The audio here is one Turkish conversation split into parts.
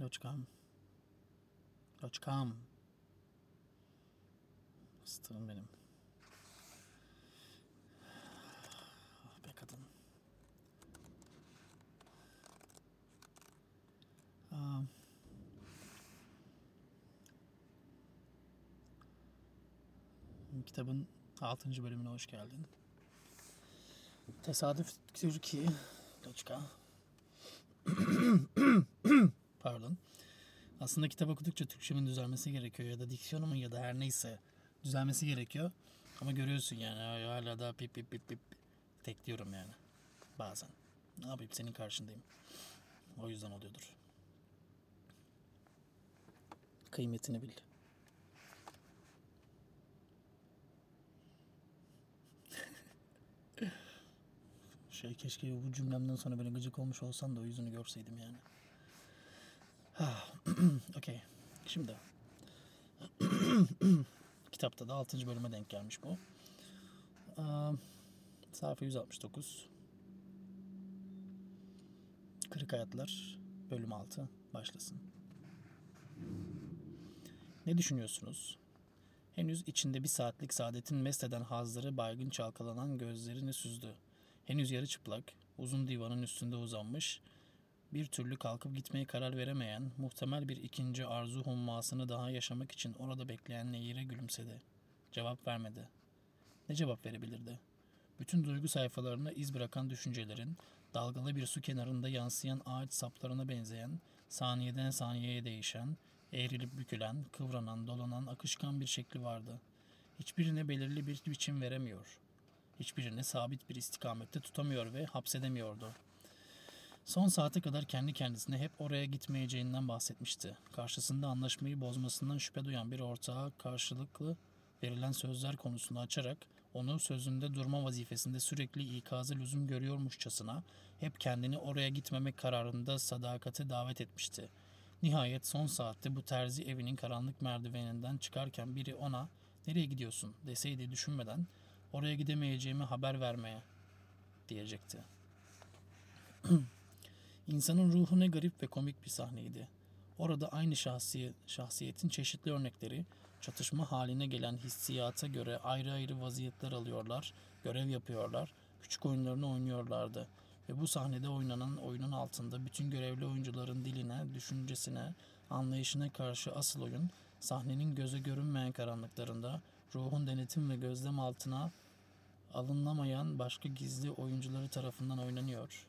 Loçkam. Loçkam. Fıstığım benim. Ah be kadın. Aa. Kitabın 6. bölümüne hoş geldin. Tesadüftür ki Loçka pardon. Aslında kitap okudukça Türkçemin düzelmesi gerekiyor ya da diksiyonumun ya da her neyse düzelmesi gerekiyor. Ama görüyorsun yani hala da pip pip pip pip tekliyorum yani bazen. Ne yapayım senin karşındayım. O yüzden oluyordur. Kıymetini bil. Şey keşke bu cümlemden sonra böyle gıcık olmuş olsan da o yüzünü görseydim yani. Ah, Okey. Şimdi. Kitapta da 6. bölüme denk gelmiş bu. Aa, sayfa 169. Kırık Hayatlar bölüm 6 başlasın. Ne düşünüyorsunuz? Henüz içinde bir saatlik saadetin mest eden hazları baygın çalkalanan gözlerini süzdü. Henüz yarı çıplak, uzun divanın üstünde uzanmış, bir türlü kalkıp gitmeye karar veremeyen, muhtemel bir ikinci arzu hummasını daha yaşamak için orada bekleyen Nehir'e gülümsedi. Cevap vermedi. Ne cevap verebilirdi? Bütün duygu sayfalarına iz bırakan düşüncelerin, dalgalı bir su kenarında yansıyan ağaç saplarına benzeyen, saniyeden saniyeye değişen, eğrilip bükülen, kıvranan, dolanan, akışkan bir şekli vardı. Hiçbirine belirli bir biçim veremiyor. Hiçbirini sabit bir istikamette tutamıyor ve hapsedemiyordu. Son saate kadar kendi kendisine hep oraya gitmeyeceğinden bahsetmişti. Karşısında anlaşmayı bozmasından şüphe duyan bir ortağa karşılıklı verilen sözler konusunu açarak onu sözünde durma vazifesinde sürekli ikazı lüzum görüyormuşçasına hep kendini oraya gitmemek kararında sadakate davet etmişti. Nihayet son saatte bu terzi evinin karanlık merdiveninden çıkarken biri ona nereye gidiyorsun deseydi düşünmeden oraya gidemeyeceğimi haber vermeye diyecekti. İnsanın ruhu ne garip ve komik bir sahneydi. Orada aynı şahsiyet, şahsiyetin çeşitli örnekleri çatışma haline gelen hissiyata göre ayrı ayrı vaziyetler alıyorlar, görev yapıyorlar, küçük oyunlarını oynuyorlardı. Ve bu sahnede oynanan oyunun altında bütün görevli oyuncuların diline, düşüncesine, anlayışına karşı asıl oyun, sahnenin göze görünmeyen karanlıklarında, ruhun denetim ve gözlem altına alınamayan başka gizli oyuncuları tarafından oynanıyor.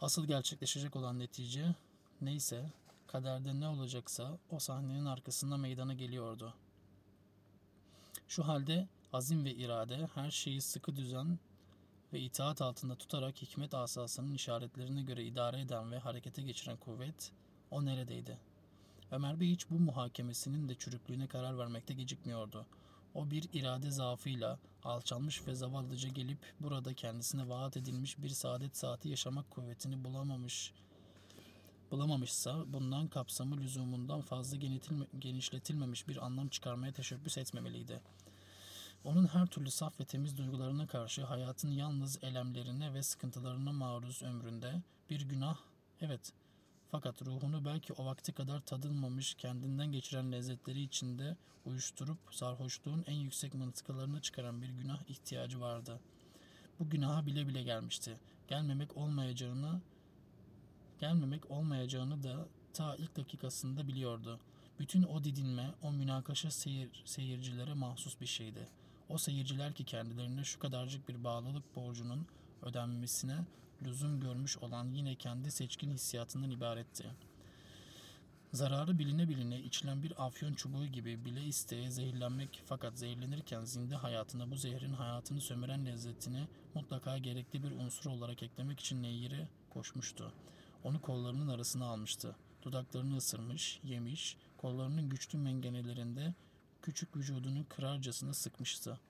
Asıl gerçekleşecek olan netice neyse, kaderde ne olacaksa o sahnenin arkasında meydana geliyordu. Şu halde azim ve irade her şeyi sıkı düzen ve itaat altında tutarak hikmet asasının işaretlerine göre idare eden ve harekete geçiren kuvvet o neredeydi? Ömer Bey hiç bu muhakemesinin de çürüklüğüne karar vermekte gecikmiyordu. O bir irade zaafıyla alçalmış ve zavallıca gelip burada kendisine vaat edilmiş bir saadet saati yaşamak kuvvetini bulamamış bulamamışsa bundan kapsamı lüzumundan fazla genişletilmemiş bir anlam çıkarmaya teşebbüs etmemeliydi. Onun her türlü saf ve temiz duygularına karşı hayatın yalnız elemlerine ve sıkıntılarına maruz ömründe bir günah, evet fakat ruhunu belki o vakti kadar tadılmamış, kendinden geçiren lezzetleri içinde uyuşturup sarhoşluğun en yüksek mıntıkalarına çıkaran bir günah ihtiyacı vardı. Bu günaha bile bile gelmişti. Gelmemek olmayacağını gelmemek olmayacağını da ta ilk dakikasında biliyordu. Bütün o didinme, o münakaşa seyir, seyircilere mahsus bir şeydi. O seyirciler ki kendilerine şu kadarcık bir bağlılık borcunun ödenmesine lüzum görmüş olan yine kendi seçkin hissiyatından ibaretti. Zararı biline biline içilen bir afyon çubuğu gibi bile isteye zehirlenmek fakat zehirlenirken zinde hayatına bu zehrin hayatını sömüren lezzetini mutlaka gerekli bir unsur olarak eklemek için nehire koşmuştu. Onu kollarının arasına almıştı. Dudaklarını ısırmış, yemiş, kollarının güçlü mengenelerinde küçük vücudunu kırarcasına sıkmıştı.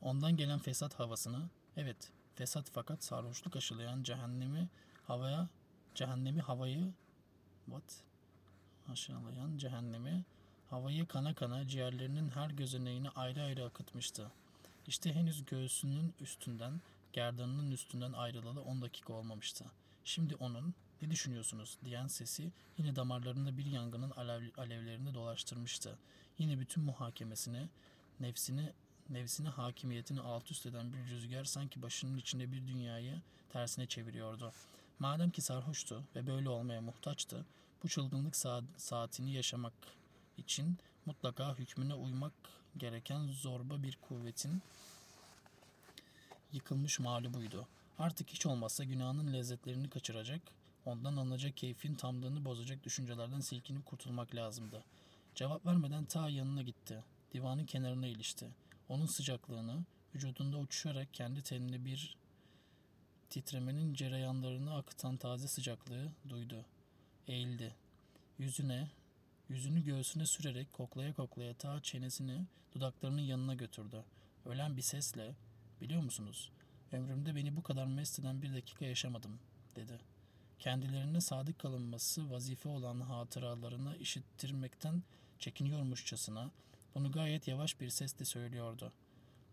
Ondan gelen fesat havasını, evet fesat fakat sarhoşluk aşılayan cehennemi havaya, cehennemi havayı, what? Aşılayan cehennemi havayı kana kana ciğerlerinin her gözeneğini ayrı ayrı akıtmıştı. İşte henüz göğsünün üstünden, gerdanının üstünden ayrılalı 10 dakika olmamıştı. Şimdi onun Ne düşünüyorsunuz diyen sesi yine damarlarında bir yangının alev, alevlerini dolaştırmıştı. Yine bütün muhakemesini, nefsini nefsine hakimiyetini alt üst eden bir rüzgar sanki başının içinde bir dünyayı tersine çeviriyordu. Madem ki sarhoştu ve böyle olmaya muhtaçtı, bu çılgınlık saat, saatini yaşamak için mutlaka hükmüne uymak gereken zorba bir kuvvetin yıkılmış mağlubuydu. Artık hiç olmazsa günahının lezzetlerini kaçıracak, ondan alınacak keyfin tamlığını bozacak düşüncelerden silkinip kurtulmak lazımdı. Cevap vermeden ta yanına gitti. Divanın kenarına ilişti. Onun sıcaklığını, vücudunda uçuşarak kendi tenine bir titremenin cereyanlarını akıtan taze sıcaklığı duydu. Eğildi. Yüzüne, yüzünü göğsüne sürerek koklaya koklaya ta çenesini dudaklarının yanına götürdü. Ölen bir sesle, biliyor musunuz, ömrümde beni bu kadar mest eden bir dakika yaşamadım, dedi. Kendilerine sadık kalınması vazife olan hatıralarını işittirmekten çekiniyormuşçasına bunu gayet yavaş bir sesle söylüyordu.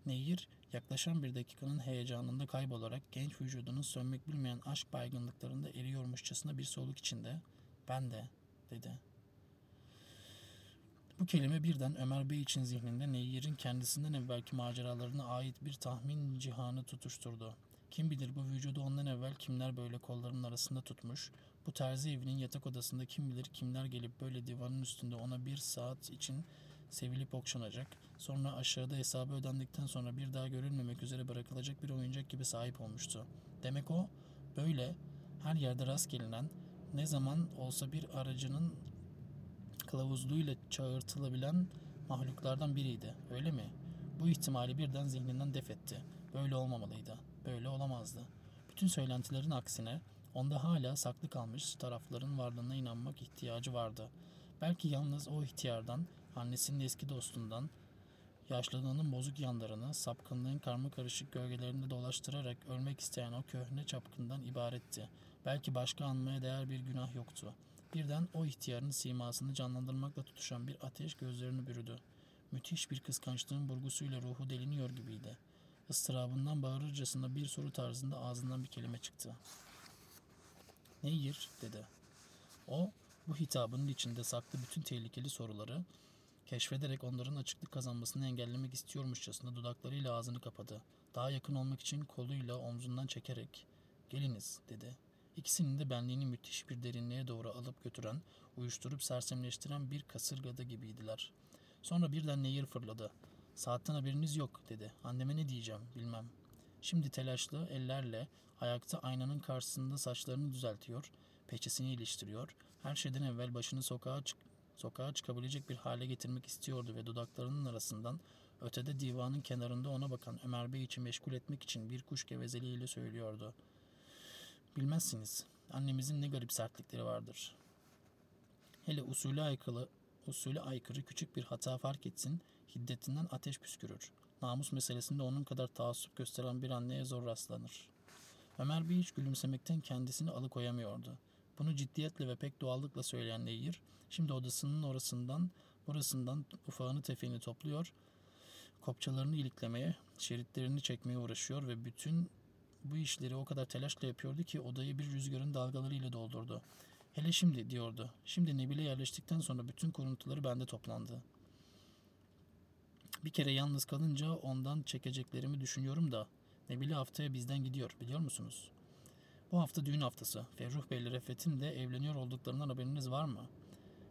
Nehir, yaklaşan bir dakikanın heyecanında kaybolarak genç vücudunun sönmek bilmeyen aşk baygınlıklarında eriyormuşçasına bir soluk içinde ben de dedi. Bu kelime birden Ömer Bey için zihninde Nehir'in kendisinden evvelki maceralarına ait bir tahmin cihanı tutuşturdu. Kim bilir bu vücudu ondan evvel kimler böyle kollarının arasında tutmuş, bu terzi evinin yatak odasında kim bilir kimler gelip böyle divanın üstünde ona bir saat için sevilip okşanacak, sonra aşağıda hesabı ödendikten sonra bir daha görülmemek üzere bırakılacak bir oyuncak gibi sahip olmuştu. Demek o, böyle her yerde rast gelinen, ne zaman olsa bir aracının kılavuzluğuyla çağırtılabilen mahluklardan biriydi, öyle mi? Bu ihtimali birden zihninden def etti. Böyle olmamalıydı, böyle olamazdı. Bütün söylentilerin aksine onda hala saklı kalmış tarafların varlığına inanmak ihtiyacı vardı. Belki yalnız o ihtiyardan, annesinin eski dostundan, yaşlılığının bozuk yanlarını, sapkınlığın karma karışık gölgelerinde dolaştırarak ölmek isteyen o köhne çapkından ibaretti. Belki başka anmaya değer bir günah yoktu. Birden o ihtiyarın simasını canlandırmakla tutuşan bir ateş gözlerini bürüdü. Müthiş bir kıskançlığın burgusuyla ruhu deliniyor gibiydi. Istırabından bağırırcasına bir soru tarzında ağzından bir kelime çıktı. Nehir dedi. O bu hitabının içinde saklı bütün tehlikeli soruları keşfederek onların açıklık kazanmasını engellemek istiyormuşçasına dudaklarıyla ağzını kapadı. Daha yakın olmak için koluyla omzundan çekerek "Geliniz." dedi. İkisinin de benliğini müthiş bir derinliğe doğru alıp götüren, uyuşturup sersemleştiren bir kasırgada gibiydiler. Sonra birden Nehir fırladı. Saatten haberiniz yok dedi. Anneme ne diyeceğim bilmem. Şimdi telaşlı ellerle ayakta aynanın karşısında saçlarını düzeltiyor, peçesini iliştiriyor. Her şeyden evvel başını sokağa çık sokağa çıkabilecek bir hale getirmek istiyordu ve dudaklarının arasından ötede divanın kenarında ona bakan Ömer Bey için meşgul etmek için bir kuş gevezeliğiyle söylüyordu. Bilmezsiniz, annemizin ne garip sertlikleri vardır. Hele usulü aykırı, usulü aykırı küçük bir hata fark etsin, hiddetinden ateş püskürür. Namus meselesinde onun kadar taassup gösteren bir anneye zor rastlanır. Ömer Bey hiç gülümsemekten kendisini alıkoyamıyordu. Bunu ciddiyetle ve pek doğallıkla söyleyen Nehir, şimdi odasının orasından burasından ufağını tefeğini topluyor, kopçalarını iliklemeye, şeritlerini çekmeye uğraşıyor ve bütün bu işleri o kadar telaşla yapıyordu ki odayı bir rüzgarın dalgalarıyla doldurdu. Hele şimdi diyordu. Şimdi Nebile yerleştikten sonra bütün kuruntuları bende toplandı. Bir kere yalnız kalınca ondan çekeceklerimi düşünüyorum da Nebile haftaya bizden gidiyor biliyor musunuz? Bu hafta düğün haftası. Ferruh Bey ile Refet'in de evleniyor olduklarından haberiniz var mı?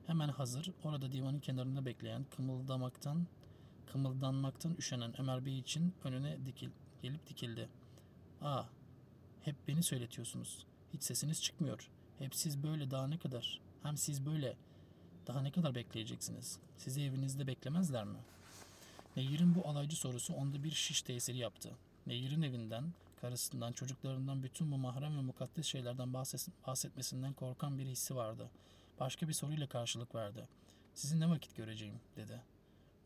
Hemen hazır, orada divanın kenarında bekleyen, kımıldamaktan, kımıldanmaktan üşenen Ömer Bey için önüne dikil, gelip dikildi. Aa, hep beni söyletiyorsunuz. Hiç sesiniz çıkmıyor. Hep siz böyle daha ne kadar? Hem siz böyle daha ne kadar bekleyeceksiniz? Sizi evinizde beklemezler mi? Nehir'in bu alaycı sorusu onda bir şiş tesiri yaptı. Nehir'in evinden, karısından, çocuklarından bütün bu mahrem ve mukaddes şeylerden bahsetmesinden korkan bir hissi vardı. Başka bir soruyla karşılık verdi. Sizi ne vakit göreceğim dedi.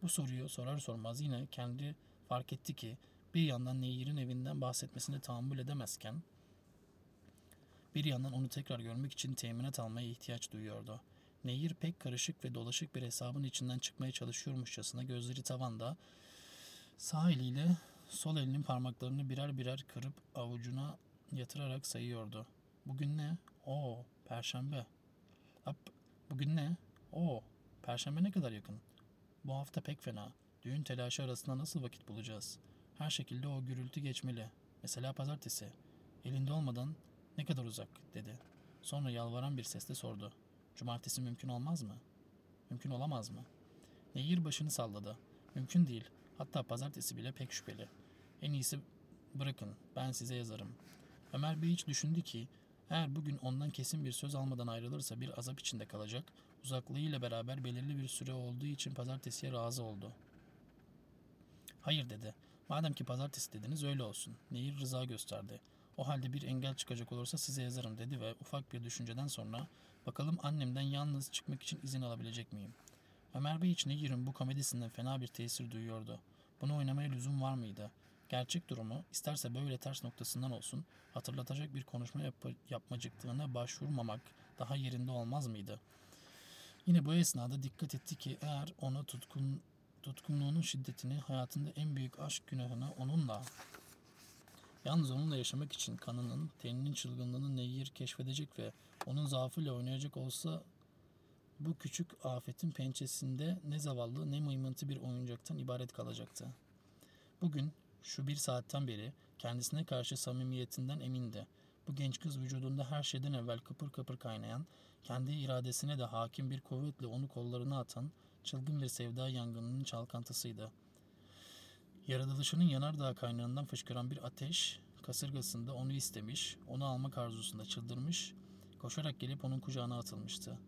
Bu soruyu sorar sormaz yine kendi fark etti ki bir yandan Nehir'in evinden bahsetmesine tahammül edemezken bir yandan onu tekrar görmek için teminat almaya ihtiyaç duyuyordu. Nehir pek karışık ve dolaşık bir hesabın içinden çıkmaya çalışıyormuşçasına gözleri tavanda sağ eliyle sol elinin parmaklarını birer birer kırıp avucuna yatırarak sayıyordu. Bugün ne? Oo, perşembe. Hop, bugün ne? Oo, perşembe ne kadar yakın. Bu hafta pek fena. Düğün telaşı arasında nasıl vakit bulacağız? Her şekilde o gürültü geçmeli. Mesela pazartesi. Elinde olmadan ne kadar uzak dedi. Sonra yalvaran bir sesle sordu. Cumartesi mümkün olmaz mı? Mümkün olamaz mı? Nehir başını salladı. Mümkün değil. Hatta pazartesi bile pek şüpheli. En iyisi bırakın. Ben size yazarım. Ömer Bey hiç düşündü ki eğer bugün ondan kesin bir söz almadan ayrılırsa bir azap içinde kalacak. Uzaklığıyla beraber belirli bir süre olduğu için pazartesiye razı oldu. Hayır dedi. Madem ki pazartesi dediniz öyle olsun. Nehir rıza gösterdi. O halde bir engel çıkacak olursa size yazarım dedi ve ufak bir düşünceden sonra bakalım annemden yalnız çıkmak için izin alabilecek miyim? Ömer Bey için Nehir'in bu komedisinden fena bir tesir duyuyordu. Bunu oynamaya lüzum var mıydı? Gerçek durumu isterse böyle ters noktasından olsun hatırlatacak bir konuşma yap yapmacıklığına başvurmamak daha yerinde olmaz mıydı? Yine bu esnada dikkat etti ki eğer ona tutkun tutkunluğunun şiddetini hayatında en büyük aşk günahını onunla yalnız onunla yaşamak için kanının, teninin çılgınlığını nehir keşfedecek ve onun zaafıyla oynayacak olsa bu küçük afetin pençesinde ne zavallı ne mıymıntı bir oyuncaktan ibaret kalacaktı. Bugün şu bir saatten beri kendisine karşı samimiyetinden emindi. Bu genç kız vücudunda her şeyden evvel kıpır kıpır kaynayan, kendi iradesine de hakim bir kuvvetle onu kollarına atan, çılgın bir sevda yangınının çalkantısıydı. Yaratılışının yanardağ kaynağından fışkıran bir ateş, kasırgasında onu istemiş, onu almak arzusunda çıldırmış, koşarak gelip onun kucağına atılmıştı.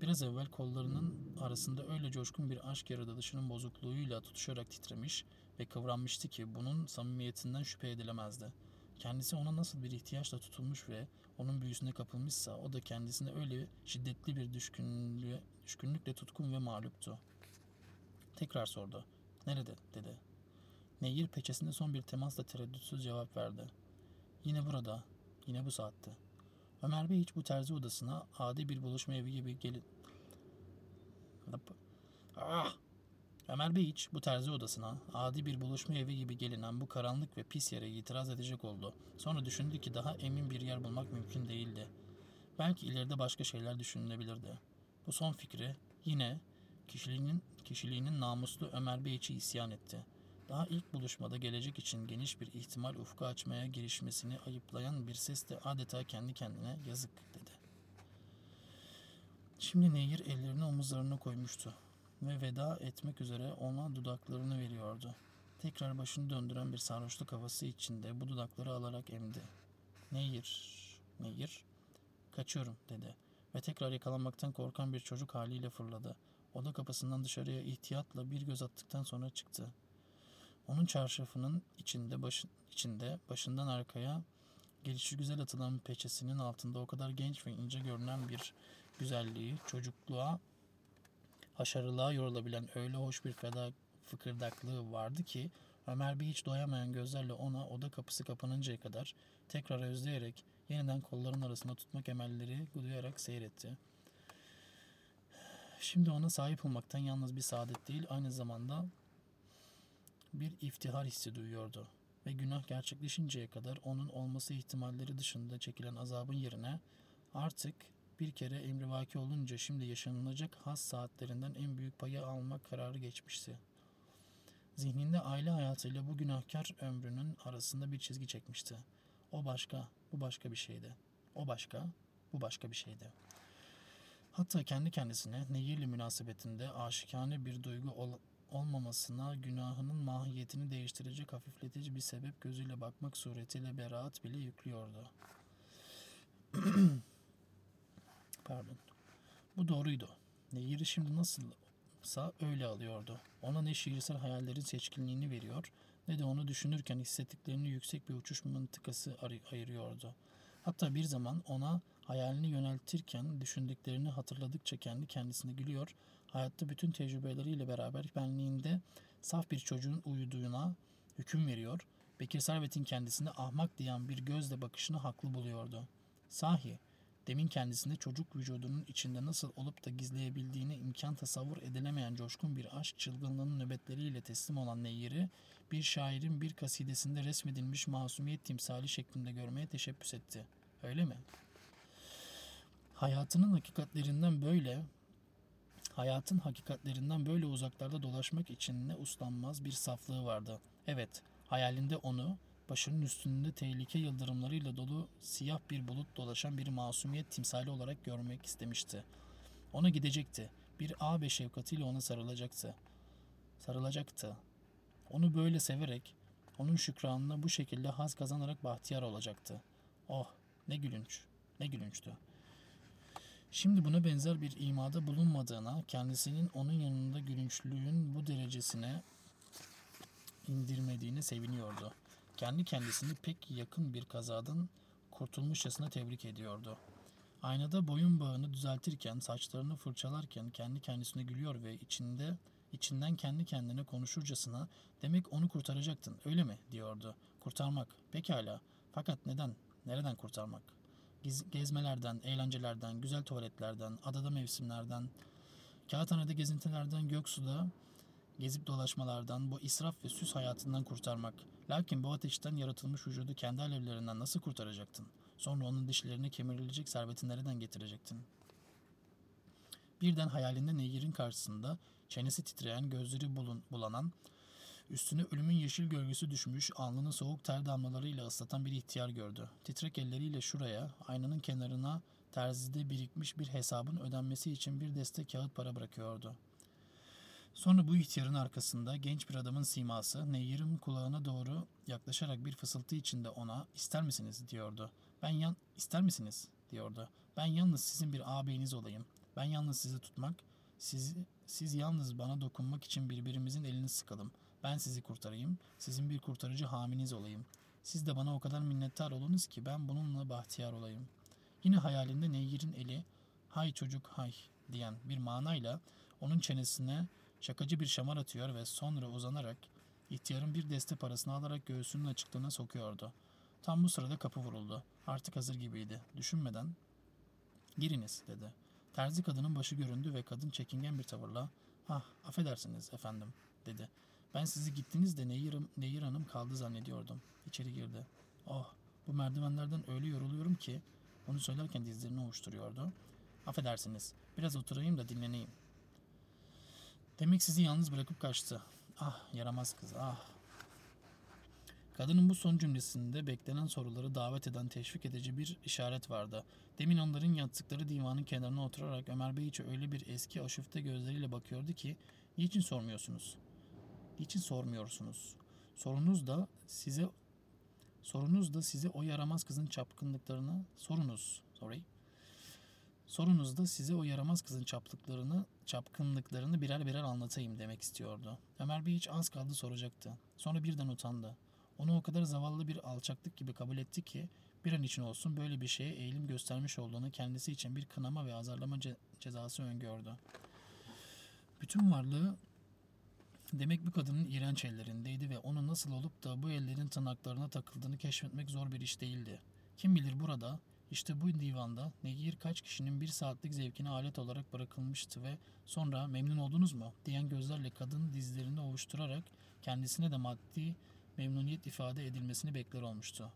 Biraz evvel kollarının arasında öyle coşkun bir aşk yaratılışının bozukluğuyla tutuşarak titremiş ve kıvranmıştı ki bunun samimiyetinden şüphe edilemezdi. Kendisi ona nasıl bir ihtiyaçla tutulmuş ve onun büyüsüne kapılmışsa o da kendisine öyle şiddetli bir düşkünlüğe, düşkünlükle tutkun ve mağluptu. Tekrar sordu. Nerede? dedi. Nehir peçesinde son bir temasla tereddütsüz cevap verdi. Yine burada, yine bu saatte. Ömer Bey hiç bu terzi odasına adi bir buluşma evi gibi gelin... Ah! Ömer hiç bu terzi odasına adi bir buluşma evi gibi gelinen bu karanlık ve pis yere itiraz edecek oldu. Sonra düşündü ki daha emin bir yer bulmak mümkün değildi. Belki ileride başka şeyler düşünülebilirdi. Bu son fikri yine kişiliğinin, kişiliğinin namuslu Ömer Bey için isyan etti. Daha ilk buluşmada gelecek için geniş bir ihtimal ufku açmaya girişmesini ayıplayan bir ses de adeta kendi kendine yazık dedi. Şimdi Nehir ellerini omuzlarına koymuştu ve veda etmek üzere ona dudaklarını veriyordu. Tekrar başını döndüren bir sarhoşluk havası içinde bu dudakları alarak emdi. Nehir, Nehir, kaçıyorum dedi ve tekrar yakalanmaktan korkan bir çocuk haliyle fırladı. Oda kapısından dışarıya ihtiyatla bir göz attıktan sonra çıktı. Onun çarşafının içinde, başı, içinde başından arkaya gelişi güzel atılan peçesinin altında o kadar genç ve ince görünen bir güzelliği, çocukluğa, haşarılığa yorulabilen öyle hoş bir feda fıkırdaklığı vardı ki Ömer Bey hiç doyamayan gözlerle ona oda kapısı kapanıncaya kadar tekrar özleyerek yeniden kolların arasında tutmak emelleri duyarak seyretti. Şimdi ona sahip olmaktan yalnız bir saadet değil aynı zamanda bir iftihar hissi duyuyordu ve günah gerçekleşinceye kadar onun olması ihtimalleri dışında çekilen azabın yerine artık bir kere emrivaki olunca şimdi yaşanılacak has saatlerinden en büyük payı almak kararı geçmişti. Zihninde aile hayatıyla bu günahkar ömrünün arasında bir çizgi çekmişti. O başka, bu başka bir şeydi. O başka, bu başka bir şeydi. Hatta kendi kendisine Nehirli münasebetinde aşikane bir duygu ol olmamasına günahının mahiyetini değiştirecek hafifletici bir sebep gözüyle bakmak suretiyle beraat bile yüklüyordu. Pardon. Bu doğruydu. Nehir'i şimdi nasılsa öyle alıyordu. Ona ne şiirsel hayallerin seçkinliğini veriyor ne de onu düşünürken hissettiklerini yüksek bir uçuş mıntıkası ayırıyordu. Hatta bir zaman ona hayalini yöneltirken düşündüklerini hatırladıkça kendi kendisine gülüyor, hayatta bütün tecrübeleriyle beraber benliğinde saf bir çocuğun uyuduğuna hüküm veriyor, Bekir Servet'in kendisine ahmak diyen bir gözle bakışını haklı buluyordu. Sahi, demin kendisinde çocuk vücudunun içinde nasıl olup da gizleyebildiğini imkan tasavvur edilemeyen coşkun bir aşk çılgınlığının nöbetleriyle teslim olan Neyir'i bir şairin bir kasidesinde resmedilmiş masumiyet timsali şeklinde görmeye teşebbüs etti. Öyle mi? Hayatının hakikatlerinden böyle hayatın hakikatlerinden böyle uzaklarda dolaşmak için ne uslanmaz bir saflığı vardı. Evet, hayalinde onu başının üstünde tehlike yıldırımlarıyla dolu siyah bir bulut dolaşan bir masumiyet timsali olarak görmek istemişti. Ona gidecekti. Bir ağabey şefkatiyle ona sarılacaktı. Sarılacaktı. Onu böyle severek, onun şükranına bu şekilde haz kazanarak bahtiyar olacaktı. Oh, ne gülünç, ne gülünçtü. Şimdi buna benzer bir imada bulunmadığına, kendisinin onun yanında gülünçlüğün bu derecesine indirmediğine seviniyordu. Kendi kendisini pek yakın bir kazadan kurtulmuşçasına tebrik ediyordu. Aynada boyun bağını düzeltirken, saçlarını fırçalarken kendi kendisine gülüyor ve içinde içinden kendi kendine konuşurcasına demek onu kurtaracaktın öyle mi diyordu. Kurtarmak pekala fakat neden nereden kurtarmak? Gez- gezmelerden, eğlencelerden, güzel tuvaletlerden, adada mevsimlerden, kağıthanede gezintilerden, göksuda gezip dolaşmalardan, bu israf ve süs hayatından kurtarmak. Lakin bu ateşten yaratılmış vücudu kendi alevlerinden nasıl kurtaracaktın? Sonra onun dişlerini kemirilecek serveti nereden getirecektin? Birden hayalinde Nehir'in karşısında çenesi titreyen, gözleri bulun, bulanan, üstüne ölümün yeşil gölgesi düşmüş, alnını soğuk ter damlalarıyla ıslatan bir ihtiyar gördü. Titrek elleriyle şuraya, aynanın kenarına terzide birikmiş bir hesabın ödenmesi için bir deste kağıt para bırakıyordu. Sonra bu ihtiyarın arkasında genç bir adamın siması Nehir'in kulağına doğru yaklaşarak bir fısıltı içinde ona ister misiniz diyordu. Ben yan ister misiniz diyordu. Ben yalnız sizin bir ağabeyiniz olayım. Ben yalnız sizi tutmak, siz, siz yalnız bana dokunmak için birbirimizin elini sıkalım. Ben sizi kurtarayım, sizin bir kurtarıcı haminiz olayım. Siz de bana o kadar minnettar olunuz ki ben bununla bahtiyar olayım. Yine hayalinde Nehir'in eli, hay çocuk hay diyen bir manayla onun çenesine şakacı bir şamar atıyor ve sonra uzanarak ihtiyarın bir deste parasını alarak göğsünün açıklığına sokuyordu. Tam bu sırada kapı vuruldu. Artık hazır gibiydi. Düşünmeden giriniz dedi. Terzi kadının başı göründü ve kadın çekingen bir tavırla ah affedersiniz efendim dedi. Ben sizi gittiniz de Nehir, Nehir Hanım kaldı zannediyordum. İçeri girdi. Oh bu merdivenlerden öyle yoruluyorum ki onu söylerken dizlerini ovuşturuyordu. Affedersiniz biraz oturayım da dinleneyim. Demek sizi yalnız bırakıp kaçtı. Ah yaramaz kız ah. Kadının bu son cümlesinde beklenen soruları davet eden teşvik edici bir işaret vardı. Demin onların yattıkları divanın kenarına oturarak Ömer Bey içe öyle bir eski aşıfte gözleriyle bakıyordu ki niçin sormuyorsunuz? Niçin sormuyorsunuz? Sorunuz da size sorunuz da size o yaramaz kızın çapkınlıklarını sorunuz. Sorry. Sorunuz da size o yaramaz kızın çaplıklarını, çapkınlıklarını birer birer anlatayım demek istiyordu. Ömer Bey hiç az kaldı soracaktı. Sonra birden utandı. Onu o kadar zavallı bir alçaklık gibi kabul etti ki bir an için olsun böyle bir şeye eğilim göstermiş olduğunu kendisi için bir kınama ve azarlama ce- cezası öngördü. Bütün varlığı demek bu kadının iğrenç ellerindeydi ve onun nasıl olup da bu ellerin tırnaklarına takıldığını keşfetmek zor bir iş değildi. Kim bilir burada, işte bu divanda Negir kaç kişinin bir saatlik zevkine alet olarak bırakılmıştı ve sonra memnun oldunuz mu diyen gözlerle kadın dizlerini ovuşturarak kendisine de maddi memnuniyet ifade edilmesini bekler olmuştu.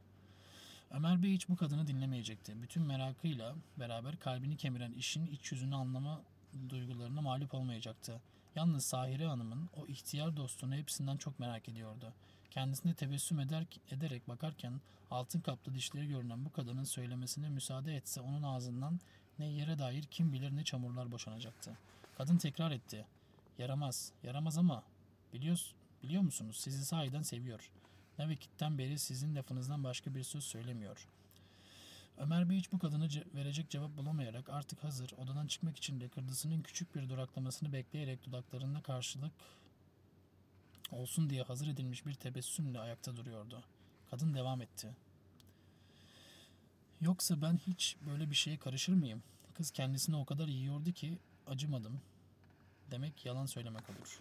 Ömer Bey hiç bu kadını dinlemeyecekti. Bütün merakıyla beraber kalbini kemiren işin iç yüzünü anlama duygularına mağlup olmayacaktı. Yalnız Sahire Hanım'ın o ihtiyar dostunu hepsinden çok merak ediyordu. Kendisine tebessüm eder, ederek bakarken altın kaplı dişleri görünen bu kadının söylemesine müsaade etse onun ağzından ne yere dair kim bilir ne çamurlar boşanacaktı. Kadın tekrar etti. Yaramaz, yaramaz ama biliyoruz, biliyor musunuz sizi sahiden seviyor. Ne vakitten beri sizin lafınızdan başka bir söz söylemiyor. Ömer Bey hiç bu kadını ce- verecek cevap bulamayarak artık hazır odadan çıkmak için de kırdısının küçük bir duraklamasını bekleyerek dudaklarına karşılık olsun diye hazır edilmiş bir tebessümle ayakta duruyordu. Kadın devam etti. Yoksa ben hiç böyle bir şeye karışır mıyım? Kız kendisini o kadar yiyordu ki acımadım. Demek yalan söylemek olur.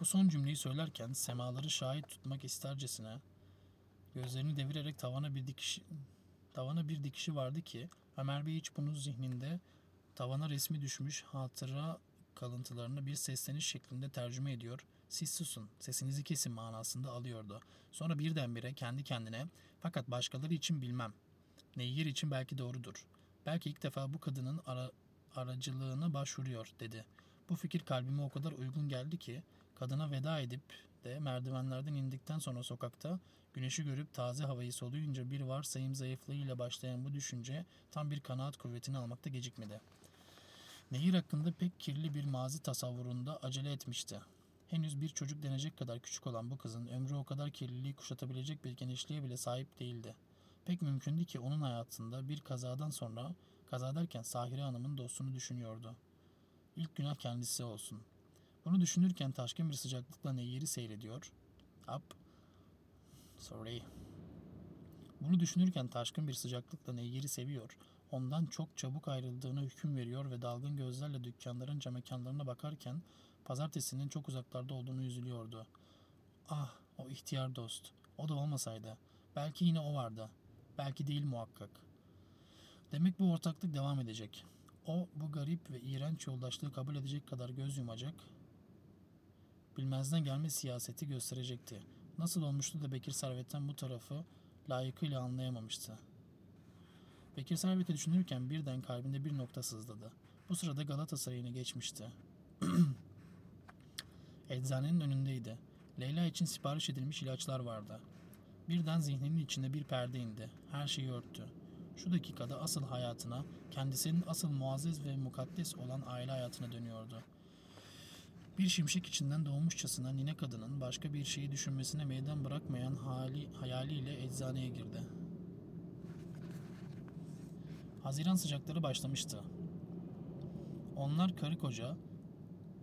Bu son cümleyi söylerken semaları şahit tutmak istercesine gözlerini devirerek tavana bir dikiş tavana bir dikişi vardı ki Ömer Bey hiç bunu zihninde tavana resmi düşmüş hatıra kalıntılarını bir sesleniş şeklinde tercüme ediyor. Siz susun, sesinizi kesin manasında alıyordu. Sonra birdenbire kendi kendine fakat başkaları için bilmem. Neyyir için belki doğrudur. Belki ilk defa bu kadının ara, aracılığına başvuruyor dedi. Bu fikir kalbime o kadar uygun geldi ki kadına veda edip de merdivenlerden indikten sonra sokakta güneşi görüp taze havayı soluyunca bir varsayım zayıflığıyla başlayan bu düşünce tam bir kanaat kuvvetini almakta gecikmedi. Nehir hakkında pek kirli bir mazi tasavvurunda acele etmişti. Henüz bir çocuk denecek kadar küçük olan bu kızın ömrü o kadar kirliliği kuşatabilecek bir genişliğe bile sahip değildi. Pek mümkündü ki onun hayatında bir kazadan sonra, kaza derken Sahire Hanım'ın dostunu düşünüyordu. İlk günah kendisi olsun. Bunu düşünürken taşkın bir sıcaklıkla Nehir'i seyrediyor. Up. Sorry. Bunu düşünürken taşkın bir sıcaklıkla Nehir'i seviyor. Ondan çok çabuk ayrıldığına hüküm veriyor ve dalgın gözlerle dükkanların camekanlarına bakarken pazartesinin çok uzaklarda olduğunu üzülüyordu. Ah, o ihtiyar dost. O da olmasaydı. Belki yine o vardı. Belki değil muhakkak. Demek bu ortaklık devam edecek. O bu garip ve iğrenç yoldaşlığı kabul edecek kadar göz yumacak, bilmezden gelme siyaseti gösterecekti. Nasıl olmuştu da Bekir Servet'ten bu tarafı layıkıyla anlayamamıştı. Bekir Servet'i düşünürken birden kalbinde bir nokta sızladı. Bu sırada Galatasaray'ını geçmişti. Eczanenin önündeydi. Leyla için sipariş edilmiş ilaçlar vardı. Birden zihninin içinde bir perde indi. Her şeyi örttü. Şu dakikada asıl hayatına, kendisinin asıl muazzez ve mukaddes olan aile hayatına dönüyordu. Bir şimşek içinden doğmuşçasına nine kadının başka bir şeyi düşünmesine meydan bırakmayan hali, hayaliyle eczaneye girdi. Haziran sıcakları başlamıştı. Onlar karı koca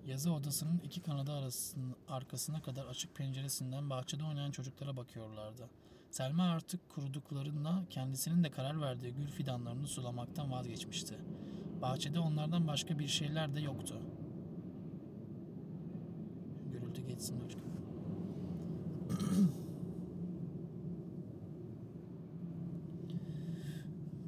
yazı odasının iki kanadı arasının arkasına kadar açık penceresinden bahçede oynayan çocuklara bakıyorlardı. Selma artık kuruduklarında kendisinin de karar verdiği gül fidanlarını sulamaktan vazgeçmişti. Bahçede onlardan başka bir şeyler de yoktu. Gürültü geçsin lütfen.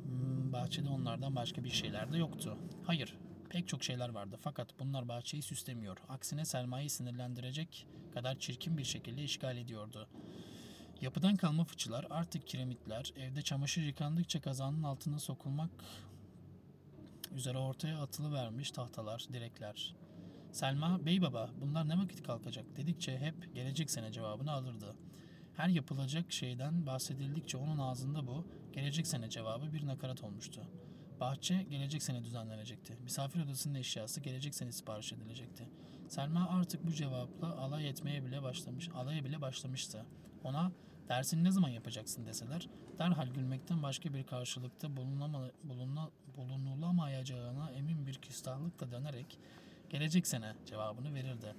Hmm, Bahçede onlardan başka bir şeyler de yoktu. Hayır, pek çok şeyler vardı fakat bunlar bahçeyi süslemiyor. Aksine Selma'yı sinirlendirecek kadar çirkin bir şekilde işgal ediyordu. Yapıdan kalma fıçılar, artık kiremitler, evde çamaşır yıkandıkça kazanın altına sokulmak üzere ortaya atılı vermiş tahtalar, direkler. Selma, bey baba bunlar ne vakit kalkacak dedikçe hep gelecek sene cevabını alırdı. Her yapılacak şeyden bahsedildikçe onun ağzında bu gelecek sene cevabı bir nakarat olmuştu. Bahçe gelecek sene düzenlenecekti. Misafir odasının eşyası gelecek sene sipariş edilecekti. Selma artık bu cevapla alay etmeye bile başlamış, alaya bile başlamıştı. Ona dersini ne zaman yapacaksın deseler derhal gülmekten başka bir karşılıkta bulunama, bulunma, bulunulamayacağına emin bir küstahlıkla dönerek gelecek sene cevabını verirdi.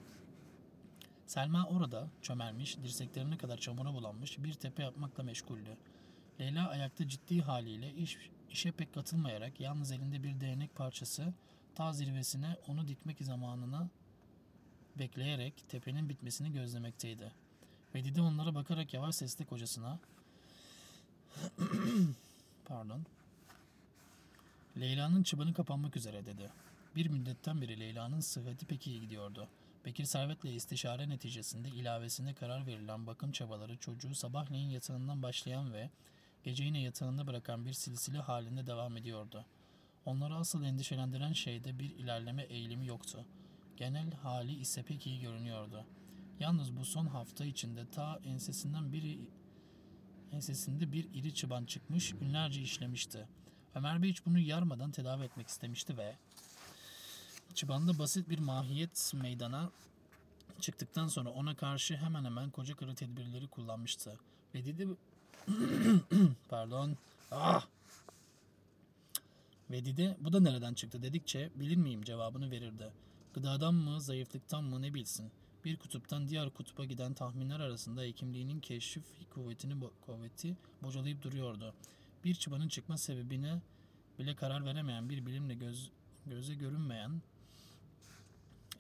Selma orada çömelmiş, dirseklerine kadar çamura bulanmış bir tepe yapmakla meşguldü. Leyla ayakta ciddi haliyle iş, işe pek katılmayarak yalnız elinde bir değnek parçası ta zirvesine onu dikmek zamanını bekleyerek tepenin bitmesini gözlemekteydi. Vedide onlara bakarak yavaş sesle kocasına pardon Leyla'nın çıbanı kapanmak üzere dedi. Bir müddetten beri Leyla'nın sıhhati pek iyi gidiyordu. Bekir Servet'le istişare neticesinde ilavesine karar verilen bakım çabaları çocuğu sabahleyin yatağından başlayan ve gece yine yatağında bırakan bir silsile halinde devam ediyordu. Onları asıl endişelendiren şeyde bir ilerleme eğilimi yoktu. Genel hali ise pek iyi görünüyordu. Yalnız bu son hafta içinde ta ensesinden bir ensesinde bir iri çıban çıkmış, günlerce işlemişti. Ömer Bey hiç bunu yarmadan tedavi etmek istemişti ve çıbanda basit bir mahiyet meydana çıktıktan sonra ona karşı hemen hemen koca karı tedbirleri kullanmıştı. Ve dedi pardon ah ve dedi bu da nereden çıktı dedikçe bilir miyim cevabını verirdi. Gıdadan mı zayıflıktan mı ne bilsin. Bir kutuptan diğer kutupa giden tahminler arasında hekimliğinin keşif kuvvetini kuvveti bocalayıp duruyordu. Bir çıbanın çıkma sebebine bile karar veremeyen bir bilimle göz, göze görünmeyen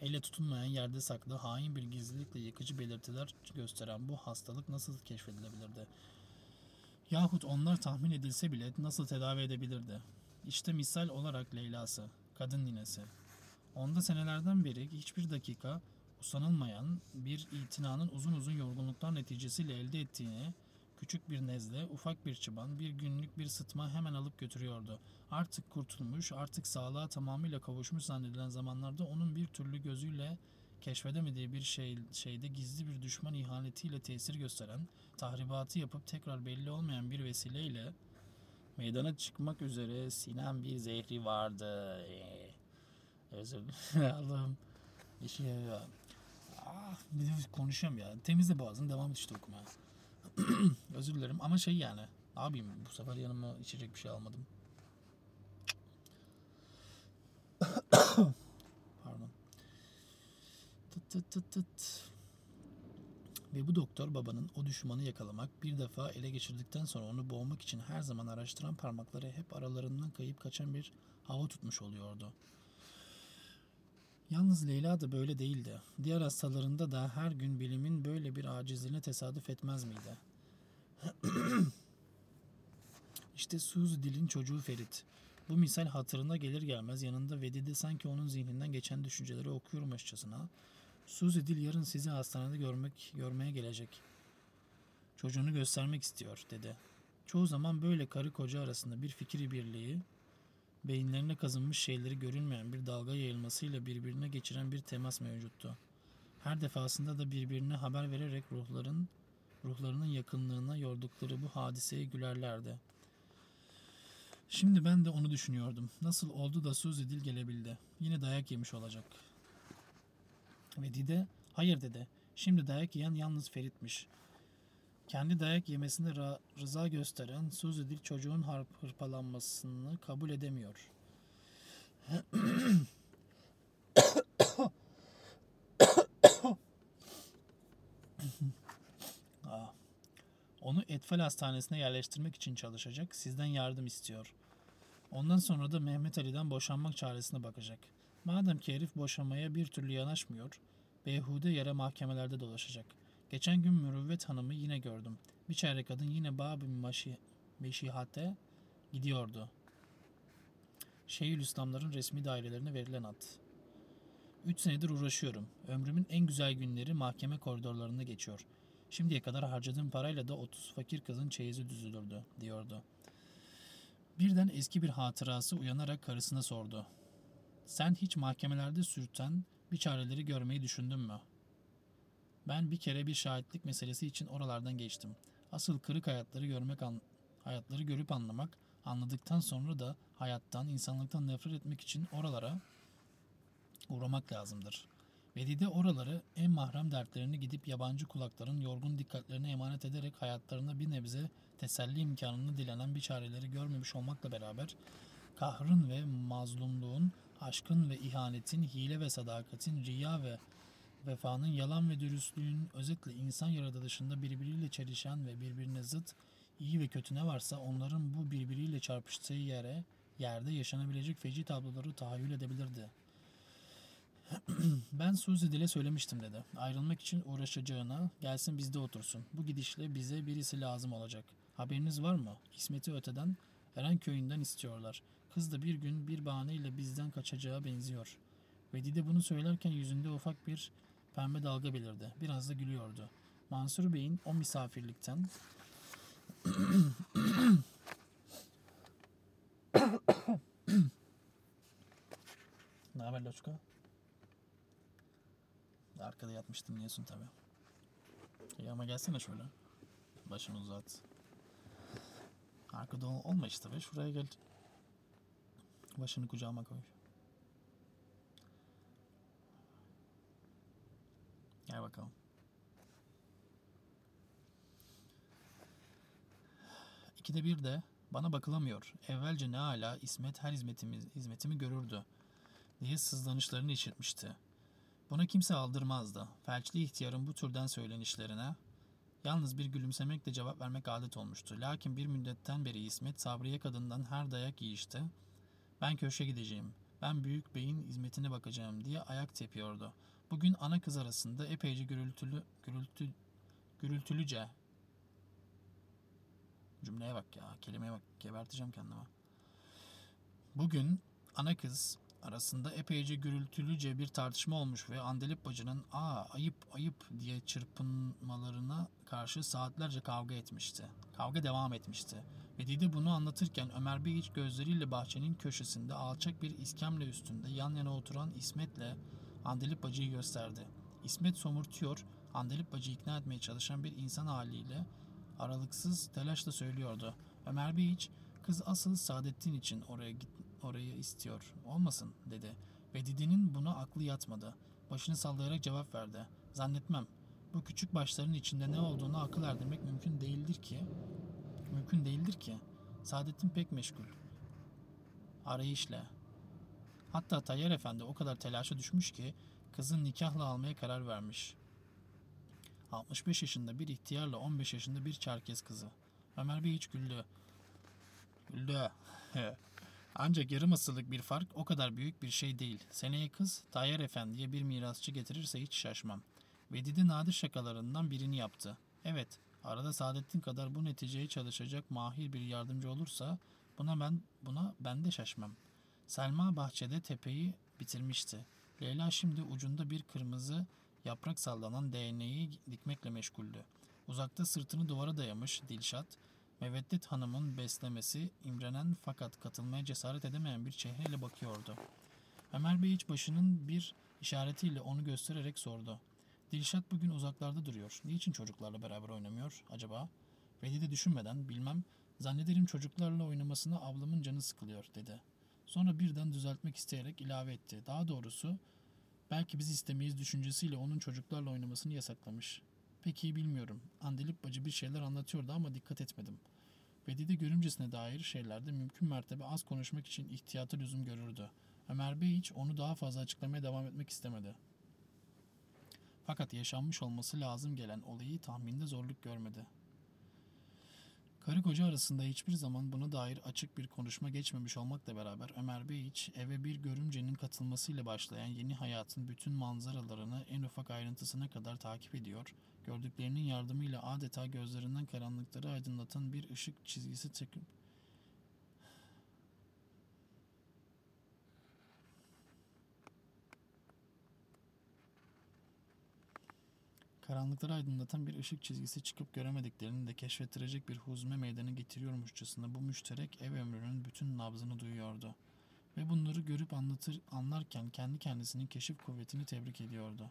elle tutunmayan yerde saklı hain bir gizlilikle yıkıcı belirtiler gösteren bu hastalık nasıl keşfedilebilirdi? Yahut onlar tahmin edilse bile nasıl tedavi edebilirdi? İşte misal olarak Leyla'sı, kadın ninesi. Onda senelerden beri hiçbir dakika usanılmayan bir itinanın uzun uzun yorgunluklar neticesiyle elde ettiğini, küçük bir nezle, ufak bir çıban, bir günlük bir sıtma hemen alıp götürüyordu. Artık kurtulmuş, artık sağlığa tamamıyla kavuşmuş zannedilen zamanlarda onun bir türlü gözüyle keşfedemediği bir şey, şeyde gizli bir düşman ihanetiyle tesir gösteren, tahribatı yapıp tekrar belli olmayan bir vesileyle meydana çıkmak üzere sinen bir zehri vardı. Ee, Özür Allah'ım. Bir şey. Ah, bir de konuşuyorum ya. Temizle boğazın devam et işte okumaya. Özür dilerim ama şey yani. Ne yapayım bu sefer yanıma içecek bir şey almadım. Pardon. Tıt tıt tıt tıt. Ve bu doktor babanın o düşmanı yakalamak, bir defa ele geçirdikten sonra onu boğmak için her zaman araştıran parmakları hep aralarından kayıp kaçan bir hava tutmuş oluyordu. Yalnız Leyla da böyle değildi. Diğer hastalarında da her gün bilimin böyle bir acizliğine tesadüf etmez miydi? işte Suzy Dil'in çocuğu Ferit. Bu misal hatırına gelir gelmez yanında Vedide sanki onun zihninden geçen düşünceleri okuyormuşçasına Suzy Dil yarın sizi hastanede görmek görmeye gelecek. Çocuğunu göstermek istiyor dedi. Çoğu zaman böyle karı koca arasında bir fikir birliği, beyinlerine kazınmış şeyleri görünmeyen bir dalga yayılmasıyla birbirine geçiren bir temas mevcuttu. Her defasında da birbirine haber vererek ruhların ruhlarının yakınlığına yordukları bu hadiseye gülerlerdi. Şimdi ben de onu düşünüyordum. Nasıl oldu da Suzy Dil gelebildi? Yine dayak yemiş olacak. Ve Dide hayır dedi. Şimdi dayak yiyen yalnız Ferit'miş. Kendi dayak yemesine rıza gösteren Suzy Dil çocuğun harp hırpalanmasını kabul edemiyor. Aa, onu Etfal Hastanesi'ne yerleştirmek için çalışacak. Sizden yardım istiyor. Ondan sonra da Mehmet Ali'den boşanmak çaresine bakacak. Madem ki herif boşamaya bir türlü yanaşmıyor, beyhude yere mahkemelerde dolaşacak. Geçen gün Mürüvvet Hanım'ı yine gördüm. Bir çare kadın yine Bab-ı Maşi- Meşihat'e gidiyordu. Şeyhülislamların resmi dairelerine verilen ad. Üç senedir uğraşıyorum. Ömrümün en güzel günleri mahkeme koridorlarında geçiyor. Şimdiye kadar harcadığım parayla da 30 fakir kızın çeyizi düzülürdü, diyordu. Birden eski bir hatırası uyanarak karısına sordu. Sen hiç mahkemelerde sürten bir çareleri görmeyi düşündün mü? Ben bir kere bir şahitlik meselesi için oralardan geçtim. Asıl kırık hayatları görmek, an- hayatları görüp anlamak, anladıktan sonra da hayattan, insanlıktan nefret etmek için oralara uğramak lazımdır. Vedide oraları en mahrem dertlerini gidip yabancı kulakların yorgun dikkatlerine emanet ederek hayatlarına bir nebze teselli imkanını dilenen bir çareleri görmemiş olmakla beraber kahrın ve mazlumluğun, aşkın ve ihanetin, hile ve sadakatin, riya ve vefanın, yalan ve dürüstlüğün, özetle insan yaratılışında birbiriyle çelişen ve birbirine zıt, iyi ve kötü ne varsa onların bu birbiriyle çarpıştığı yere, yerde yaşanabilecek feci tabloları tahayyül edebilirdi. Ben Suzy Dil'e söylemiştim dedi. Ayrılmak için uğraşacağına gelsin bizde otursun. Bu gidişle bize birisi lazım olacak. Haberiniz var mı? İsmet'i öteden Eren köyünden istiyorlar. Kız da bir gün bir bahaneyle bizden kaçacağı benziyor. Ve Dide bunu söylerken yüzünde ufak bir pembe dalga belirdi. Biraz da gülüyordu. Mansur Bey'in o misafirlikten Ne haber Loçka? Arkada yatmıştım dinliyorsun tabi. İyi ama gelsene şöyle. Başını uzat. Arkada ol- olma işte be. Şuraya gel. Başını kucağıma koy. Gel bakalım. İkide bir de bana bakılamıyor. Evvelce ne hala İsmet her hizmetimiz, hizmetimi görürdü diye sızlanışlarını işitmişti. Buna kimse aldırmazdı. Felçli ihtiyarın bu türden söylenişlerine yalnız bir gülümsemekle cevap vermek adet olmuştu. Lakin bir müddetten beri İsmet Sabriye kadından her dayak yiyişte ben köşe gideceğim, ben büyük beyin hizmetine bakacağım diye ayak tepiyordu. Bugün ana kız arasında epeyce gürültülü, gürültü, gürültülüce cümleye bak ya, kelimeye bak, geberteceğim kendime. Bugün ana kız arasında epeyce gürültülüce bir tartışma olmuş ve Andelip bacının ''Aa ayıp ayıp'' diye çırpınmalarına karşı saatlerce kavga etmişti. Kavga devam etmişti. Ve Didi bunu anlatırken Ömer Bey hiç gözleriyle bahçenin köşesinde alçak bir iskemle üstünde yan yana oturan İsmet'le Andelip bacıyı gösterdi. İsmet somurtuyor, Andelip bacıyı ikna etmeye çalışan bir insan haliyle aralıksız telaşla söylüyordu. Ömer Bey hiç kız asıl Saadettin için oraya git orayı istiyor. Olmasın dedi. Ve Didi'nin buna aklı yatmadı. Başını sallayarak cevap verdi. Zannetmem. Bu küçük başların içinde ne olduğunu akıl erdirmek mümkün değildir ki. Mümkün değildir ki. Saadettin pek meşgul. Arayışla. Hatta Tayyar Efendi o kadar telaşa düşmüş ki kızın nikahla almaya karar vermiş. 65 yaşında bir ihtiyarla 15 yaşında bir çerkez kızı. Ömer Bey hiç güldü. Güldü. Ancak yarım asırlık bir fark o kadar büyük bir şey değil. Seneye kız Tayyar Efendi'ye bir mirasçı getirirse hiç şaşmam. Vedide nadir şakalarından birini yaptı. Evet, arada Saadettin kadar bu neticeye çalışacak mahir bir yardımcı olursa buna ben buna ben de şaşmam. Selma bahçede tepeyi bitirmişti. Leyla şimdi ucunda bir kırmızı yaprak sallanan değneği dikmekle meşguldü. Uzakta sırtını duvara dayamış Dilşat, Meveddet Hanım'ın beslemesi imrenen fakat katılmaya cesaret edemeyen bir çehreyle bakıyordu. Ömer Bey hiç başının bir işaretiyle onu göstererek sordu. Dilşat bugün uzaklarda duruyor. Niçin çocuklarla beraber oynamıyor acaba? Veli de düşünmeden bilmem zannederim çocuklarla oynamasına ablamın canı sıkılıyor dedi. Sonra birden düzeltmek isteyerek ilave etti. Daha doğrusu belki biz istemeyiz düşüncesiyle onun çocuklarla oynamasını yasaklamış. Pek iyi bilmiyorum. Andelip bacı bir şeyler anlatıyordu ama dikkat etmedim. Vedide görümcesine dair şeylerde mümkün mertebe az konuşmak için ihtiyatı lüzum görürdü. Ömer Bey hiç onu daha fazla açıklamaya devam etmek istemedi. Fakat yaşanmış olması lazım gelen olayı tahminde zorluk görmedi. Karı koca arasında hiçbir zaman buna dair açık bir konuşma geçmemiş olmakla beraber Ömer Bey hiç eve bir görümcenin katılmasıyla başlayan yeni hayatın bütün manzaralarını en ufak ayrıntısına kadar takip ediyor, gördüklerinin yardımıyla adeta gözlerinden karanlıkları aydınlatan bir ışık çizgisi çekip Karanlıkları aydınlatan bir ışık çizgisi çıkıp göremediklerini de keşfettirecek bir huzme meydana getiriyormuşçasına bu müşterek ev ömrünün bütün nabzını duyuyordu. Ve bunları görüp anlatır, anlarken kendi kendisinin keşif kuvvetini tebrik ediyordu.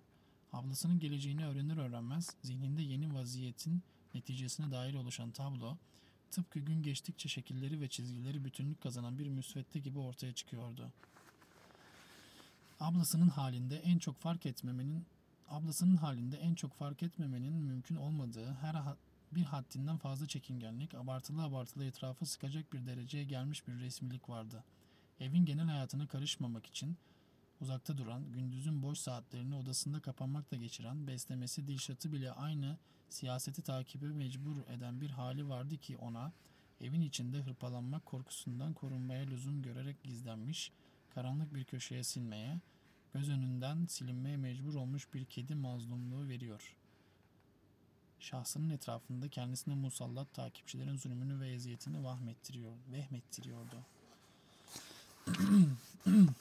Ablasının geleceğini öğrenir öğrenmez zihninde yeni vaziyetin neticesine dair oluşan tablo, tıpkı gün geçtikçe şekilleri ve çizgileri bütünlük kazanan bir müsvedde gibi ortaya çıkıyordu. Ablasının halinde en çok fark etmemenin ablasının halinde en çok fark etmemenin mümkün olmadığı her ha- bir haddinden fazla çekingenlik, abartılı abartılı etrafı sıkacak bir dereceye gelmiş bir resmilik vardı. Evin genel hayatına karışmamak için uzakta duran, gündüzün boş saatlerini odasında kapanmakla geçiren, beslemesi Dilşat'ı bile aynı siyaseti takibe mecbur eden bir hali vardı ki ona, evin içinde hırpalanmak korkusundan korunmaya lüzum görerek gizlenmiş, karanlık bir köşeye sinmeye, göz önünden silinmeye mecbur olmuş bir kedi mazlumluğu veriyor. Şahsının etrafında kendisine musallat takipçilerin zulmünü ve eziyetini vahmettiriyor, vehmettiriyordu.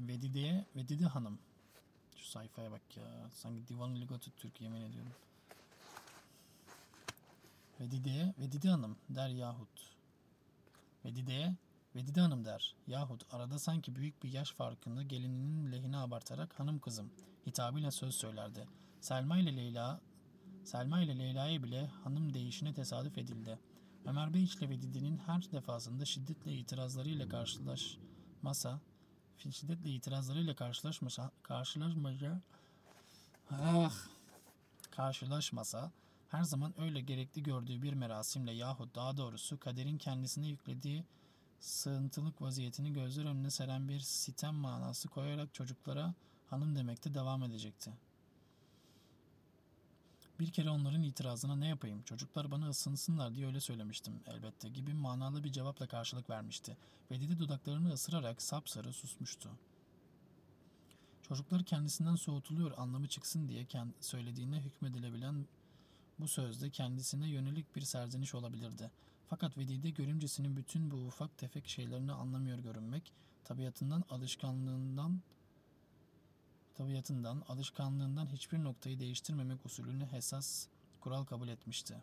Vedide'ye, Vedide Hanım. Şu sayfaya bak ya. Sanki Divan Ligatü Türk yemin ediyorum. Vedide'ye, Vedide Hanım der yahut. Vedide'ye, Vedide Hanım der. Yahut arada sanki büyük bir yaş farkını gelininin lehine abartarak hanım kızım hitabıyla söz söylerdi. Selma ile Leyla Selma ile Leyla'ya bile hanım değişine tesadüf edildi. Ömer Bey ile Vedide'nin her defasında şiddetle itirazlarıyla karşılaşmasa şiddetle itirazlarıyla karşılaşmasa karşılaşmaca ah, karşılaşmasa her zaman öyle gerekli gördüğü bir merasimle yahut daha doğrusu kaderin kendisine yüklediği sığıntılık vaziyetini gözler önüne seren bir sitem manası koyarak çocuklara hanım demekte devam edecekti. Bir kere onların itirazına ne yapayım, çocuklar bana ısınsınlar diye öyle söylemiştim elbette gibi manalı bir cevapla karşılık vermişti. Vedide dudaklarını ısırarak sapsarı susmuştu. Çocuklar kendisinden soğutuluyor anlamı çıksın diye söylediğine hükmedilebilen bu sözde kendisine yönelik bir serzeniş olabilirdi. Fakat Vedide görümcesinin bütün bu ufak tefek şeylerini anlamıyor görünmek, tabiatından alışkanlığından tabiatından alışkanlığından hiçbir noktayı değiştirmemek usulünü esas kural kabul etmişti.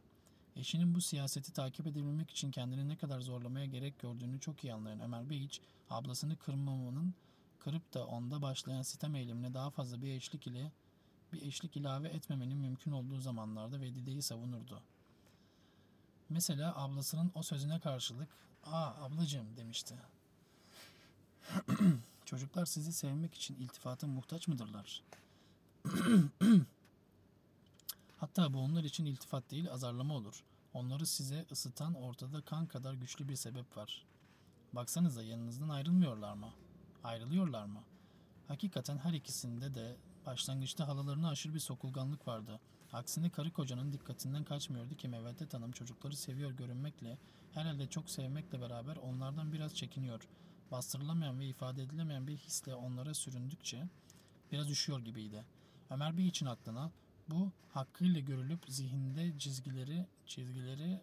Eşinin bu siyaseti takip edebilmek için kendini ne kadar zorlamaya gerek gördüğünü çok iyi anlayan Ömer Beyiç, ablasını kırmamanın kırıp da onda başlayan sitem eylemine daha fazla bir eşlik ile bir eşlik ilave etmemenin mümkün olduğu zamanlarda Vedide'yi savunurdu. Mesela ablasının o sözüne karşılık ''Aa ablacığım'' demişti. Çocuklar sizi sevmek için iltifata muhtaç mıdırlar? Hatta bu onlar için iltifat değil azarlama olur. Onları size ısıtan ortada kan kadar güçlü bir sebep var. Baksanıza yanınızdan ayrılmıyorlar mı? Ayrılıyorlar mı? Hakikaten her ikisinde de başlangıçta halalarına aşırı bir sokulganlık vardı. Aksine karı kocanın dikkatinden kaçmıyordu ki Meveddet Hanım çocukları seviyor görünmekle, herhalde çok sevmekle beraber onlardan biraz çekiniyor. Bastırılamayan ve ifade edilemeyen bir hisle onlara süründükçe biraz üşüyor gibiydi. Ömer Bey için aklına bu hakkıyla görülüp zihinde çizgileri çizgileri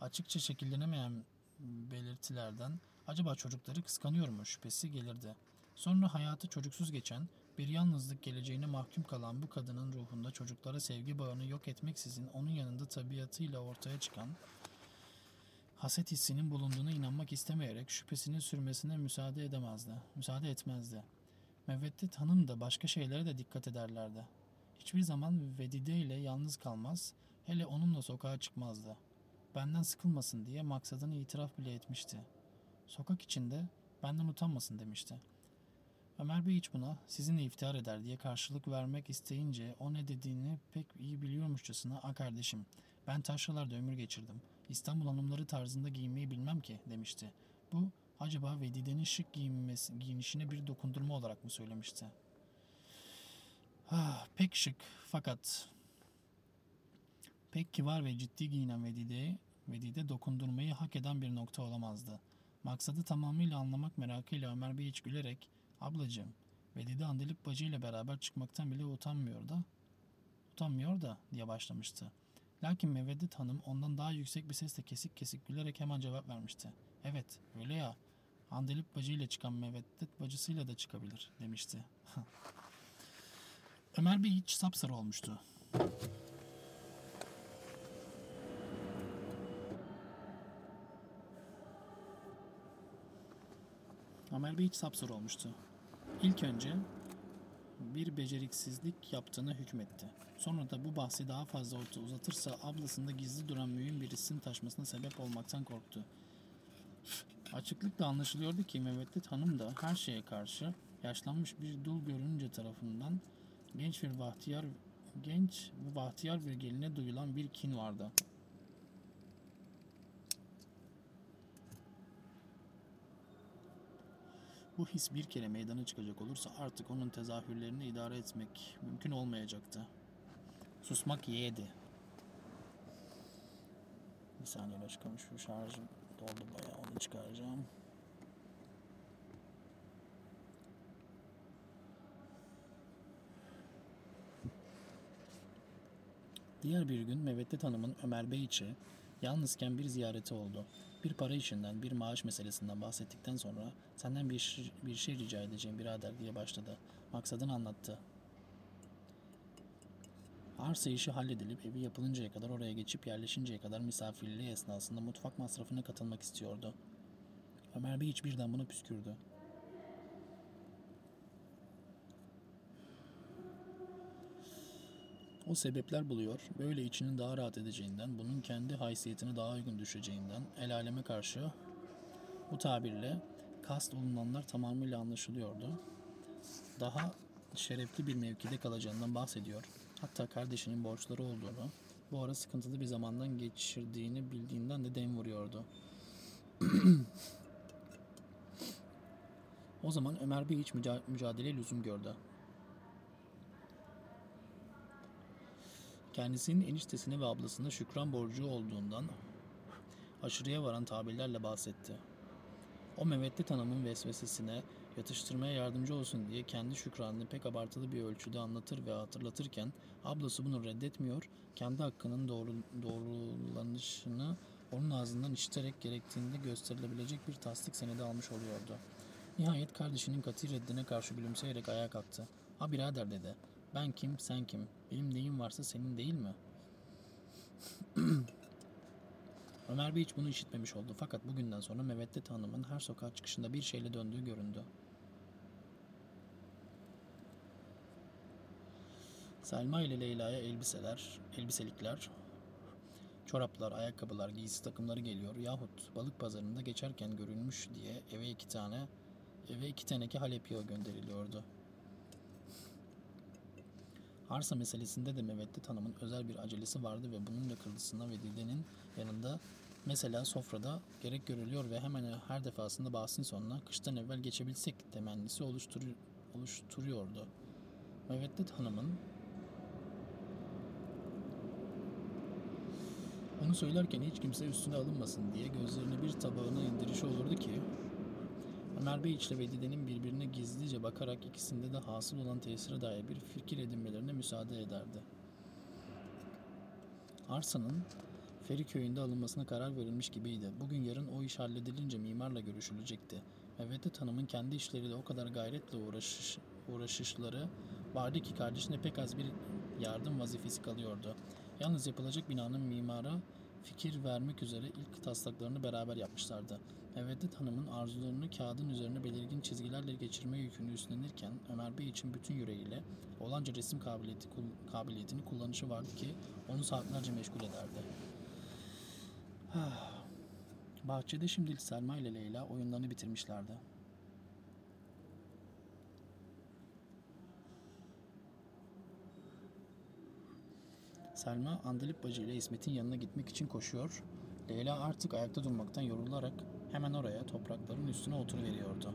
açıkça şekillenemeyen belirtilerden acaba çocukları kıskanıyor mu şüphesi gelirdi. Sonra hayatı çocuksuz geçen, bir yalnızlık geleceğine mahkum kalan bu kadının ruhunda çocuklara sevgi bağını yok etmeksizin onun yanında tabiatıyla ortaya çıkan haset hissinin bulunduğuna inanmak istemeyerek şüphesinin sürmesine müsaade edemezdi. Müsaade etmezdi. Meveddet Hanım da başka şeylere de dikkat ederlerdi. Hiçbir zaman Vedide ile yalnız kalmaz, hele onunla sokağa çıkmazdı. Benden sıkılmasın diye maksadını itiraf bile etmişti. Sokak içinde benden utanmasın demişti. Ömer Bey hiç buna sizinle iftihar eder diye karşılık vermek isteyince o ne dediğini pek iyi biliyormuşçasına a kardeşim ben taşralarda ömür geçirdim. İstanbul hanımları tarzında giyinmeyi bilmem ki demişti. Bu acaba Vedide'nin şık giyinmesi, giyinişine bir dokundurma olarak mı söylemişti? Ah, pek şık fakat pek kibar ve ciddi giyinen Vedide, Vedide dokundurmayı hak eden bir nokta olamazdı. Maksadı tamamıyla anlamak merakıyla Ömer Bey hiç gülerek ablacığım Vedide Andelik bacıyla beraber çıkmaktan bile utanmıyor da utanmıyor da diye başlamıştı. Lakin Meveddet Hanım ondan daha yüksek bir sesle kesik kesik gülerek hemen cevap vermişti. Evet öyle ya Andelip bacıyla çıkan Meveddet bacısıyla da çıkabilir demişti. Ömer Bey hiç sapsarı olmuştu. Ömer Bey hiç sapsarı olmuştu. İlk önce bir beceriksizlik yaptığını hükmetti. Sonra da bu bahsi daha fazla orta uzatırsa ablasında gizli duran mühim bir isim taşmasına sebep olmaktan korktu. Açıklıkla anlaşılıyordu ki Meveddet Hanım da her şeye karşı yaşlanmış bir dul görününce tarafından genç bir bahtiyar genç ve bahtiyar bir geline duyulan bir kin vardı. Bu his bir kere meydana çıkacak olursa artık onun tezahürlerini idare etmek mümkün olmayacaktı. Susmak yeğdi. Bir saniye başkanım şu şarjım doldu bayağı onu çıkaracağım. Diğer bir gün Meveddet Hanım'ın Ömer Bey içi yalnızken bir ziyareti oldu. Bir para işinden, bir maaş meselesinden bahsettikten sonra senden bir, bir şey rica edeceğim birader diye başladı. Maksadını anlattı. Arsa işi halledilip evi yapılıncaya kadar oraya geçip yerleşinceye kadar misafirliği esnasında mutfak masrafına katılmak istiyordu. Ömer Bey hiç birden buna püskürdü. O sebepler buluyor, böyle içinin daha rahat edeceğinden, bunun kendi haysiyetine daha uygun düşeceğinden, el aleme karşı bu tabirle kast olunanlar tamamıyla anlaşılıyordu. Daha şerefli bir mevkide kalacağından bahsediyor. Hatta kardeşinin borçları olduğunu, bu ara sıkıntılı bir zamandan geçirdiğini bildiğinden de dem vuruyordu. o zaman Ömer Bey hiç müca- mücadele lüzum gördü. Kendisinin eniştesine ve ablasına şükran borcu olduğundan aşırıya varan tabirlerle bahsetti. O Meveddet Hanım'ın vesvesesine yatıştırmaya yardımcı olsun diye kendi şükranını pek abartılı bir ölçüde anlatır ve hatırlatırken ablası bunu reddetmiyor, kendi hakkının doğru, doğrulanışını onun ağzından işiterek gerektiğinde gösterilebilecek bir tasdik senedi almış oluyordu. Nihayet kardeşinin katı reddine karşı gülümseyerek ayağa kalktı. Ha birader dedi. Ben kim, sen kim? Benim neyim varsa senin değil mi? Ömer Bey hiç bunu işitmemiş oldu fakat bugünden sonra Meveddet Hanım'ın her sokağa çıkışında bir şeyle döndüğü göründü. Selma ile Leyla'ya elbiseler, elbiselikler, çoraplar, ayakkabılar, giysi takımları geliyor yahut balık pazarında geçerken görülmüş diye eve iki tane eve iki teneke Halep yağı gönderiliyordu. Arsa meselesinde de Meveddet Hanım'ın özel bir acelesi vardı ve bunun yakılısına ve Dide'nin yanında mesela sofrada gerek görülüyor ve hemen her defasında bahsin sonuna kıştan evvel geçebilsek temennisi oluşturu- oluşturuyordu. Meveddet Hanım'ın Onu söylerken hiç kimse üstüne alınmasın diye gözlerini bir tabağına indirişi olurdu ki Ömer Bey ile Vedide'nin birbirine gizlice bakarak ikisinde de hasıl olan tesire dair bir fikir edinmelerine müsaade ederdi. Arsanın Feriköy'ünde alınmasına karar verilmiş gibiydi. Bugün yarın o iş halledilince mimarla görüşülecekti. Vedat Hanım'ın kendi işleriyle o kadar gayretle uğraşış, uğraşışları vardı ki kardeşine pek az bir yardım vazifesi kalıyordu. Yalnız yapılacak binanın mimara fikir vermek üzere ilk taslaklarını beraber yapmışlardı. Meveddet Hanım'ın arzularını kağıdın üzerine belirgin çizgilerle geçirme yükünü üstlenirken Ömer Bey için bütün yüreğiyle olanca resim kabiliyeti, kabiliyetini kullanışı vardı ki onu saatlerce meşgul ederdi. Ah. Bahçede şimdi Selma ile Leyla oyunlarını bitirmişlerdi. Selma Andalip Bacı ile İsmet'in yanına gitmek için koşuyor. Leyla artık ayakta durmaktan yorularak hemen oraya toprakların üstüne oturuveriyordu.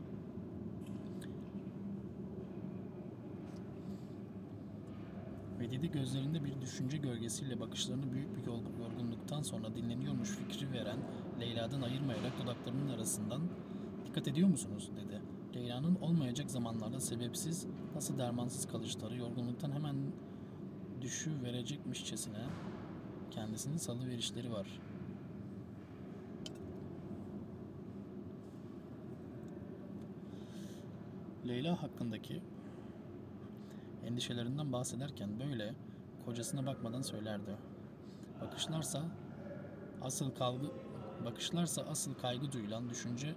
Vedide gözlerinde bir düşünce gölgesiyle bakışlarını büyük bir yorgun- yorgunluktan sonra dinleniyormuş fikri veren Leyla'dan ayırmayarak dudaklarının arasından dikkat ediyor musunuz dedi. Leyla'nın olmayacak zamanlarda sebepsiz nasıl dermansız kalışları yorgunluktan hemen düşü verecekmişçesine kendisini salıverişleri var. Leyla hakkındaki endişelerinden bahsederken böyle kocasına bakmadan söylerdi. Bakışlarsa asıl kavga bakışlarsa asıl kaygı duyulan düşünce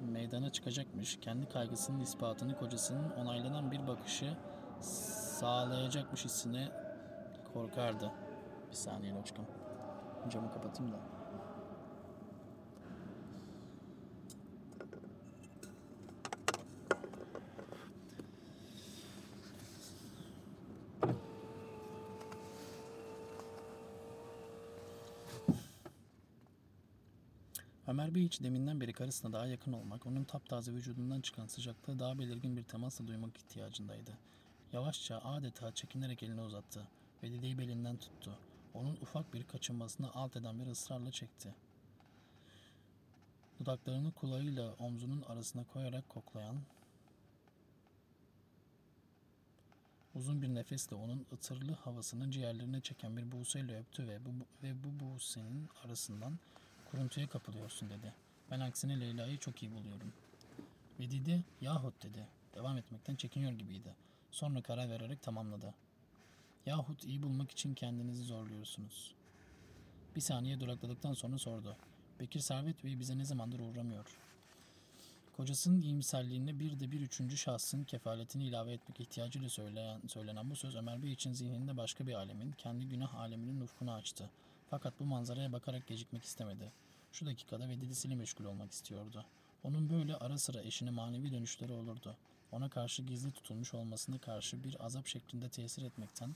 meydana çıkacakmış. Kendi kaygısının ispatını kocasının onaylanan bir bakışı sağlayacakmış hissine korkardı. Bir saniye Loçkam. Camı kapatayım da. Bey hiç deminden beri karısına daha yakın olmak, onun taptaze vücudundan çıkan sıcaklığı daha belirgin bir temasla duymak ihtiyacındaydı. Yavaşça adeta çekinerek elini uzattı ve dideği belinden tuttu. Onun ufak bir kaçınmasını alt eden bir ısrarla çekti. Dudaklarını kulağıyla omzunun arasına koyarak koklayan, uzun bir nefesle onun ıtırlı havasını ciğerlerine çeken bir buğseyle öptü ve bu, ve bu buğsenin arasından kuruntuya kapılıyorsun dedi. Ben aksine Leyla'yı çok iyi buluyorum. Ve Didi yahut dedi. Devam etmekten çekiniyor gibiydi. Sonra karar vererek tamamladı. Yahut iyi bulmak için kendinizi zorluyorsunuz. Bir saniye durakladıktan sonra sordu. Bekir Servet Bey bize ne zamandır uğramıyor? Kocasının iyimserliğine bir de bir üçüncü şahsın kefaletini ilave etmek ihtiyacıyla söyleyen, söylenen bu söz Ömer Bey için zihninde başka bir alemin, kendi günah aleminin ufkunu açtı. Fakat bu manzaraya bakarak gecikmek istemedi. Şu dakikada ve didisiyle meşgul olmak istiyordu. Onun böyle ara sıra eşine manevi dönüşleri olurdu. Ona karşı gizli tutulmuş olmasına karşı bir azap şeklinde tesir etmekten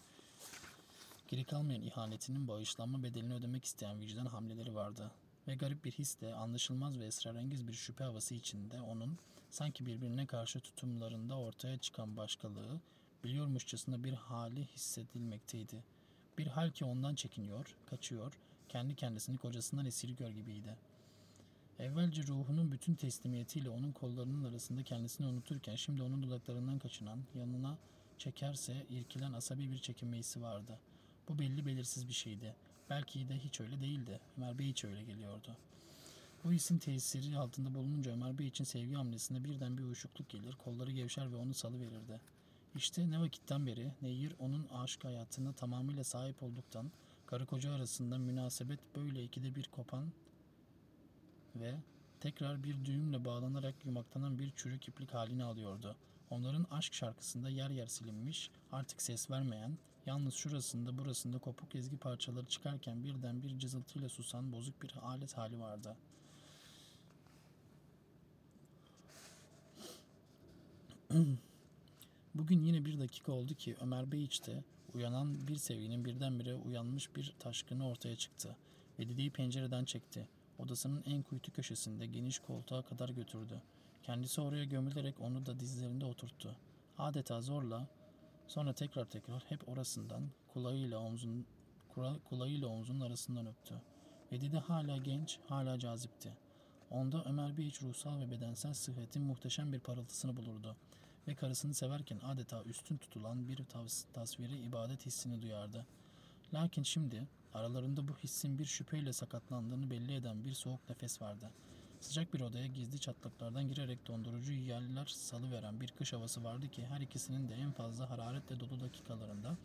geri kalmayan ihanetinin bağışlanma bedelini ödemek isteyen vicdan hamleleri vardı. Ve garip bir hisle, anlaşılmaz ve esrarengiz bir şüphe havası içinde onun sanki birbirine karşı tutumlarında ortaya çıkan başkalığı biliyormuşçasına bir hali hissedilmekteydi. Bir hal ki ondan çekiniyor, kaçıyor, kendi kendisini kocasından esirgör gibiydi. Evvelce ruhunun bütün teslimiyetiyle onun kollarının arasında kendisini unuturken şimdi onun dudaklarından kaçınan, yanına çekerse irkilen asabi bir çekinme hissi vardı. Bu belli belirsiz bir şeydi. Belki de hiç öyle değildi. Ömer Bey hiç öyle geliyordu. Bu isim tesiri altında bulununca Ömer Bey için sevgi hamlesinde birden bir uyuşukluk gelir, kolları gevşer ve onu salıverirdi. İşte ne vakitten beri Nehir onun aşk hayatına tamamıyla sahip olduktan, karı koca arasında münasebet böyle ikide bir kopan ve tekrar bir düğümle bağlanarak yumaklanan bir çürük iplik halini alıyordu. Onların aşk şarkısında yer yer silinmiş, artık ses vermeyen, yalnız şurasında burasında kopuk ezgi parçaları çıkarken birden bir cızıltıyla susan bozuk bir alet hali vardı. Bugün yine bir dakika oldu ki Ömer Bey içte uyanan bir sevginin birdenbire uyanmış bir taşkını ortaya çıktı ve Didi'yi pencereden çekti. Odasının en kuytu köşesinde geniş koltuğa kadar götürdü. Kendisi oraya gömülerek onu da dizlerinde oturttu. Adeta zorla, sonra tekrar tekrar hep orasından, kulağıyla omzun, kula- kulağıyla omzunun arasından öptü. Ve Didi hala genç, hala cazipti. Onda Ömer Bey iç ruhsal ve bedensel sıhhatin muhteşem bir parıltısını bulurdu ve karısını severken adeta üstün tutulan bir tasviri ibadet hissini duyardı. Lakin şimdi aralarında bu hissin bir şüpheyle sakatlandığını belli eden bir soğuk nefes vardı. Sıcak bir odaya gizli çatlaklardan girerek dondurucu yerler salıveren bir kış havası vardı ki her ikisinin de en fazla hararetle dolu dakikalarında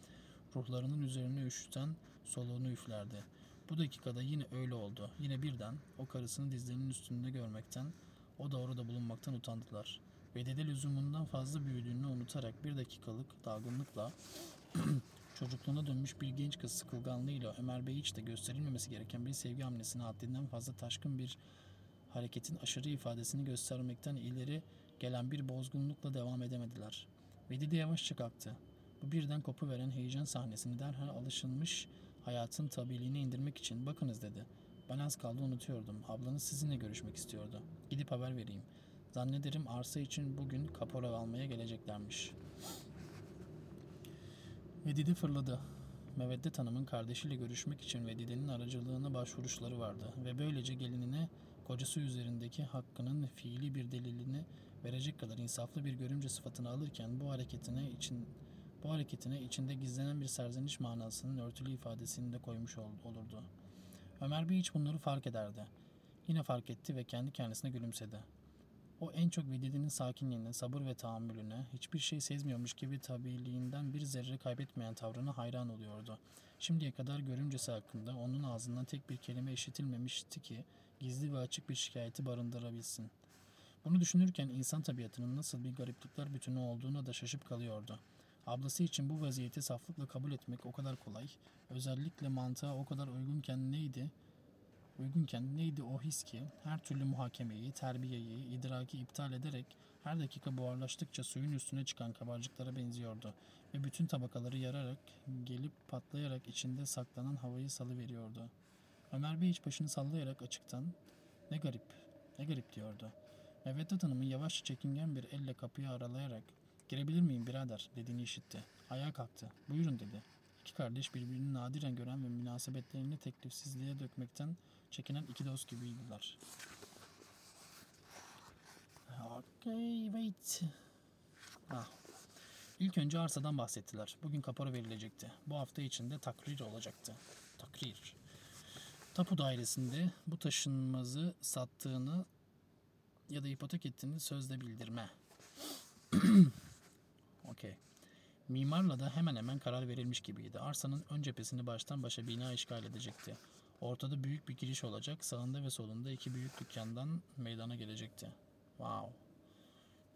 ruhlarının üzerine üşüten soluğunu üflerdi. Bu dakikada yine öyle oldu. Yine birden o karısını dizlerinin üstünde görmekten, o da orada bulunmaktan utandılar. Ve dede lüzumundan fazla büyüdüğünü unutarak bir dakikalık dalgınlıkla çocukluğuna dönmüş bir genç kız sıkılganlığıyla Ömer Bey hiç de gösterilmemesi gereken bir sevgi hamlesine haddinden fazla taşkın bir hareketin aşırı ifadesini göstermekten ileri gelen bir bozgunlukla devam edemediler. Ve Didi yavaşça kalktı. Bu birden kopuveren heyecan sahnesini derhal alışılmış hayatın tabiliğine indirmek için bakınız dedi. Ben az kaldı unutuyordum. Ablanız sizinle görüşmek istiyordu. Gidip haber vereyim. Zannederim arsa için bugün kapora almaya geleceklermiş. Ve Didi fırladı. Meveddet Hanım'ın kardeşiyle görüşmek için Vedide'nin aracılığına başvuruşları vardı ve böylece gelinine kocası üzerindeki hakkının fiili bir delilini verecek kadar insaflı bir görümce sıfatını alırken bu hareketine için bu hareketine içinde gizlenen bir serzeniş manasının örtülü ifadesini de koymuş ol- olurdu. Ömer Bey hiç bunları fark ederdi. Yine fark etti ve kendi kendisine gülümsedi. O en çok Vedide'nin sakinliğine, sabır ve tahammülüne, hiçbir şey sezmiyormuş gibi tabiliğinden bir zerre kaybetmeyen tavrına hayran oluyordu. Şimdiye kadar görümcesi hakkında onun ağzından tek bir kelime işitilmemişti ki gizli ve açık bir şikayeti barındırabilsin. Bunu düşünürken insan tabiatının nasıl bir gariplikler bütünü olduğuna da şaşıp kalıyordu. Ablası için bu vaziyeti saflıkla kabul etmek o kadar kolay, özellikle mantığa o kadar uygunken neydi? Uygunken neydi o his ki her türlü muhakemeyi, terbiyeyi, idraki iptal ederek her dakika buharlaştıkça suyun üstüne çıkan kabarcıklara benziyordu ve bütün tabakaları yararak, gelip patlayarak içinde saklanan havayı salıveriyordu. Ömer Bey hiç başını sallayarak açıktan ne garip, ne garip diyordu. Meveddet Hanım'ın yavaşça çekingen bir elle kapıyı aralayarak girebilir miyim birader dediğini işitti. Ayağa kalktı. Buyurun dedi. İki kardeş birbirini nadiren gören ve münasebetlerini teklifsizliğe dökmekten çekinen iki dost gibiydiler. Okay, wait. Ah. İlk önce arsadan bahsettiler. Bugün kapora verilecekti. Bu hafta içinde takrir olacaktı. Takrir. Tapu dairesinde bu taşınmazı sattığını ya da ipotek ettiğini sözle bildirme. Okey. Mimarla da hemen hemen karar verilmiş gibiydi. Arsanın ön cephesini baştan başa bina işgal edecekti. Ortada büyük bir giriş olacak. Sağında ve solunda iki büyük dükkandan meydana gelecekti. Wow.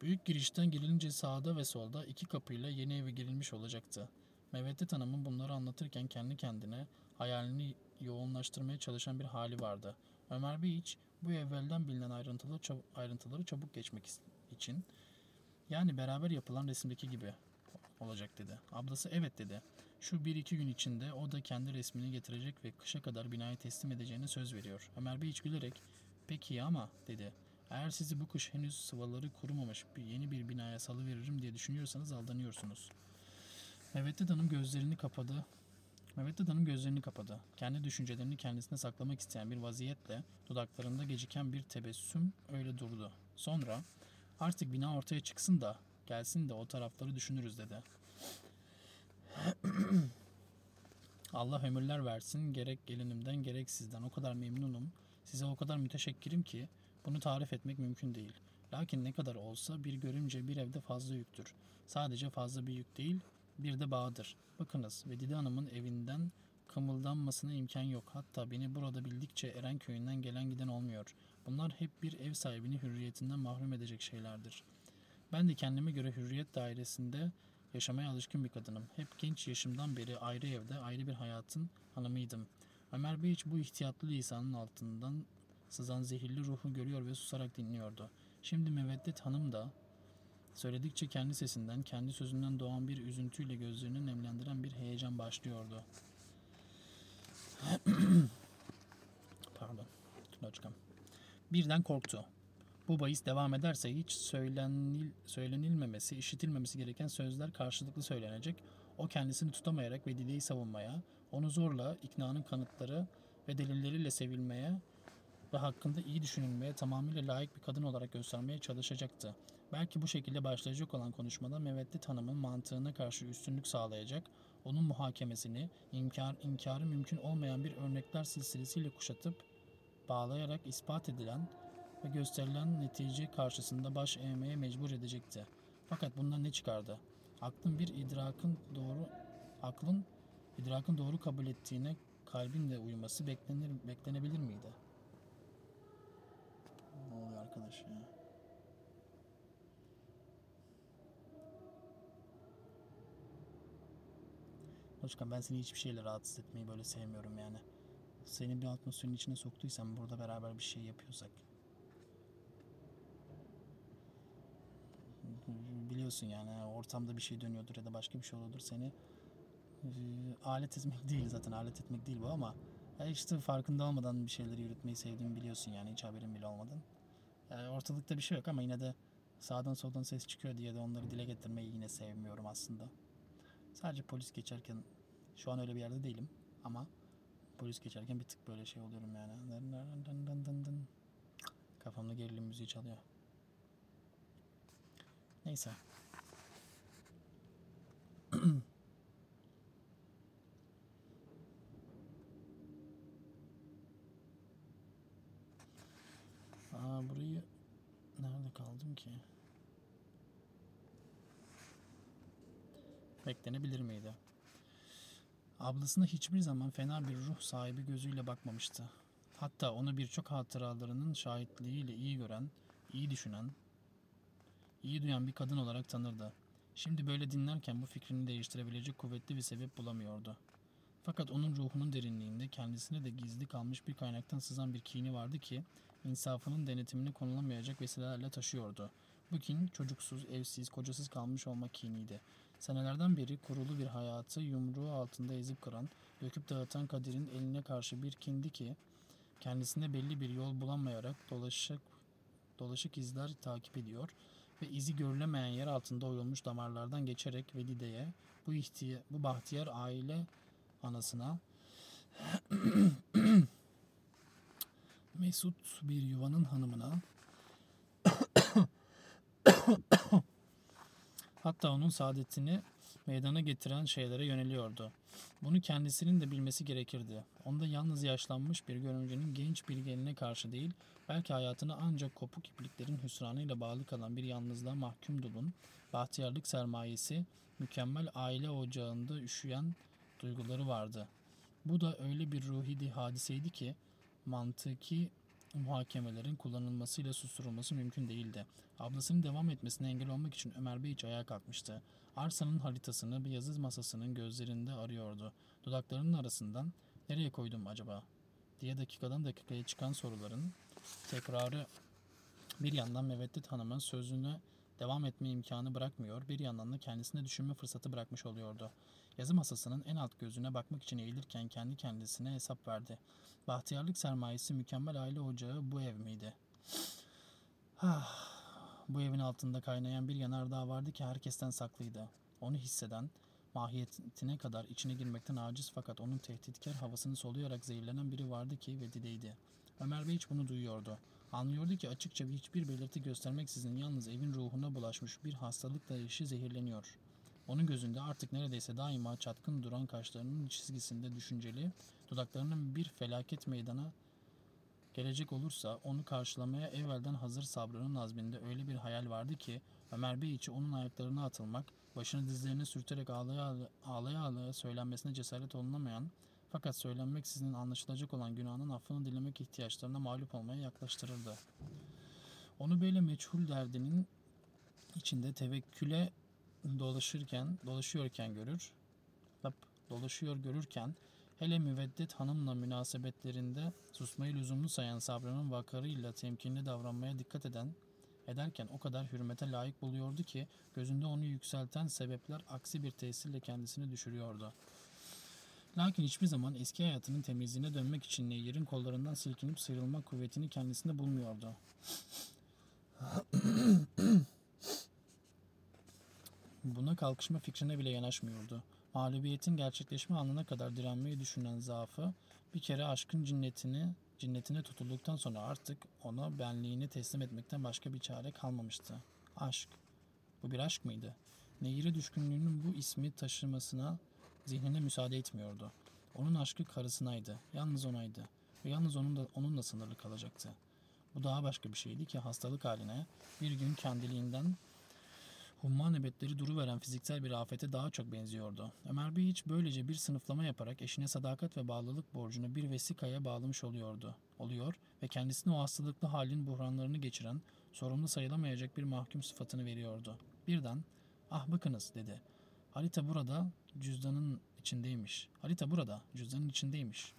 Büyük girişten girilince sağda ve solda iki kapıyla yeni eve girilmiş olacaktı. Meveddet Hanım'ın bunları anlatırken kendi kendine hayalini yoğunlaştırmaya çalışan bir hali vardı. Ömer Bey hiç bu evvelden bilinen ayrıntılı çab- ayrıntıları çabuk geçmek için yani beraber yapılan resimdeki gibi olacak dedi. Ablası evet dedi. Şu bir iki gün içinde o da kendi resmini getirecek ve kışa kadar binayı teslim edeceğine söz veriyor. Ömer Bey hiç gülerek peki ama dedi. Eğer sizi bu kış henüz sıvaları kurumamış bir yeni bir binaya salıveririm diye düşünüyorsanız aldanıyorsunuz. Meveddet Hanım gözlerini kapadı. Meveddet Hanım gözlerini kapadı. Kendi düşüncelerini kendisine saklamak isteyen bir vaziyetle dudaklarında geciken bir tebessüm öyle durdu. Sonra artık bina ortaya çıksın da gelsin de o tarafları düşünürüz dedi. Allah ömürler versin gerek gelinimden gerek sizden o kadar memnunum. Size o kadar müteşekkirim ki bunu tarif etmek mümkün değil. Lakin ne kadar olsa bir görümce bir evde fazla yüktür. Sadece fazla bir yük değil, bir de bağdır. Bakınız, Vedide Hanım'ın evinden kımıldanmasına imkan yok. Hatta beni burada bildikçe Eren köyünden gelen giden olmuyor. Bunlar hep bir ev sahibini hürriyetinden mahrum edecek şeylerdir. Ben de kendime göre hürriyet dairesinde yaşamaya alışkın bir kadınım. Hep genç yaşımdan beri ayrı evde, ayrı bir hayatın hanımıydım. Ömer Bey hiç bu ihtiyatlı lisanın altından sızan zehirli ruhu görüyor ve susarak dinliyordu. Şimdi Meveddet Hanım da söyledikçe kendi sesinden, kendi sözünden doğan bir üzüntüyle gözlerini nemlendiren bir heyecan başlıyordu. Pardon. Loçkam. Birden korktu. Bu bahis devam ederse hiç söylenil, söylenilmemesi, işitilmemesi gereken sözler karşılıklı söylenecek. O kendisini tutamayarak ve dileği savunmaya, onu zorla iknanın kanıtları ve delilleriyle sevilmeye ve hakkında iyi düşünülmeye tamamıyla layık bir kadın olarak göstermeye çalışacaktı. Belki bu şekilde başlayacak olan konuşmada Meveddet Hanım'ın mantığına karşı üstünlük sağlayacak, onun muhakemesini inkar, inkarı mümkün olmayan bir örnekler silsilesiyle kuşatıp bağlayarak ispat edilen ve gösterilen netice karşısında baş eğmeye mecbur edecekti. Fakat bundan ne çıkardı? Aklın bir idrakın doğru aklın idrakın doğru kabul ettiğine kalbin de uyması beklenir beklenebilir miydi? Ne oluyor arkadaş ya? Başkan ben seni hiçbir şeyle rahatsız etmeyi böyle sevmiyorum yani. Seni bir atmosferin içine soktuysam burada beraber bir şey yapıyorsak. Biliyorsun yani ortamda bir şey dönüyordur ya da başka bir şey oluyordur seni e, alet etmek değil zaten alet etmek değil bu ama ya işte farkında olmadan bir şeyleri yürütmeyi sevdiğimi biliyorsun yani hiç haberin bile olmadan. Yani ortalıkta bir şey yok ama yine de sağdan soldan ses çıkıyor diye de onları dile getirmeyi yine sevmiyorum aslında. Sadece polis geçerken şu an öyle bir yerde değilim ama polis geçerken bir tık böyle şey oluyorum yani. Kafamda gerilim müziği çalıyor. Neyse. Aa burayı nerede kaldım ki? Beklenebilir miydi? Ablasına hiçbir zaman fena bir ruh sahibi gözüyle bakmamıştı. Hatta onu birçok hatıralarının şahitliğiyle iyi gören, iyi düşünen, iyi duyan bir kadın olarak tanırdı. Şimdi böyle dinlerken bu fikrini değiştirebilecek kuvvetli bir sebep bulamıyordu. Fakat onun ruhunun derinliğinde kendisine de gizli kalmış bir kaynaktan sızan bir kini vardı ki insafının denetimine konulamayacak vesilelerle taşıyordu. Bu kin çocuksuz, evsiz, kocasız kalmış olma kiniydi. Senelerden beri kurulu bir hayatı yumruğu altında ezip kıran, döküp dağıtan kaderin eline karşı bir kindi ki kendisine belli bir yol bulamayarak dolaşık dolaşık izler takip ediyor ve izi görülemeyen yer altında oyulmuş damarlardan geçerek Velide'ye, bu, ihtiya bu bahtiyar aile anasına mesut bir yuvanın hanımına hatta onun saadetini meydana getiren şeylere yöneliyordu. Bunu kendisinin de bilmesi gerekirdi. Onda yalnız yaşlanmış bir görümcenin genç bir geline karşı değil, belki hayatını ancak kopuk ipliklerin hüsranıyla bağlı kalan bir yalnızlığa mahkum dulun, bahtiyarlık sermayesi, mükemmel aile ocağında üşüyen duyguları vardı. Bu da öyle bir ruhi hadiseydi ki, mantıki muhakemelerin kullanılmasıyla susturulması mümkün değildi. Ablasının devam etmesine engel olmak için Ömer Bey ayağa kalkmıştı. Arsanın haritasını bir yazı masasının gözlerinde arıyordu. Dudaklarının arasından nereye koydum acaba diye dakikadan dakikaya çıkan soruların tekrarı bir yandan Meveddet Hanım'ın sözüne devam etme imkanı bırakmıyor, bir yandan da kendisine düşünme fırsatı bırakmış oluyordu. Yazı masasının en alt gözüne bakmak için eğilirken kendi kendisine hesap verdi. Bahtiyarlık sermayesi mükemmel aile ocağı bu ev miydi? Ah, bu evin altında kaynayan bir yanardağ vardı ki herkesten saklıydı. Onu hisseden, mahiyetine kadar içine girmekten aciz fakat onun tehditkar havasını soluyarak zehirlenen biri vardı ki Vedide'ydi. Ömer Bey hiç bunu duyuyordu. Anlıyordu ki açıkça hiçbir belirti göstermeksizin yalnız evin ruhuna bulaşmış bir hastalıkla işi zehirleniyor. Onun gözünde artık neredeyse daima çatkın duran kaşlarının çizgisinde düşünceli, dudaklarının bir felaket meydana Gelecek olursa onu karşılamaya evvelden hazır sabrının azminde öyle bir hayal vardı ki Ömer Bey içi onun ayaklarına atılmak, başını dizlerine sürterek ağlaya ağlaya, ağlaya söylenmesine cesaret olunamayan fakat söylenmeksizin anlaşılacak olan günahının affını dilemek ihtiyaçlarına mağlup olmaya yaklaştırırdı. Onu böyle meçhul derdinin içinde tevekküle dolaşırken, dolaşıyorken görür, hop, dolaşıyor görürken hele müveddet hanımla münasebetlerinde susmayı lüzumlu sayan sabrının vakarıyla temkinli davranmaya dikkat eden ederken o kadar hürmete layık buluyordu ki gözünde onu yükselten sebepler aksi bir tesirle kendisini düşürüyordu. Lakin hiçbir zaman eski hayatının temizliğine dönmek için Neyyir'in kollarından silkinip sıyrılma kuvvetini kendisinde bulmuyordu. Buna kalkışma fikrine bile yanaşmıyordu. Mağlubiyetin gerçekleşme anına kadar direnmeyi düşünen zaafı bir kere aşkın cinnetini cinnetine tutulduktan sonra artık ona benliğini teslim etmekten başka bir çare kalmamıştı. Aşk. Bu bir aşk mıydı? Nehir'e düşkünlüğünün bu ismi taşımasına zihnine müsaade etmiyordu. Onun aşkı karısınaydı. Yalnız onaydı. Ve yalnız onun da, onunla sınırlı kalacaktı. Bu daha başka bir şeydi ki hastalık haline bir gün kendiliğinden humma nöbetleri duruveren fiziksel bir afete daha çok benziyordu. Ömer Bey hiç böylece bir sınıflama yaparak eşine sadakat ve bağlılık borcunu bir vesikaya bağlamış oluyordu. Oluyor ve kendisine o hastalıklı halin buhranlarını geçiren, sorumlu sayılamayacak bir mahkum sıfatını veriyordu. Birden, ah bakınız dedi. Harita burada, cüzdanın içindeymiş. Harita burada, cüzdanın içindeymiş.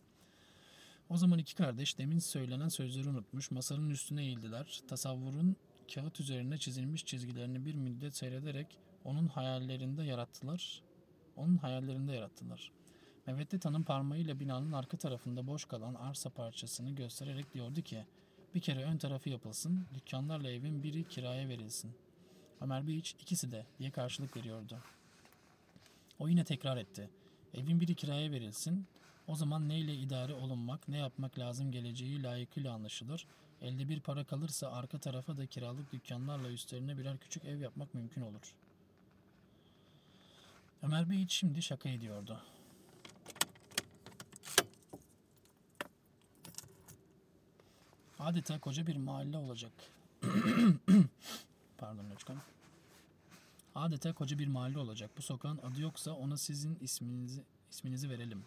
O zaman iki kardeş demin söylenen sözleri unutmuş, masanın üstüne eğildiler. Tasavvurun kağıt üzerine çizilmiş çizgilerini bir müddet seyrederek onun hayallerinde yarattılar. Onun hayallerinde yarattılar. Meveddet Hanım parmağıyla binanın arka tarafında boş kalan arsa parçasını göstererek diyordu ki bir kere ön tarafı yapılsın, dükkanlarla evin biri kiraya verilsin. Ömer Bey hiç ikisi de diye karşılık veriyordu. O yine tekrar etti. Evin biri kiraya verilsin, o zaman neyle idare olunmak, ne yapmak lazım geleceği layıkıyla anlaşılır. Elde bir para kalırsa arka tarafa da kiralık dükkanlarla üstlerine birer küçük ev yapmak mümkün olur. Ömer Bey hiç şimdi şaka ediyordu. Adeta koca bir mahalle olacak. Pardon lütfen. Adeta koca bir mahalle olacak. Bu sokağın adı yoksa ona sizin isminizi isminizi verelim.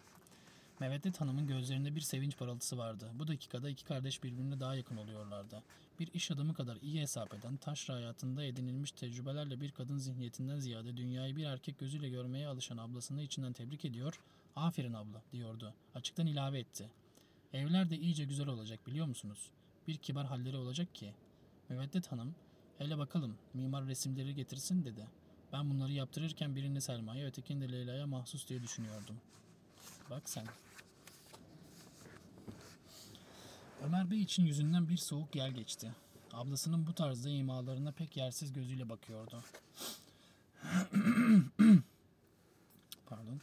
Meveddet Hanım'ın gözlerinde bir sevinç parıltısı vardı. Bu dakikada iki kardeş birbirine daha yakın oluyorlardı. Bir iş adamı kadar iyi hesap eden, taşra hayatında edinilmiş tecrübelerle bir kadın zihniyetinden ziyade dünyayı bir erkek gözüyle görmeye alışan ablasını içinden tebrik ediyor. Aferin abla diyordu. Açıktan ilave etti. Evler de iyice güzel olacak biliyor musunuz? Bir kibar halleri olacak ki. Müveddet Hanım, hele bakalım mimar resimleri getirsin dedi. Ben bunları yaptırırken birini Selma'ya ötekini de Leyla'ya mahsus diye düşünüyordum. Bak sen. Ömer Bey için yüzünden bir soğuk yer geçti. Ablasının bu tarzda imalarına pek yersiz gözüyle bakıyordu. Pardon.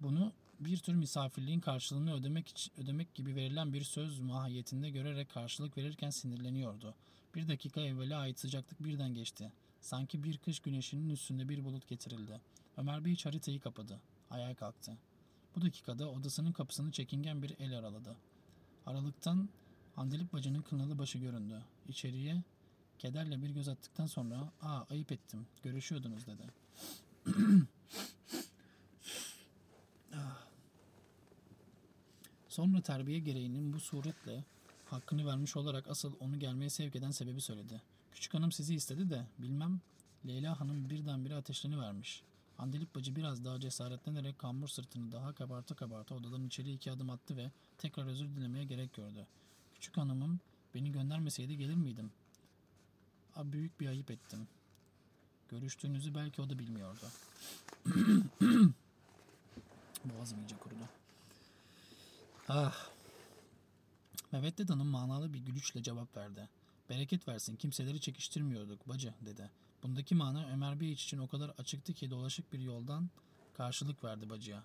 Bunu bir tür misafirliğin karşılığını ödemek ödemek gibi verilen bir söz mahiyetinde görerek karşılık verirken sinirleniyordu. Bir dakika evvela ait sıcaklık birden geçti. Sanki bir kış güneşinin üstünde bir bulut getirildi. Ömer Bey haritayı kapadı. Ayağa kalktı. Bu dakikada odasının kapısını çekingen bir el araladı. Aralıktan Andelip bacının kınalı başı göründü. İçeriye kederle bir göz attıktan sonra ''Aa ayıp ettim, görüşüyordunuz'' dedi. Sonra terbiye gereğinin bu suretle hakkını vermiş olarak asıl onu gelmeye sevk eden sebebi söyledi. Küçük hanım sizi istedi de bilmem Leyla hanım birdenbire ateşleni vermiş. Andelip bacı biraz daha cesaretlenerek kambur sırtını daha kabarta kabarta odadan içeri iki adım attı ve tekrar özür dilemeye gerek gördü. Küçük hanımım beni göndermeseydi gelir miydim? A, büyük bir ayıp ettim. Görüştüğünüzü belki o da bilmiyordu. Boğazım iyice kurudu. Ah. Mehmet Hanım manalı bir gülüşle cevap verdi. Bereket versin kimseleri çekiştirmiyorduk bacı dedi. Bundaki mana Ömer Bey için o kadar açıktı ki dolaşık bir yoldan karşılık verdi bacıya.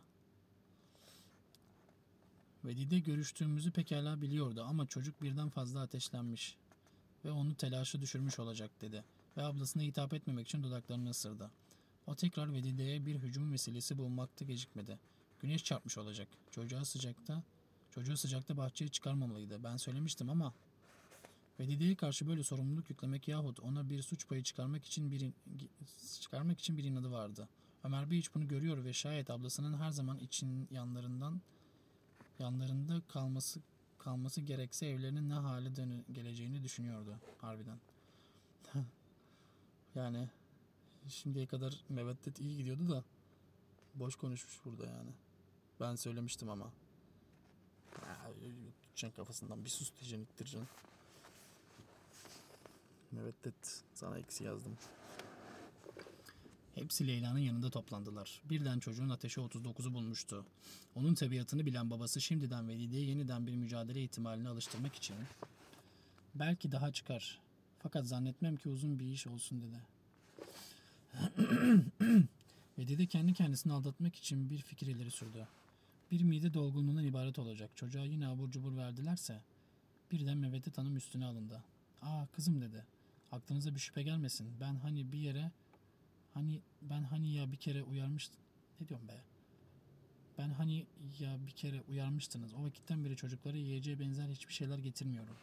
Vedide görüştüğümüzü pekala biliyordu ama çocuk birden fazla ateşlenmiş ve onu telaşa düşürmüş olacak dedi ve ablasına hitap etmemek için dudaklarını ısırdı. O tekrar Vedide'ye bir hücum vesilesi bulmakta gecikmedi. Güneş çarpmış olacak. Çocuğa sıcakta Çocuğu sıcakta bahçeye çıkarmamalıydı. Ben söylemiştim ama Vedide'ye karşı böyle sorumluluk yüklemek yahut ona bir suç payı çıkarmak için bir çıkarmak için bir inadı vardı. Ömer Bey hiç bunu görüyor ve şayet ablasının her zaman için yanlarından yanlarında kalması kalması gerekse evlerinin ne hale dönü geleceğini düşünüyordu harbiden. yani şimdiye kadar Meveddet iyi gidiyordu da boş konuşmuş burada yani. Ben söylemiştim ama. Ya, kafasından bir sus diyeceksin ittireceksin. Meveddet sana eksi yazdım. Hepsi Leyla'nın yanında toplandılar. Birden çocuğun ateşi 39'u bulmuştu. Onun tabiatını bilen babası şimdiden Velide'ye yeniden bir mücadele ihtimalini alıştırmak için belki daha çıkar. Fakat zannetmem ki uzun bir iş olsun dedi. Vedide kendi kendisini aldatmak için bir fikir ileri sürdü. Bir mide dolgunluğundan ibaret olacak. Çocuğa yine abur cubur verdilerse birden Mevedet Hanım üstüne alındı. Aa kızım dedi. Aklınıza bir şüphe gelmesin. Ben hani bir yere hani ben hani ya bir kere uyarmıştım. Ne diyorum be? Ben hani ya bir kere uyarmıştınız. O vakitten beri çocuklara yiyeceğe benzer hiçbir şeyler getirmiyorum.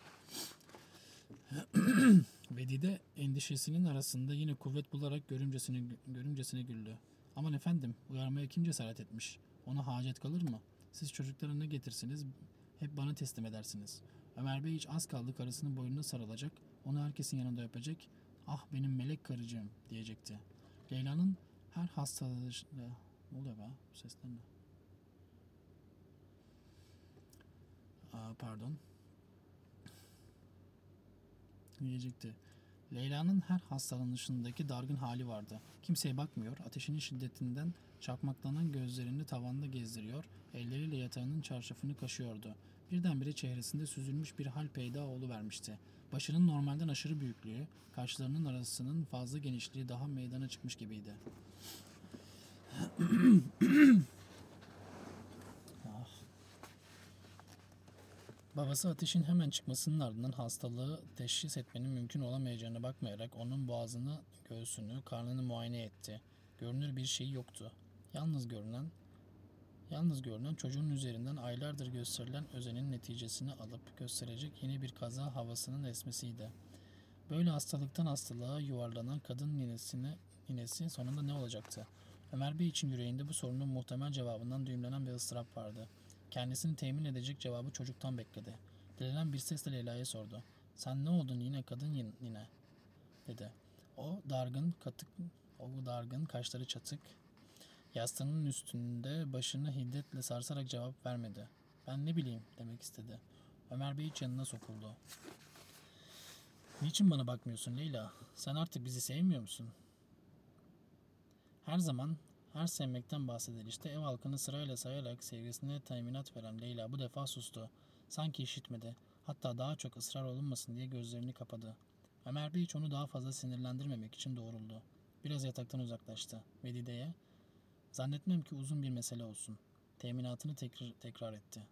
Vedide endişesinin arasında yine kuvvet bularak görümcesine, görümcesine güldü. Aman efendim uyarmaya kim cesaret etmiş? Ona hacet kalır mı? Siz çocuklara ne getirsiniz hep bana teslim edersiniz. Ömer Bey hiç az kaldı karısının boynuna sarılacak, onu herkesin yanında öpecek. Ah benim melek karıcığım diyecekti. Leyla'nın her hastalığı... Ne oluyor be? Sesler ne? Aa, pardon. Diyecekti. Leyla'nın her hastalanışındaki dargın hali vardı. Kimseye bakmıyor, ateşinin şiddetinden çakmaklanan gözlerini tavanda gezdiriyor, elleriyle yatağının çarşafını kaşıyordu. Birdenbire çehresinde süzülmüş bir hal peyda vermişti. Başının normalden aşırı büyüklüğü, kaşlarının arasının fazla genişliği daha meydana çıkmış gibiydi. ah. Babası ateşin hemen çıkmasının ardından hastalığı teşhis etmenin mümkün olamayacağına bakmayarak onun boğazını, göğsünü, karnını muayene etti. Görünür bir şey yoktu. Yalnız görünen Yalnız görünen çocuğun üzerinden aylardır gösterilen özenin neticesini alıp gösterecek yeni bir kaza havasının esmesiydi. Böyle hastalıktan hastalığa yuvarlanan kadın ninesine, ninesi sonunda ne olacaktı? Ömer Bey için yüreğinde bu sorunun muhtemel cevabından düğümlenen bir ıstırap vardı. Kendisini temin edecek cevabı çocuktan bekledi. Dilenen bir sesle Leyla'ya sordu. Sen ne oldun yine kadın yine? dedi. O dargın, katık, o dargın, kaşları çatık, Yastığının üstünde başını hiddetle sarsarak cevap vermedi. Ben ne bileyim demek istedi. Ömer Bey hiç yanına sokuldu. Niçin bana bakmıyorsun Leyla? Sen artık bizi sevmiyor musun? Her zaman her sevmekten bahseder işte ev halkını sırayla sayarak sevgisine teminat veren Leyla bu defa sustu. Sanki işitmedi. Hatta daha çok ısrar olunmasın diye gözlerini kapadı. Ömer Bey hiç onu daha fazla sinirlendirmemek için doğruldu. Biraz yataktan uzaklaştı. Vedide'ye Zannetmem ki uzun bir mesele olsun. Teminatını tekrar, tekrar etti.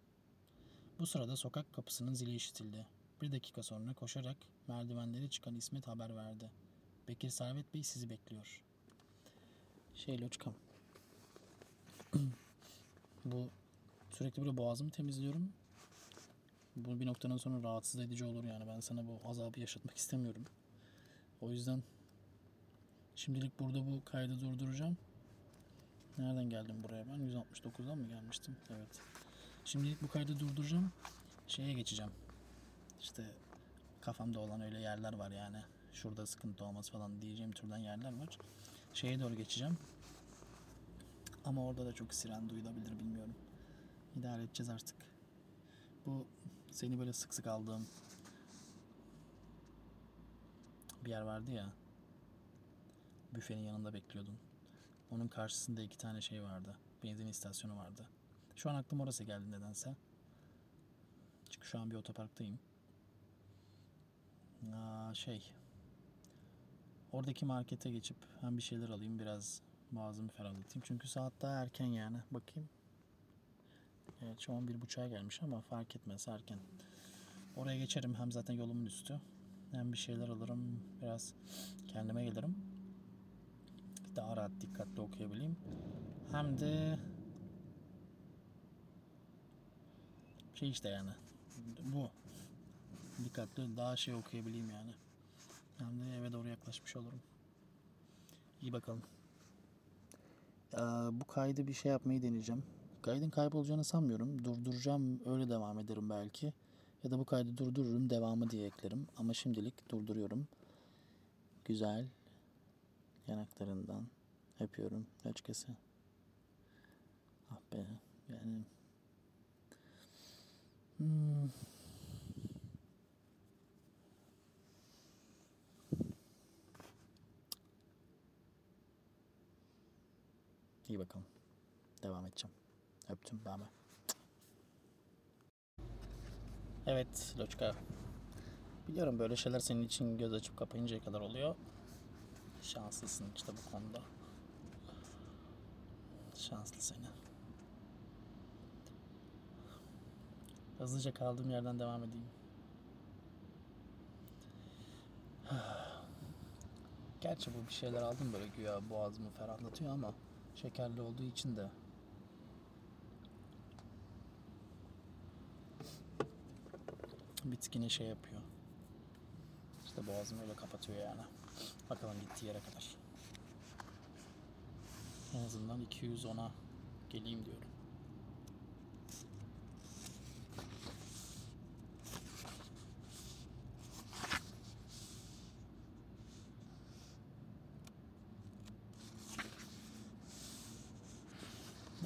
Bu sırada sokak kapısının zili işitildi. Bir dakika sonra koşarak merdivenleri çıkan İsmet haber verdi. Bekir Servet Bey sizi bekliyor. Şey Loçkam. Bu sürekli böyle boğazımı temizliyorum. Bu bir noktadan sonra rahatsız edici olur yani. Ben sana bu azabı yaşatmak istemiyorum. O yüzden şimdilik burada bu kaydı durduracağım. Nereden geldim buraya ben? 169'dan mı gelmiştim? Evet. Şimdilik bu kaydı durduracağım. Şeye geçeceğim. İşte kafamda olan öyle yerler var yani. Şurada sıkıntı olmaz falan diyeceğim türden yerler var. Şeye doğru geçeceğim. Ama orada da çok siren duyulabilir bilmiyorum. İdare edeceğiz artık. Bu seni böyle sık sık aldığım bir yer vardı ya. Büfenin yanında bekliyordun. Onun karşısında iki tane şey vardı. Benzin istasyonu vardı. Şu an aklım orası geldi nedense. Çünkü şu an bir otoparktayım. Aa, şey. Oradaki markete geçip hem bir şeyler alayım biraz boğazımı ferahlatayım. Çünkü saat daha erken yani. Bakayım. Evet şu an bir buçuğa gelmiş ama fark etmez erken. Oraya geçerim hem zaten yolumun üstü. Hem bir şeyler alırım biraz kendime gelirim daha rahat dikkatli okuyabileyim. Hem de Şey işte yani. Bu. Dikkatli daha şey okuyabileyim yani. Hem de eve doğru yaklaşmış olurum. İyi bakalım. Ee, bu kaydı bir şey yapmayı deneyeceğim. Kaydın kaybolacağını sanmıyorum. Durduracağım öyle devam ederim belki. Ya da bu kaydı durdururum devamı diye eklerim. Ama şimdilik durduruyorum. Güzel yanaklarından öpüyorum açıkçası. Ah be yani. Hmm. İyi bakalım. Devam edeceğim. Öptüm. Bay. Evet Loçka. Biliyorum böyle şeyler senin için göz açıp kapayıncaya kadar oluyor. Şanslısın işte bu konuda. Şanslı seni. Hızlıca kaldığım yerden devam edeyim. Gerçi bu bir şeyler aldım böyle güya boğazımı ferahlatıyor ama şekerli olduğu için de bitkini şey yapıyor. İşte boğazımı öyle kapatıyor yani. Bakalım gittiği yere kadar. En azından 210'a geleyim diyorum.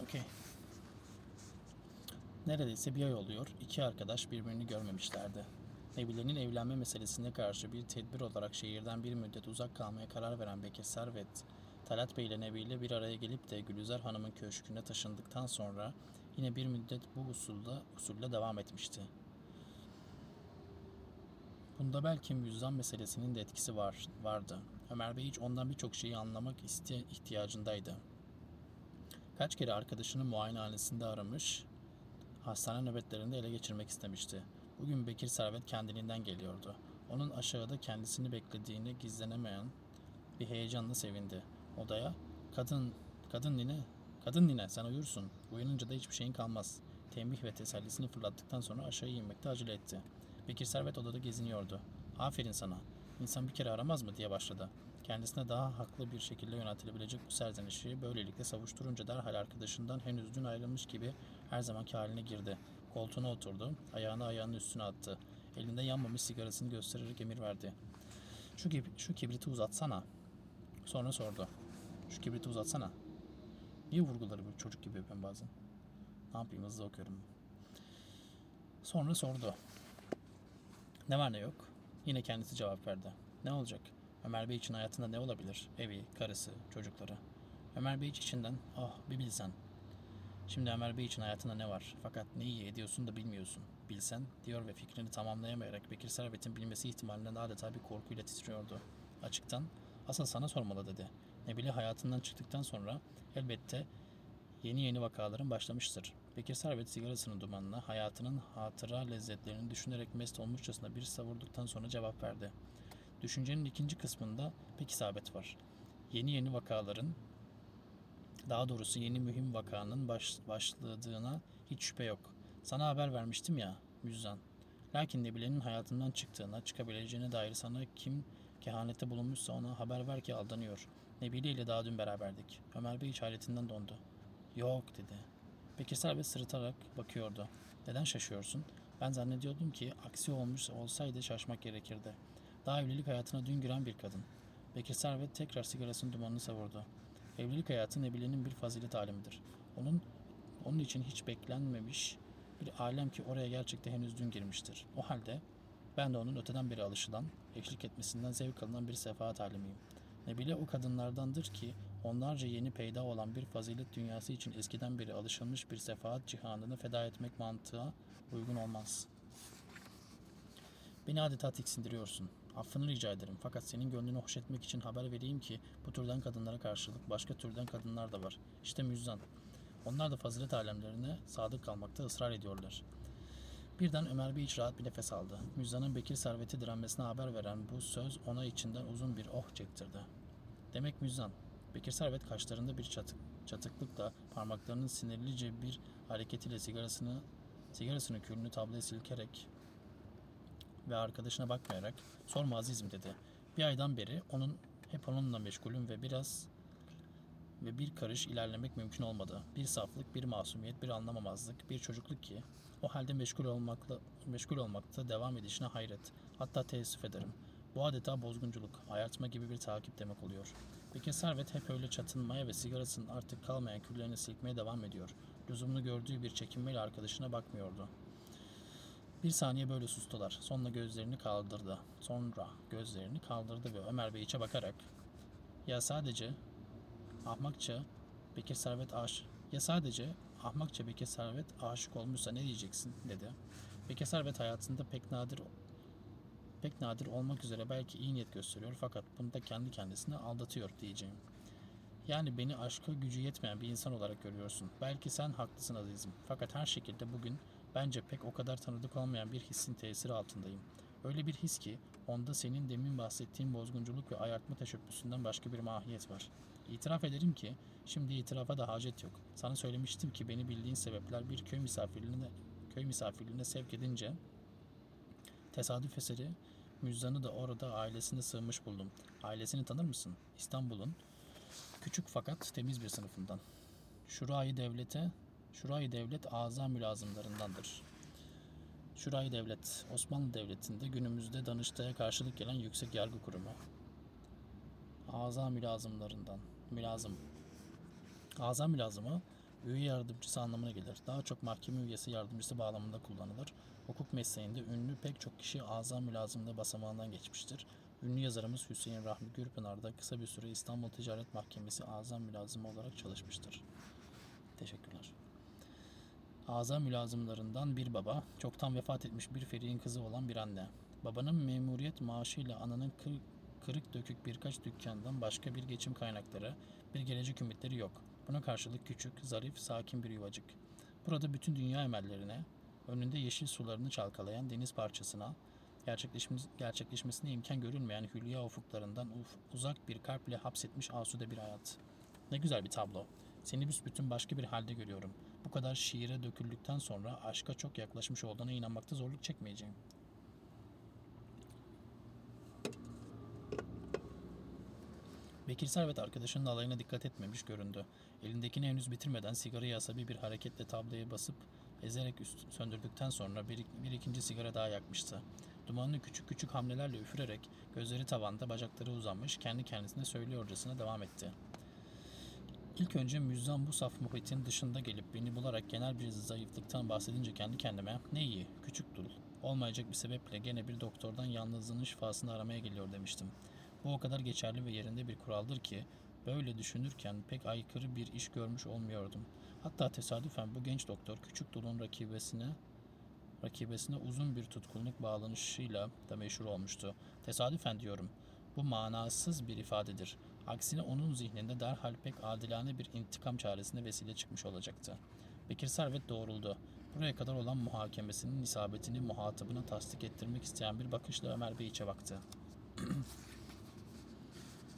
Okey. Neredeyse bir ay oluyor. İki arkadaş birbirini görmemişlerdi. Nebile'nin evlenme meselesine karşı bir tedbir olarak şehirden bir müddet uzak kalmaya karar veren Bekir Servet, Talat Bey ile Nebi ile bir araya gelip de Gülizar Hanım'ın köşküne taşındıktan sonra yine bir müddet bu usulda, usulle devam etmişti. Bunda belki müzzam meselesinin de etkisi var, vardı. Ömer Bey hiç ondan birçok şeyi anlamak iste, ihtiyacındaydı. Kaç kere arkadaşını muayenehanesinde aramış, hastane nöbetlerinde ele geçirmek istemişti. Bugün Bekir Servet kendiliğinden geliyordu. Onun aşağıda kendisini beklediğini gizlenemeyen bir heyecanla sevindi. Odaya, kadın, kadın nine, kadın nine sen uyursun. Uyanınca da hiçbir şeyin kalmaz. Tembih ve tesellisini fırlattıktan sonra aşağı inmekte acele etti. Bekir Servet odada geziniyordu. Aferin sana. İnsan bir kere aramaz mı diye başladı. Kendisine daha haklı bir şekilde yöneltilebilecek bu serzenişi böylelikle savuşturunca derhal arkadaşından henüz dün ayrılmış gibi her zamanki haline girdi. Koltuğuna oturdu, ayağını ayağının üstüne attı. Elinde yanmamış sigarasını göstererek emir verdi. Şu, kib- şu kibriti uzatsana. Sonra sordu. Şu kibriti uzatsana. Niye vurguları böyle çocuk gibi yapıyorum bazen? Ne yapayım hızlı okuyorum. Sonra sordu. Ne var ne yok? Yine kendisi cevap verdi. Ne olacak? Ömer Bey için hayatında ne olabilir? Evi, karısı, çocukları. Ömer Bey içinden, ah bir bilsen. Şimdi Ömer Bey için hayatında ne var? Fakat ne iyi ediyorsun da bilmiyorsun. Bilsen, diyor ve fikrini tamamlayamayarak Bekir Servet'in bilmesi ihtimalinden adeta bir korkuyla titriyordu. Açıktan, asıl sana sormalı dedi. Nebile hayatından çıktıktan sonra elbette yeni yeni vakaların başlamıştır. Bekir Servet sigarasının dumanına hayatının hatıra lezzetlerini düşünerek mest olmuşçasına bir savurduktan sonra cevap verdi. Düşüncenin ikinci kısmında pek isabet var. Yeni yeni vakaların, daha doğrusu yeni mühim vakanın baş, başladığına hiç şüphe yok. Sana haber vermiştim ya, Müzzan. Lakin Nebile'nin hayatından çıktığına, çıkabileceğine dair sana kim kehanette bulunmuşsa ona haber ver ki aldanıyor. Nebile ile daha dün beraberdik. Ömer Bey hiç hayretinden dondu. Yok dedi. Bekir Servet sırıtarak bakıyordu. Neden şaşıyorsun? Ben zannediyordum ki aksi olmuş olsaydı şaşmak gerekirdi. Daha evlilik hayatına dün giren bir kadın. Bekir Servet tekrar sigarasının dumanını savurdu. Evlilik hayatı Nebile'nin bir fazilet alemidir. Onun onun için hiç beklenmemiş bir alem ki oraya gerçekten henüz dün girmiştir. O halde ben de onun öteden beri alışılan, eşlik etmesinden zevk alınan bir sefaat alemiyim. Nebile o kadınlardandır ki onlarca yeni peyda olan bir fazilet dünyası için eskiden beri alışılmış bir sefaat cihanını feda etmek mantığa uygun olmaz. Beni adeta tiksindiriyorsun. Affını rica ederim fakat senin gönlünü hoş etmek için haber vereyim ki bu türden kadınlara karşılık başka türden kadınlar da var. İşte müzzan. Onlar da fazilet alemlerine sadık kalmakta ısrar ediyorlar. Birden Ömer Bey hiç rahat bir nefes aldı. Müzzan'ın Bekir serveti direnmesine haber veren bu söz ona içinden uzun bir oh çektirdi. Demek Müzzan. Bekir Servet kaşlarında bir çatık, çatıklıkla parmaklarının sinirlice bir hareketiyle sigarasını Sigarasının külünü tabloya silkerek ve arkadaşına bakmayarak sorma azizim dedi. Bir aydan beri onun hep onunla meşgulüm ve biraz ve bir karış ilerlemek mümkün olmadı. Bir saflık, bir masumiyet, bir anlamamazlık, bir çocukluk ki o halde meşgul olmakla meşgul olmakta devam edişine hayret. Hatta teessüf ederim. Bu adeta bozgunculuk, ayartma gibi bir takip demek oluyor. Peki Servet hep öyle çatınmaya ve sigarasının artık kalmayan küllerini silkmeye devam ediyor. Lüzumunu gördüğü bir çekinmeyle arkadaşına bakmıyordu. Bir saniye böyle sustular. Sonra gözlerini kaldırdı. Sonra gözlerini kaldırdı ve Ömer Bey içe bakarak ya sadece ahmakça Bekir Servet aş ya sadece ahmakça Bekir Servet aşık olmuşsa ne diyeceksin dedi. Bekir Servet hayatında pek nadir pek nadir olmak üzere belki iyi niyet gösteriyor fakat bunda kendi kendisini aldatıyor diyeceğim. Yani beni aşka gücü yetmeyen bir insan olarak görüyorsun. Belki sen haklısın azizim. Fakat her şekilde bugün bence pek o kadar tanıdık olmayan bir hissin tesiri altındayım. Öyle bir his ki onda senin demin bahsettiğin bozgunculuk ve ayartma teşebbüsünden başka bir mahiyet var. İtiraf ederim ki şimdi itirafa da hacet yok. Sana söylemiştim ki beni bildiğin sebepler bir köy misafirliğine köy misafirliğine sevk edince tesadüf eseri Müjdan'ı da orada ailesine sığmış buldum. Ailesini tanır mısın? İstanbul'un küçük fakat temiz bir sınıfından. Şurayı devlete, Şurayı devlet azam mülazımlarındandır. Şurayı devlet, Osmanlı Devleti'nde günümüzde Danıştay'a karşılık gelen yüksek yargı kurumu. Azam mülazımlarından. Mülazım. Azam mülazımı üye yardımcısı anlamına gelir. Daha çok mahkeme üyesi yardımcısı bağlamında kullanılır. Hukuk mesleğinde ünlü pek çok kişi azam mülazımlığı basamağından geçmiştir. Ünlü yazarımız Hüseyin Rahmi Gürpınar da kısa bir süre İstanbul Ticaret Mahkemesi azam mülazımı olarak çalışmıştır. Teşekkürler. Azam mülazımlarından bir baba, çoktan vefat etmiş bir feriğin kızı olan bir anne. Babanın memuriyet maaşıyla ananın kır, kırık dökük birkaç dükkandan başka bir geçim kaynakları, bir gelecek ümitleri yok. Buna karşılık küçük, zarif, sakin bir yuvacık. Burada bütün dünya emellerine, önünde yeşil sularını çalkalayan deniz parçasına, gerçekleşmesi, gerçekleşmesine imkan görülmeyen hülya ufuklarından uf, uzak bir kalp ile hapsetmiş asude bir hayat. Ne güzel bir tablo. Seni büsbütün başka bir halde görüyorum. Bu kadar şiire döküldükten sonra aşka çok yaklaşmış olduğuna inanmakta zorluk çekmeyeceğim. Bekir Servet arkadaşının alayına dikkat etmemiş göründü. Elindekini henüz bitirmeden sigarayı asabi bir hareketle tabloya basıp ezerek üst söndürdükten sonra bir, bir ikinci sigara daha yakmıştı. Dumanını küçük küçük hamlelerle üfürerek gözleri tavanda bacakları uzanmış kendi kendisine söylüyorcasına devam etti. İlk önce müzzam bu saf muhitin dışında gelip beni bularak genel bir zayıflıktan bahsedince kendi kendime ne iyi, küçük dul, olmayacak bir sebeple gene bir doktordan yalnızlığının şifasını aramaya geliyor demiştim. Bu o kadar geçerli ve yerinde bir kuraldır ki böyle düşünürken pek aykırı bir iş görmüş olmuyordum. Hatta tesadüfen bu genç doktor küçük dulun rakibesine rakibesine uzun bir tutkunluk bağlanışıyla da meşhur olmuştu. Tesadüfen diyorum. Bu manasız bir ifadedir. Aksine onun zihninde derhal pek adilane bir intikam çaresine vesile çıkmış olacaktı. Bekir Servet doğruldu. Buraya kadar olan muhakemesinin isabetini muhatabına tasdik ettirmek isteyen bir bakışla Ömer Bey içe baktı.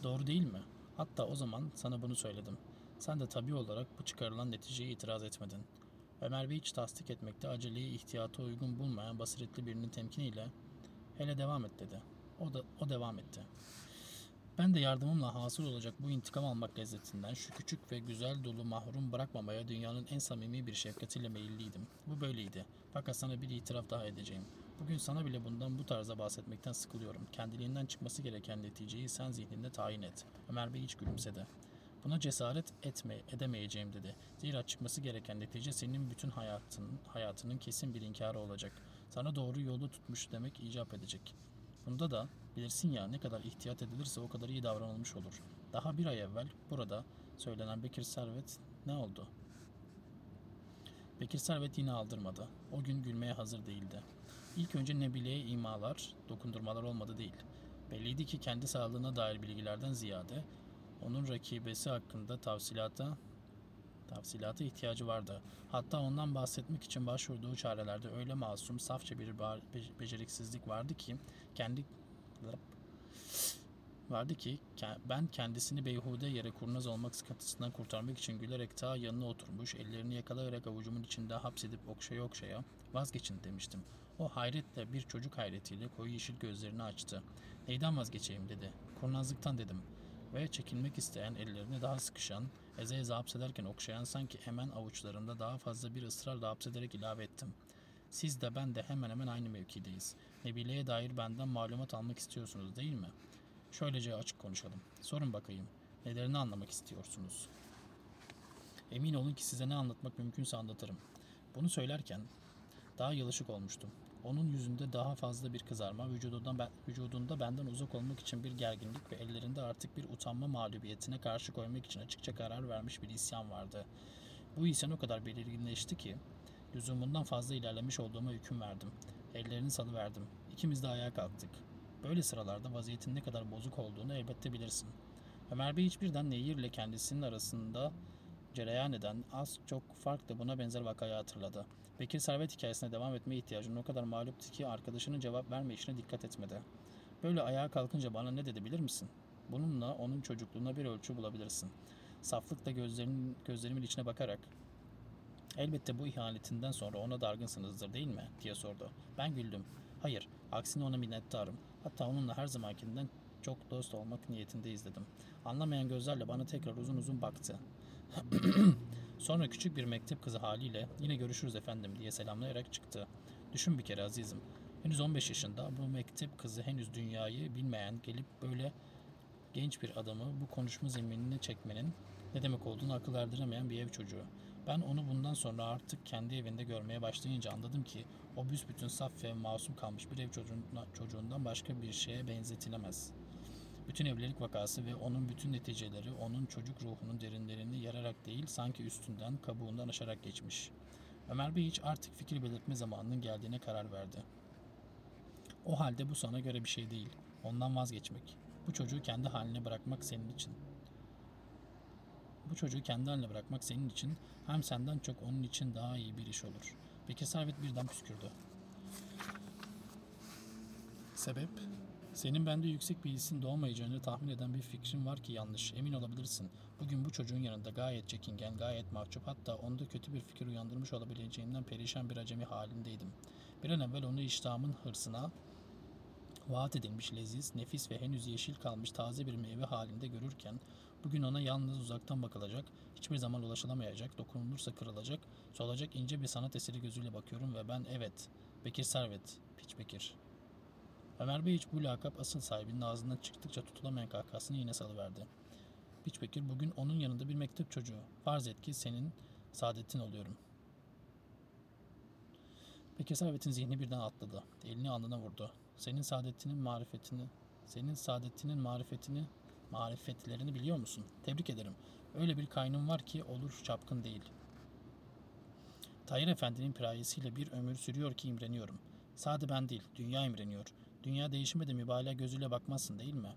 Doğru değil mi? Hatta o zaman sana bunu söyledim. Sen de tabii olarak bu çıkarılan neticeye itiraz etmedin. Ömer Bey hiç tasdik etmekte aceleyi ihtiyata uygun bulmayan basiretli birinin temkiniyle hele devam et dedi. O da o devam etti. Ben de yardımımla hasıl olacak bu intikam almak lezzetinden şu küçük ve güzel dolu mahrum bırakmamaya dünyanın en samimi bir şefkatiyle meyilliydim. Bu böyleydi. Fakat sana bir itiraf daha edeceğim. Bugün sana bile bundan bu tarzda bahsetmekten sıkılıyorum. Kendiliğinden çıkması gereken neticeyi sen zihninde tayin et. Ömer Bey hiç gülümsedi. Buna cesaret etme, edemeyeceğim dedi. Zira çıkması gereken netice senin bütün hayatın, hayatının kesin bir inkarı olacak. Sana doğru yolu tutmuş demek icap edecek. Bunda da bilirsin ya ne kadar ihtiyat edilirse o kadar iyi davranılmış olur. Daha bir ay evvel burada söylenen Bekir Servet ne oldu? Bekir Servet yine aldırmadı. O gün gülmeye hazır değildi. İlk önce Nebile'ye imalar, dokundurmalar olmadı değil. Belliydi ki kendi sağlığına dair bilgilerden ziyade onun rakibesi hakkında tavsilata tavsilata ihtiyacı vardı. Hatta ondan bahsetmek için başvurduğu çarelerde öyle masum, safça bir beceriksizlik vardı ki kendi vardı ki ben kendisini beyhude yere kurnaz olmak sıkıntısından kurtarmak için gülerek ta yanına oturmuş, ellerini yakalayarak avucumun içinde hapsedip okşaya okşaya vazgeçin demiştim. O hayretle bir çocuk hayretiyle koyu yeşil gözlerini açtı. Neyden vazgeçeyim dedi. Kurnazlıktan dedim. Ve çekilmek isteyen ellerini daha sıkışan, eze eze hapsederken okşayan sanki hemen avuçlarımda daha fazla bir ısrarla hapsederek ilave ettim. Siz de ben de hemen hemen aynı mevkideyiz. Nebile'ye dair benden malumat almak istiyorsunuz değil mi? Şöylece açık konuşalım. Sorun bakayım. Nelerini anlamak istiyorsunuz? Emin olun ki size ne anlatmak mümkünse anlatırım. Bunu söylerken daha yalışık olmuştum. Onun yüzünde daha fazla bir kızarma, vücudunda, ben, vücudunda benden uzak olmak için bir gerginlik ve ellerinde artık bir utanma mağlubiyetine karşı koymak için açıkça karar vermiş bir isyan vardı. Bu isyan o kadar belirginleşti ki lüzumundan fazla ilerlemiş olduğuma hüküm verdim. Ellerini salıverdim. İkimiz de ayağa kalktık. Böyle sıralarda vaziyetin ne kadar bozuk olduğunu elbette bilirsin. Ömer Bey hiçbirden Nehir ile kendisinin arasında cereyan eden az çok farklı buna benzer vakayı hatırladı. Bekir Servet hikayesine devam etmeye ihtiyacının o kadar mağluptu ki arkadaşının cevap verme işine dikkat etmedi. Böyle ayağa kalkınca bana ne dedi bilir misin? Bununla onun çocukluğuna bir ölçü bulabilirsin. Saflıkla gözlerimin, gözlerimin içine bakarak Elbette bu ihanetinden sonra ona dargınsınızdır değil mi? diye sordu. Ben güldüm. Hayır, aksine ona minnettarım. Hatta onunla her zamankinden çok dost olmak niyetindeyiz dedim. Anlamayan gözlerle bana tekrar uzun uzun baktı. Sonra küçük bir mektep kızı haliyle yine görüşürüz efendim diye selamlayarak çıktı. Düşün bir kere azizim. Henüz 15 yaşında bu mektep kızı henüz dünyayı bilmeyen gelip böyle genç bir adamı bu konuşma zeminine çekmenin ne demek olduğunu akıl erdiremeyen bir ev çocuğu. Ben onu bundan sonra artık kendi evinde görmeye başlayınca anladım ki o büsbütün saf ve masum kalmış bir ev çocuğundan, başka bir şeye benzetilemez. Bütün evlilik vakası ve onun bütün neticeleri onun çocuk ruhunun derinlerini yararak değil sanki üstünden, kabuğundan aşarak geçmiş. Ömer Bey hiç artık fikir belirtme zamanının geldiğine karar verdi. O halde bu sana göre bir şey değil. Ondan vazgeçmek. Bu çocuğu kendi haline bırakmak senin için. Bu çocuğu kendi haline bırakmak senin için hem senden çok onun için daha iyi bir iş olur. Peki Servet birden püskürdü. Sebep? Senin bende yüksek bir hissin doğmayacağını tahmin eden bir fikrin var ki yanlış. Emin olabilirsin. Bugün bu çocuğun yanında gayet çekingen, gayet mahcup hatta onda kötü bir fikir uyandırmış olabileceğimden perişan bir acemi halindeydim. Bir an evvel onu iştahımın hırsına vaat edilmiş leziz, nefis ve henüz yeşil kalmış taze bir meyve halinde görürken bugün ona yalnız uzaktan bakılacak, hiçbir zaman ulaşılamayacak, dokunulursa kırılacak, solacak ince bir sanat eseri gözüyle bakıyorum ve ben evet, Bekir Servet, Piç Bekir. Ömer Bey hiç bu lakap asıl sahibinin ağzından çıktıkça tutulamayan kahkahasını yine salıverdi. Piç Bekir bugün onun yanında bir mektep çocuğu. Farz et ki senin saadetin oluyorum. Bekir Servet'in zihni birden atladı. Elini alnına vurdu. Senin saadetinin marifetini, senin saadetinin marifetini, marifetlerini biliyor musun? Tebrik ederim. Öyle bir kaynım var ki olur çapkın değil. Tahir Efendi'nin pirayesiyle bir ömür sürüyor ki imreniyorum. Sade ben değil, dünya imreniyor. Dünya değişime de mübalağa gözüyle bakmazsın değil mi?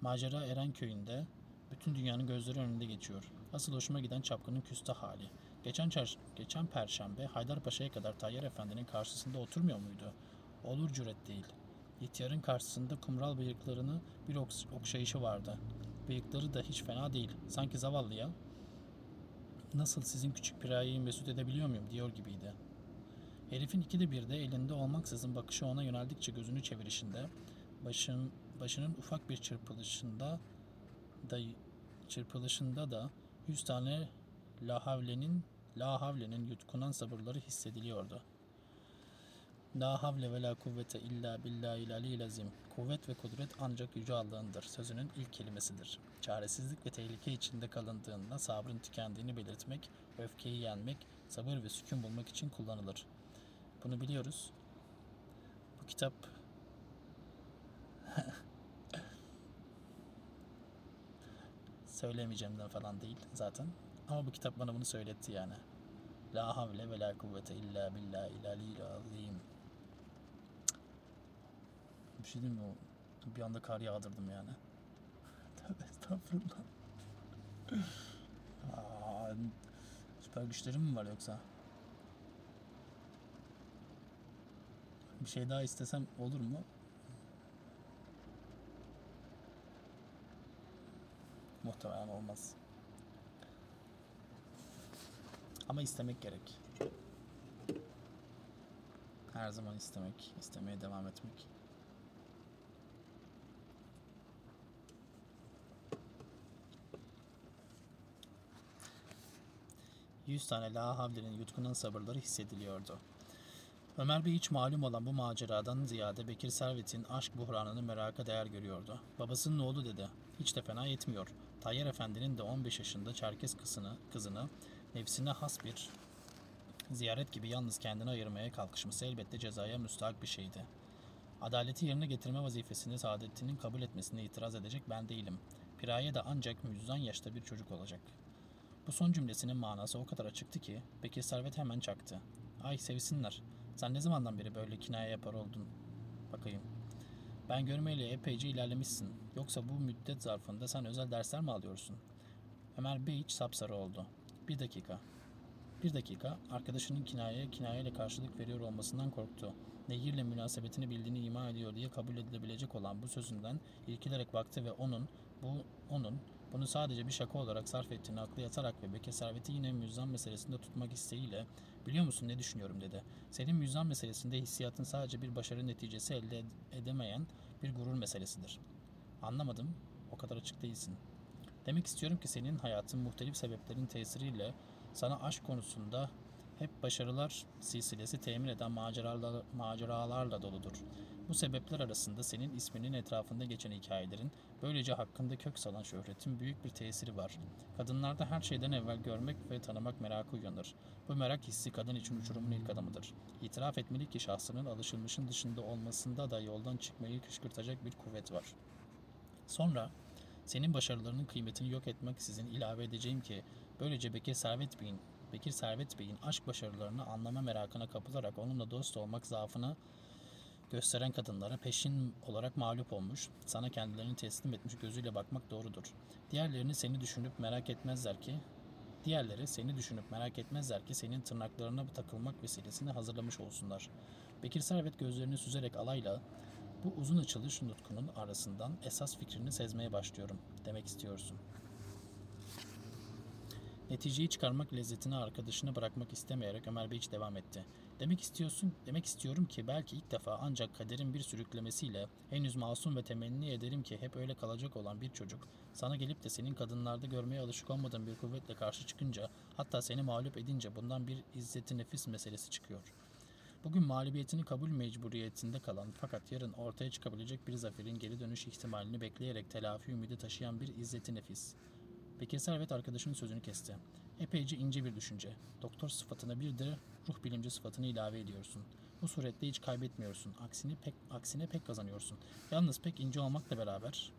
Macera Eren köyünde bütün dünyanın gözleri önünde geçiyor. Asıl hoşuma giden çapkının küstah hali. Geçen, çarş- geçen perşembe Haydarpaşa'ya kadar Tayyar Efendi'nin karşısında oturmuyor muydu? Olur cüret değil. İhtiyarın karşısında kumral bıyıklarını bir okşayışı vardı. Bıyıkları da hiç fena değil. Sanki zavallıya nasıl sizin küçük pirayeyi mesut edebiliyor muyum diyor gibiydi. Herifin ikide bir de elinde olmaksızın bakışı ona yöneldikçe gözünü çevirişinde, başın, başının ufak bir çırpılışında da çırpılışında da yüz tane la havlenin la havlenin yutkunan sabırları hissediliyordu. La havle ve la kuvvete illa billahil aliyyil azim. Kuvvet ve kudret ancak yüce Allah'ındır. Sözünün ilk kelimesidir. Çaresizlik ve tehlike içinde kalındığında sabrın tükendiğini belirtmek, öfkeyi yenmek, sabır ve sükun bulmak için kullanılır. Bunu biliyoruz. Bu kitap söylemeyeceğimden falan değil zaten. Ama bu kitap bana bunu söyletti yani. La havle ve la kuvvete illa billahil aliyyil azim. Bir şey diyeyim mi? O- Bir anda kar yağdırdım yani. Tövbe estağfurullah. Aa, süper güçlerim mi var yoksa? Bir şey daha istesem olur mu? muhtemelen olmaz. Ama istemek gerek. Her zaman istemek, istemeye devam etmek. Yüz tane La Havli'nin yutkunan sabırları hissediliyordu. Ömer Bey hiç malum olan bu maceradan ziyade Bekir Servet'in aşk buhranını meraka değer görüyordu. Babasının oğlu dedi. Hiç de fena yetmiyor. Tayyar Efendi'nin de 15 yaşında Çerkes kızını, kızını nefsine has bir ziyaret gibi yalnız kendini ayırmaya kalkışması elbette cezaya müstahak bir şeydi. Adaleti yerine getirme vazifesini Saadettin'in kabul etmesine itiraz edecek ben değilim. Piraye de ancak müzzan yaşta bir çocuk olacak. Bu son cümlesinin manası o kadar açıktı ki Bekir Servet hemen çaktı. Ay sevsinler. Sen ne zamandan beri böyle kinaye yapar oldun? Bakayım. Ben görmeyle epeyce ilerlemişsin. Yoksa bu müddet zarfında sen özel dersler mi alıyorsun? Ömer Bey hiç sapsarı oldu. Bir dakika. Bir dakika. Arkadaşının kinayeye kinayeyle karşılık veriyor olmasından korktu. Nehirle münasebetini bildiğini ima ediyor diye kabul edilebilecek olan bu sözünden irkilerek baktı ve onun, bu onun bunu sadece bir şaka olarak sarf ettiğini aklı yatarak ve Bekir Servet'i yine müzzan meselesinde tutmak isteğiyle biliyor musun ne düşünüyorum dedi. Senin müzzan meselesinde hissiyatın sadece bir başarı neticesi elde edemeyen bir gurur meselesidir. Anlamadım. O kadar açık değilsin. Demek istiyorum ki senin hayatın muhtelif sebeplerin tesiriyle sana aşk konusunda hep başarılar silsilesi temin eden maceralarla doludur. Bu sebepler arasında senin isminin etrafında geçen hikayelerin, böylece hakkında kök salan şöhretin büyük bir tesiri var. Kadınlarda her şeyden evvel görmek ve tanımak merakı uyanır. Bu merak hissi kadın için uçurumun ilk adımıdır. İtiraf etmeli ki şahsının alışılmışın dışında olmasında da yoldan çıkmayı kışkırtacak bir kuvvet var. Sonra senin başarılarının kıymetini yok etmek sizin ilave edeceğim ki böylece Bekir Servet Bey'in Bekir Servet Bey'in aşk başarılarını anlama merakına kapılarak onunla dost olmak zaafını gösteren kadınlara peşin olarak mağlup olmuş, sana kendilerini teslim etmiş gözüyle bakmak doğrudur. Diğerlerini seni düşünüp merak etmezler ki, diğerleri seni düşünüp merak etmezler ki senin tırnaklarına takılmak vesilesini hazırlamış olsunlar. Bekir Servet gözlerini süzerek alayla, bu uzun açılış nutkunun arasından esas fikrini sezmeye başlıyorum demek istiyorsun. Neticeyi çıkarmak lezzetini arkadaşına bırakmak istemeyerek Ömer Bey hiç devam etti. Demek istiyorsun, demek istiyorum ki belki ilk defa ancak kaderin bir sürüklemesiyle henüz masum ve temenni ederim ki hep öyle kalacak olan bir çocuk sana gelip de senin kadınlarda görmeye alışık olmadığın bir kuvvetle karşı çıkınca hatta seni mağlup edince bundan bir izzeti nefis meselesi çıkıyor. Bugün mağlubiyetini kabul mecburiyetinde kalan fakat yarın ortaya çıkabilecek bir zaferin geri dönüş ihtimalini bekleyerek telafi ümidi taşıyan bir izzeti nefis. Bekir Servet arkadaşının sözünü kesti. Epeyce ince bir düşünce. Doktor sıfatına bir de ruh bilimci sıfatını ilave ediyorsun. Bu suretle hiç kaybetmiyorsun. Aksine pek aksine pek kazanıyorsun. Yalnız pek ince olmakla beraber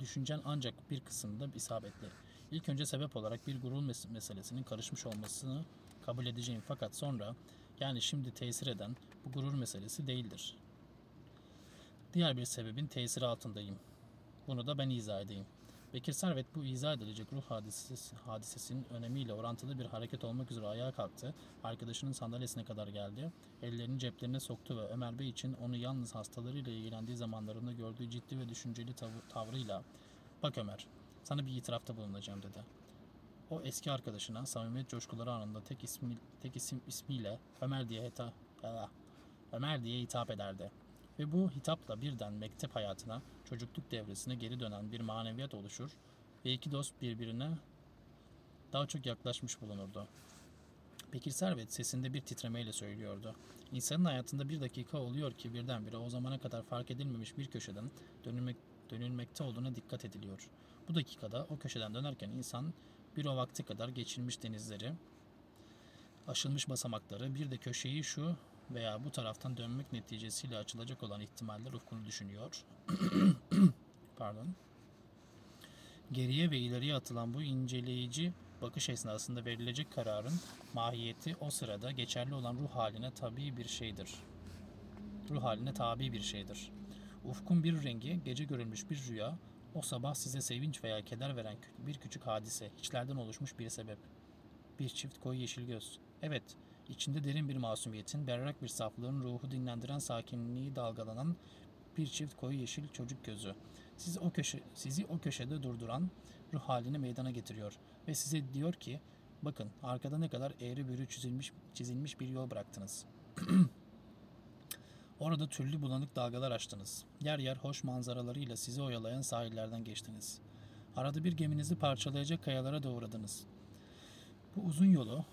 düşüncen ancak bir kısımda isabetli. İlk önce sebep olarak bir gurur mes- meselesinin karışmış olmasını kabul edeceğim fakat sonra yani şimdi tesir eden bu gurur meselesi değildir. Diğer bir sebebin tesiri altındayım. Bunu da ben izah edeyim. Bekir Servet bu izah edilecek ruh hadisesi, hadisesinin önemiyle orantılı bir hareket olmak üzere ayağa kalktı. Arkadaşının sandalyesine kadar geldi. Ellerini ceplerine soktu ve Ömer Bey için onu yalnız hastalarıyla ilgilendiği zamanlarında gördüğü ciddi ve düşünceli tav- tavrıyla ''Bak Ömer, sana bir itirafta bulunacağım.'' dedi. O eski arkadaşına samimiyet coşkuları anında tek ismi tek isim ismiyle Ömer diye hita, Ah, Ömer diye hitap ederdi. Ve bu hitapla birden mektep hayatına, çocukluk devresine geri dönen bir maneviyat oluşur ve iki dost birbirine daha çok yaklaşmış bulunurdu. Bekir Servet sesinde bir titremeyle söylüyordu. İnsanın hayatında bir dakika oluyor ki birdenbire o zamana kadar fark edilmemiş bir köşeden dönülmek, dönülmekte olduğuna dikkat ediliyor. Bu dakikada o köşeden dönerken insan bir o vakti kadar geçilmiş denizleri, aşılmış basamakları, bir de köşeyi şu veya bu taraftan dönmek neticesiyle açılacak olan ihtimaller ufkunu düşünüyor. Pardon. Geriye ve ileriye atılan bu inceleyici bakış esnasında verilecek kararın mahiyeti o sırada geçerli olan ruh haline tabi bir şeydir. Ruh haline tabi bir şeydir. Ufkun bir rengi, gece görülmüş bir rüya, o sabah size sevinç veya keder veren bir küçük hadise, içlerden oluşmuş bir sebep. Bir çift koyu yeşil göz. Evet, içinde derin bir masumiyetin, berrak bir saflığın ruhu dinlendiren sakinliği dalgalanan bir çift koyu yeşil çocuk gözü. Sizi o köşe sizi o köşede durduran ruh halini meydana getiriyor ve size diyor ki bakın arkada ne kadar eğri büğrü çizilmiş çizilmiş bir yol bıraktınız. Orada türlü bulanık dalgalar açtınız. Yer yer hoş manzaralarıyla sizi oyalayan sahillerden geçtiniz. Arada bir geminizi parçalayacak kayalara da uğradınız. Bu uzun yolu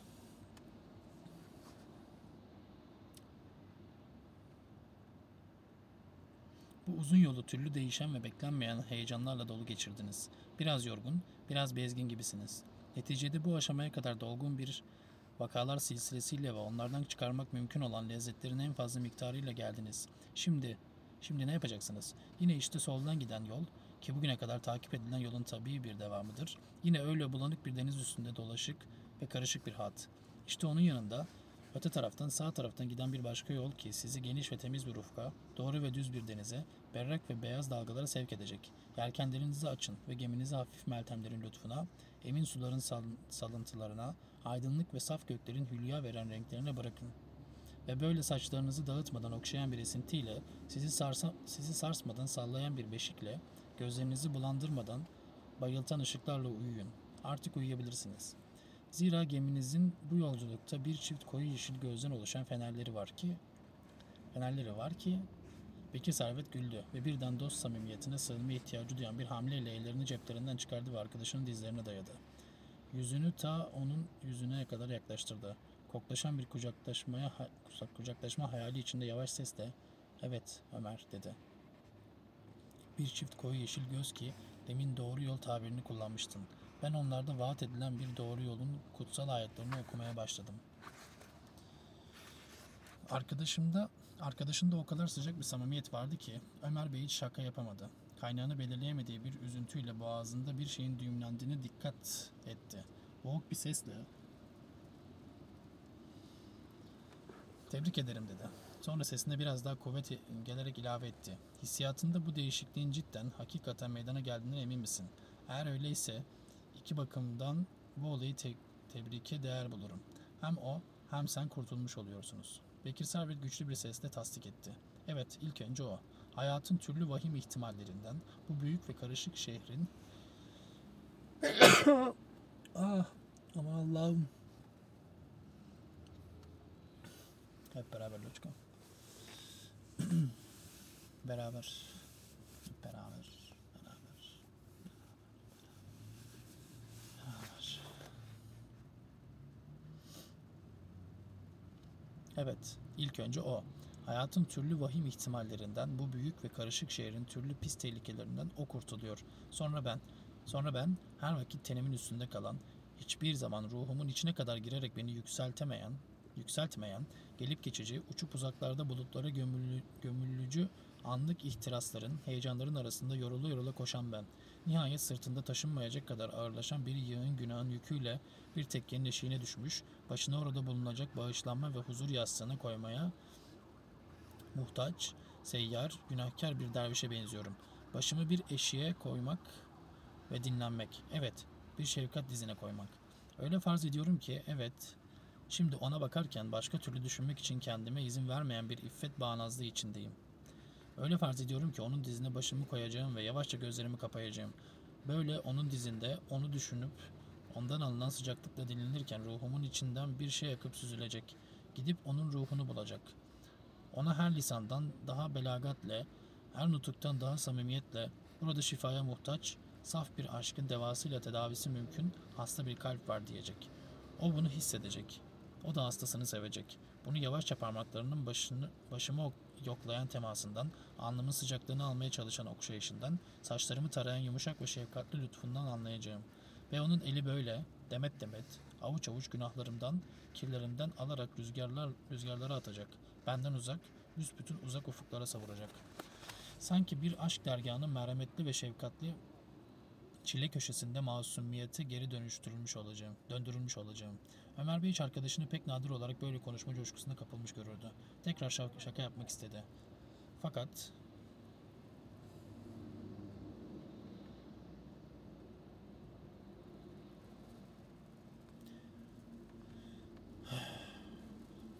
Bu uzun yolu türlü değişen ve beklenmeyen heyecanlarla dolu geçirdiniz. Biraz yorgun, biraz bezgin gibisiniz. Neticede bu aşamaya kadar dolgun bir vakalar silsilesiyle ve onlardan çıkarmak mümkün olan lezzetlerin en fazla miktarıyla geldiniz. Şimdi, şimdi ne yapacaksınız? Yine işte soldan giden yol, ki bugüne kadar takip edilen yolun tabii bir devamıdır. Yine öyle bulanık bir deniz üstünde dolaşık ve karışık bir hat. İşte onun yanında öte taraftan sağ taraftan giden bir başka yol ki sizi geniş ve temiz bir ufka, doğru ve düz bir denize, berrak ve beyaz dalgalara sevk edecek. Yelkenlerinizi açın ve geminizi hafif meltemlerin lütfuna, emin suların sal- salıntılarına, aydınlık ve saf göklerin hülya veren renklerine bırakın. Ve böyle saçlarınızı dağıtmadan okşayan bir esintiyle, sizi, sarsa, sizi sarsmadan sallayan bir beşikle, gözlerinizi bulandırmadan bayıltan ışıklarla uyuyun. Artık uyuyabilirsiniz. Zira geminizin bu yolculukta bir çift koyu yeşil gözden oluşan fenerleri var ki, fenerleri var ki Bekir Servet güldü ve birden dost samimiyetine sığınma ihtiyacı duyan bir hamleyle ellerini ceplerinden çıkardı ve arkadaşının dizlerine dayadı. Yüzünü ta onun yüzüne kadar yaklaştırdı. Koklaşan bir kucaklaşmaya kucaklaşma hayali içinde yavaş sesle "Evet Ömer" dedi. Bir çift koyu yeşil göz ki demin doğru yol tabirini kullanmıştın. Ben onlarda vaat edilen bir doğru yolun kutsal ayetlerini okumaya başladım. Arkadaşımda arkadaşında o kadar sıcak bir samimiyet vardı ki Ömer Bey hiç şaka yapamadı. Kaynağını belirleyemediği bir üzüntüyle boğazında bir şeyin düğümlendiğine dikkat etti. Boğuk bir sesle Tebrik ederim dedi. Sonra sesine biraz daha kuvvet gelerek ilave etti. Hissiyatında bu değişikliğin cidden hakikaten meydana geldiğine emin misin? Eğer öyleyse iki bakımdan bu olayı te- tebrike değer bulurum. Hem o hem sen kurtulmuş oluyorsunuz. Bekir Servet güçlü bir sesle tasdik etti. Evet ilk önce o. Hayatın türlü vahim ihtimallerinden bu büyük ve karışık şehrin ah aman Allah'ım hep beraber Loçka beraber beraber beraber Evet, ilk önce o. Hayatın türlü vahim ihtimallerinden, bu büyük ve karışık şehrin türlü pis tehlikelerinden o kurtuluyor. Sonra ben, sonra ben her vakit tenimin üstünde kalan, hiçbir zaman ruhumun içine kadar girerek beni yükseltemeyen, yükseltmeyen, gelip geçici, uçup uzaklarda bulutlara gömülü, gömülücü anlık ihtirasların, heyecanların arasında yorula yorula koşan ben. Nihayet sırtında taşınmayacak kadar ağırlaşan bir yığın günahın yüküyle bir tekkenin eşiğine düşmüş, başına orada bulunacak bağışlanma ve huzur yastığını koymaya muhtaç, seyyar, günahkar bir dervişe benziyorum. Başımı bir eşiğe koymak ve dinlenmek. Evet, bir şefkat dizine koymak. Öyle farz ediyorum ki, evet, şimdi ona bakarken başka türlü düşünmek için kendime izin vermeyen bir iffet bağnazlığı içindeyim. Öyle farz ediyorum ki onun dizine başımı koyacağım ve yavaşça gözlerimi kapayacağım. Böyle onun dizinde onu düşünüp ondan alınan sıcaklıkla dinlenirken ruhumun içinden bir şey akıp süzülecek. Gidip onun ruhunu bulacak. Ona her lisandan daha belagatle, her nutuktan daha samimiyetle, burada şifaya muhtaç, saf bir aşkın devasıyla tedavisi mümkün, hasta bir kalp var diyecek. O bunu hissedecek. O da hastasını sevecek. Bunu yavaşça parmaklarının başını, başımı ok- yoklayan temasından, alnımın sıcaklığını almaya çalışan okşayışından, saçlarımı tarayan yumuşak ve şefkatli lütfundan anlayacağım. Ve onun eli böyle, demet demet, avuç avuç günahlarımdan, kirlerimden alarak rüzgarlar rüzgarlara atacak. Benden uzak, büsbütün uzak ufuklara savuracak. Sanki bir aşk dergahının merhametli ve şefkatli çile köşesinde masumiyete geri dönüştürülmüş olacağım, döndürülmüş olacağım. Ömer Bey hiç arkadaşını pek nadir olarak böyle konuşma coşkusuna kapılmış görürdü. Tekrar şaka, şaka yapmak istedi. Fakat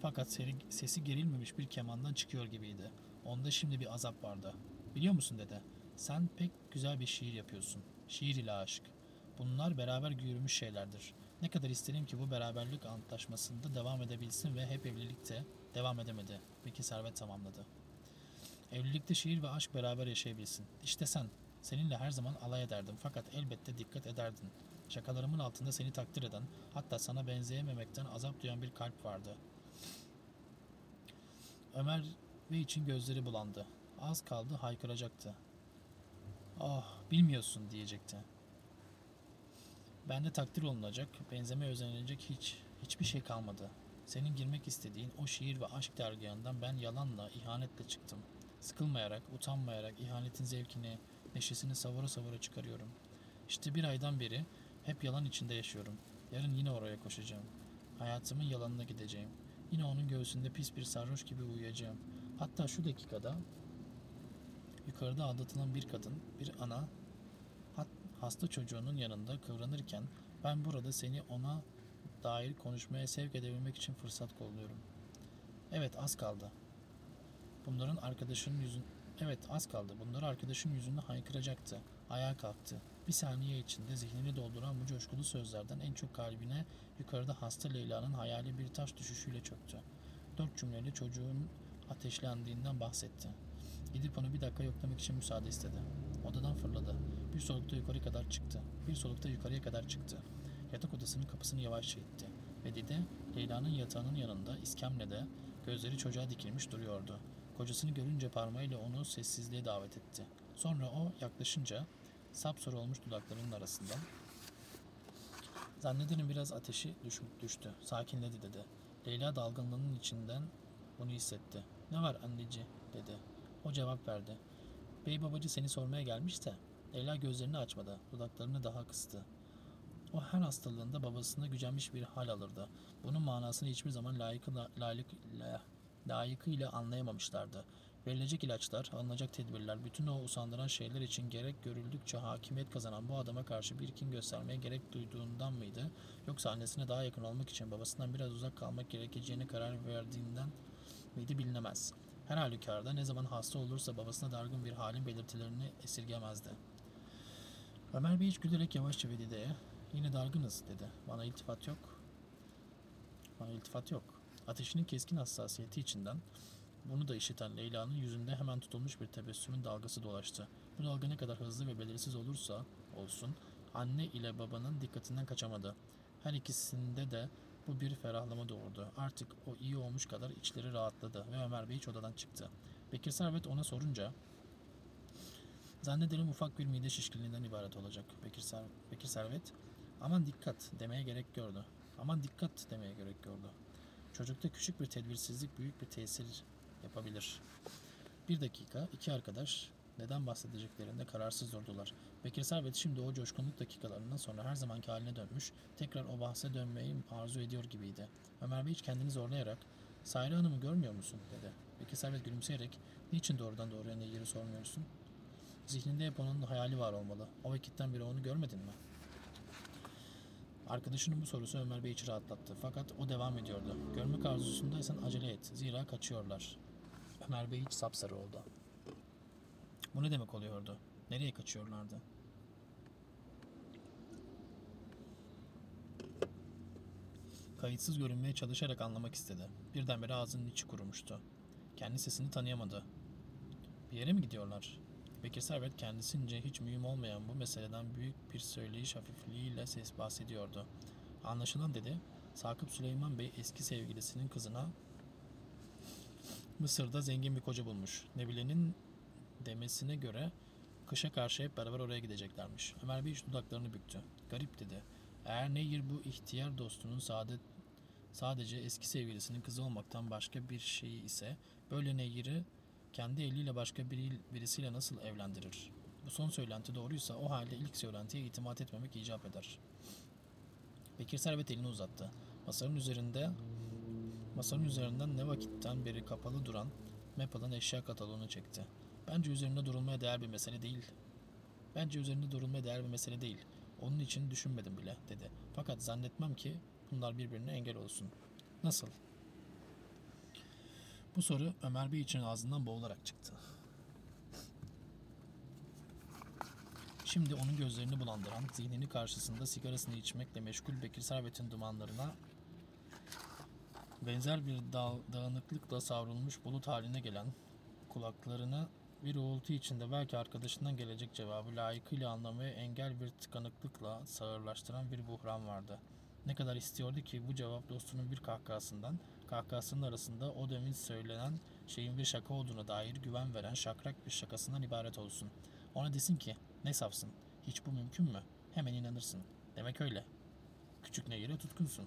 Fakat seri- sesi gerilmemiş bir kemandan çıkıyor gibiydi. Onda şimdi bir azap vardı. Biliyor musun dede? Sen pek güzel bir şiir yapıyorsun. Şiir ile aşk. Bunlar beraber yürümüş şeylerdir. Ne kadar isterim ki bu beraberlik antlaşmasında devam edebilsin ve hep evlilikte devam edemedi. Peki Servet tamamladı. Evlilikte şiir ve aşk beraber yaşayabilsin. İşte sen. Seninle her zaman alay ederdim fakat elbette dikkat ederdin. Şakalarımın altında seni takdir eden, hatta sana benzeyememekten azap duyan bir kalp vardı. Ömer ve için gözleri bulandı. Az kaldı haykıracaktı. Ah bilmiyorsun diyecekti. Bende takdir olunacak, benzeme özenilecek hiç, hiçbir şey kalmadı. Senin girmek istediğin o şiir ve aşk dergahından ben yalanla, ihanetle çıktım. Sıkılmayarak, utanmayarak ihanetin zevkini, neşesini savura savura çıkarıyorum. İşte bir aydan beri hep yalan içinde yaşıyorum. Yarın yine oraya koşacağım. Hayatımın yalanına gideceğim. Yine onun göğsünde pis bir sarhoş gibi uyuyacağım. Hatta şu dakikada yukarıda aldatılan bir kadın, bir ana hasta çocuğunun yanında kıvranırken ben burada seni ona dair konuşmaya sevk edebilmek için fırsat kolluyorum. Evet az kaldı. Bunların arkadaşının yüzün Evet az kaldı. Bunları arkadaşın yüzünde haykıracaktı. Ayağa kalktı. Bir saniye içinde zihnini dolduran bu coşkulu sözlerden en çok kalbine yukarıda hasta Leyla'nın hayali bir taş düşüşüyle çöktü. Dört cümleyle çocuğun ateşlendiğinden bahsetti. Gidip onu bir dakika yoklamak için müsaade istedi. Odadan fırladı. Bir solukta yukarı kadar çıktı. Bir solukta yukarıya kadar çıktı. Yatak odasının kapısını yavaşça itti. Ve Dide, Leyla'nın yatağının yanında iskemlede gözleri çocuğa dikilmiş duruyordu. Kocasını görünce parmağıyla onu sessizliğe davet etti. Sonra o yaklaşınca sapsarı olmuş dudaklarının arasından Zannederim biraz ateşi düş- düştü. Sakinledi dedi. Leyla dalgınlığının içinden bunu hissetti. Ne var anneci dedi. O cevap verdi. Bey babacı seni sormaya gelmiş de. Leyla gözlerini açmadı. Dudaklarını daha kıstı. O her hastalığında babasına gücenmiş bir hal alırdı. Bunun manasını hiçbir zaman layıkıyla, layık, la, layıkıyla anlayamamışlardı. Verilecek ilaçlar, alınacak tedbirler, bütün o usandıran şeyler için gerek görüldükçe hakimiyet kazanan bu adama karşı bir kin göstermeye gerek duyduğundan mıydı? Yoksa annesine daha yakın olmak için babasından biraz uzak kalmak gerekeceğine karar verdiğinden miydi bilinemez. Her halükarda ne zaman hasta olursa babasına dargın bir halin belirtilerini esirgemezdi. Ömer Bey hiç gülerek yavaşça ve Dide'ye yine dargınız dedi. Bana iltifat yok. Bana iltifat yok. Ateşinin keskin hassasiyeti içinden bunu da işiten Leyla'nın yüzünde hemen tutulmuş bir tebessümün dalgası dolaştı. Bu dalga ne kadar hızlı ve belirsiz olursa olsun anne ile babanın dikkatinden kaçamadı. Her ikisinde de bu bir ferahlama doğurdu. Artık o iyi olmuş kadar içleri rahatladı ve Ömer Bey hiç odadan çıktı. Bekir Servet ona sorunca Zannederim ufak bir mide şişkinliğinden ibaret olacak. Bekir, Ser Bekir Servet aman dikkat demeye gerek gördü. Aman dikkat demeye gerek gördü. Çocukta küçük bir tedbirsizlik büyük bir tesir yapabilir. Bir dakika iki arkadaş neden bahsedeceklerinde kararsız durdular. Bekir Servet şimdi o coşkunluk dakikalarından sonra her zamanki haline dönmüş, tekrar o bahse dönmeyi arzu ediyor gibiydi. Ömer Bey hiç kendini zorlayarak, Sayri Hanım'ı görmüyor musun? dedi. Bekir Servet gülümseyerek, niçin doğrudan doğruya Nehir'i sormuyorsun? Zihninde hep onun hayali var olmalı. O vakitten beri onu görmedin mi? Arkadaşının bu sorusu Ömer Bey'i içi rahatlattı. Fakat o devam ediyordu. Görmek arzusundaysan acele et. Zira kaçıyorlar. Ömer Bey hiç sapsarı oldu. Bu ne demek oluyordu? Nereye kaçıyorlardı? Kayıtsız görünmeye çalışarak anlamak istedi. Birdenbire ağzının içi kurumuştu. Kendi sesini tanıyamadı. Bir yere mi gidiyorlar? Bekir Servet kendisince hiç mühim olmayan bu meseleden büyük bir söyleyiş hafifliğiyle ses bahsediyordu. Anlaşılan dedi, Sakıp Süleyman Bey eski sevgilisinin kızına Mısır'da zengin bir koca bulmuş. Nebile'nin demesine göre kışa karşı hep beraber oraya gideceklermiş. Ömer Bey hiç dudaklarını büktü. Garip dedi. Eğer Nehir bu ihtiyar dostunun saadet sadece eski sevgilisinin kızı olmaktan başka bir şeyi ise böyle Nehir'i kendi eliyle başka biri, birisiyle nasıl evlendirir? Bu son söylenti doğruysa o halde ilk söylentiye itimat etmemek icap eder. Bekir Servet elini uzattı. Masanın üzerinde masanın üzerinden ne vakitten beri kapalı duran Maple'ın eşya kataloğunu çekti. Bence üzerinde durulmaya değer bir mesele değil. Bence üzerinde durulmaya değer bir mesele değil. Onun için düşünmedim bile dedi. Fakat zannetmem ki bunlar birbirine engel olsun. Nasıl? Bu soru Ömer Bey için ağzından boğularak çıktı. Şimdi onun gözlerini bulandıran, zihnini karşısında sigarasını içmekle meşgul Bekir Servet'in dumanlarına benzer bir dağ, dağınıklıkla savrulmuş bulut haline gelen, kulaklarını bir uğultu içinde belki arkadaşından gelecek cevabı layıkıyla anlamaya engel bir tıkanıklıkla sağırlaştıran bir buhran vardı. Ne kadar istiyordu ki bu cevap dostunun bir kahkahasından, kahkahasının arasında o demin söylenen şeyin bir şaka olduğuna dair güven veren şakrak bir şakasından ibaret olsun. Ona desin ki, ne safsın, hiç bu mümkün mü? Hemen inanırsın. Demek öyle. Küçük nehire tutkunsun.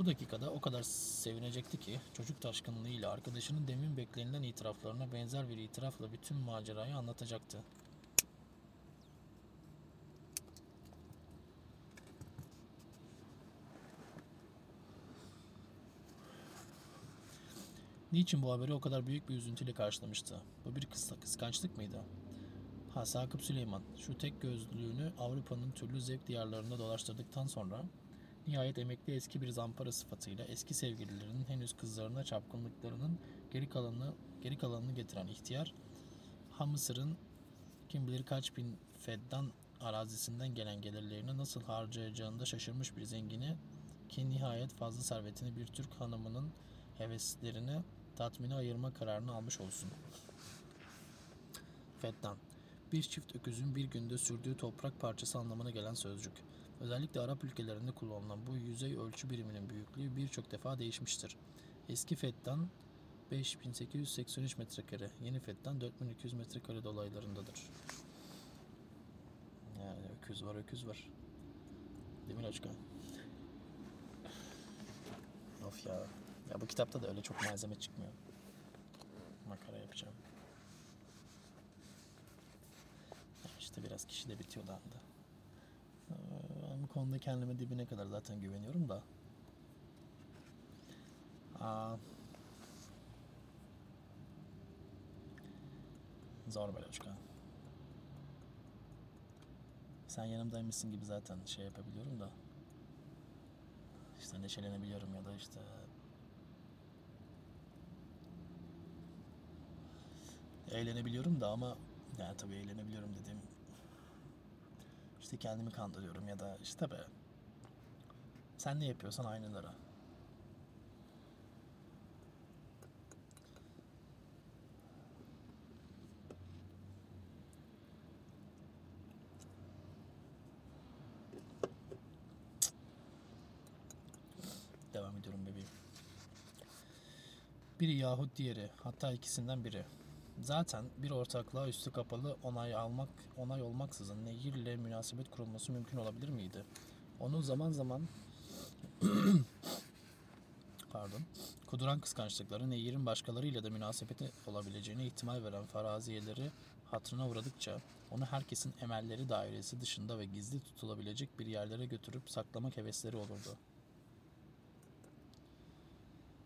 Bu dakikada o kadar sevinecekti ki çocuk taşkınlığıyla arkadaşının demin beklenilen itiraflarına benzer bir itirafla bütün macerayı anlatacaktı. Niçin bu haberi o kadar büyük bir üzüntüyle karşılamıştı? Bu bir kıs kıskançlık mıydı? Ha Sakıp Süleyman şu tek gözlülüğünü Avrupa'nın türlü zevk diyarlarında dolaştırdıktan sonra Nihayet emekli eski bir zampara sıfatıyla eski sevgililerinin henüz kızlarına çapkınlıklarının geri kalanını geri kalanını getiren ihtiyar ha Mısır'ın kim bilir kaç bin feddan arazisinden gelen gelirlerini nasıl harcayacağında şaşırmış bir zengini ki nihayet fazla servetini bir Türk hanımının heveslerini tatmine ayırma kararını almış olsun. Feddan bir çift öküzün bir günde sürdüğü toprak parçası anlamına gelen sözcük. Özellikle Arap ülkelerinde kullanılan bu yüzey ölçü biriminin büyüklüğü birçok defa değişmiştir. Eski Fettan 5883 metrekare, yeni Fettan 4200 metrekare dolaylarındadır. Yani öküz var, öküz var. Değil mi Loçka? Of ya. Ya bu kitapta da öyle çok malzeme çıkmıyor. Makara yapacağım. İşte biraz kişi de bitiyor da anda. Bu konuda kendime dibine kadar zaten güveniyorum da. Aa, zor böyle çıkan. Sen yanımdaymışsın gibi zaten şey yapabiliyorum da. İşte neşelenebiliyorum ya da işte eğlenebiliyorum da ama yani tabii eğlenebiliyorum dediğim işte kendimi kandırıyorum ya da işte be. Sen ne yapıyorsan aynıları. Devam ediyorum bebeğim. Biri yahut diğeri, hatta ikisinden biri. Zaten bir ortaklığa üstü kapalı onay almak, onay olmaksızın Nehir ile münasebet kurulması mümkün olabilir miydi? Onun zaman zaman pardon, kuduran kıskançlıkları Nehir'in başkalarıyla da münasebeti olabileceğine ihtimal veren faraziyeleri hatırına uğradıkça onu herkesin emelleri dairesi dışında ve gizli tutulabilecek bir yerlere götürüp saklamak hevesleri olurdu.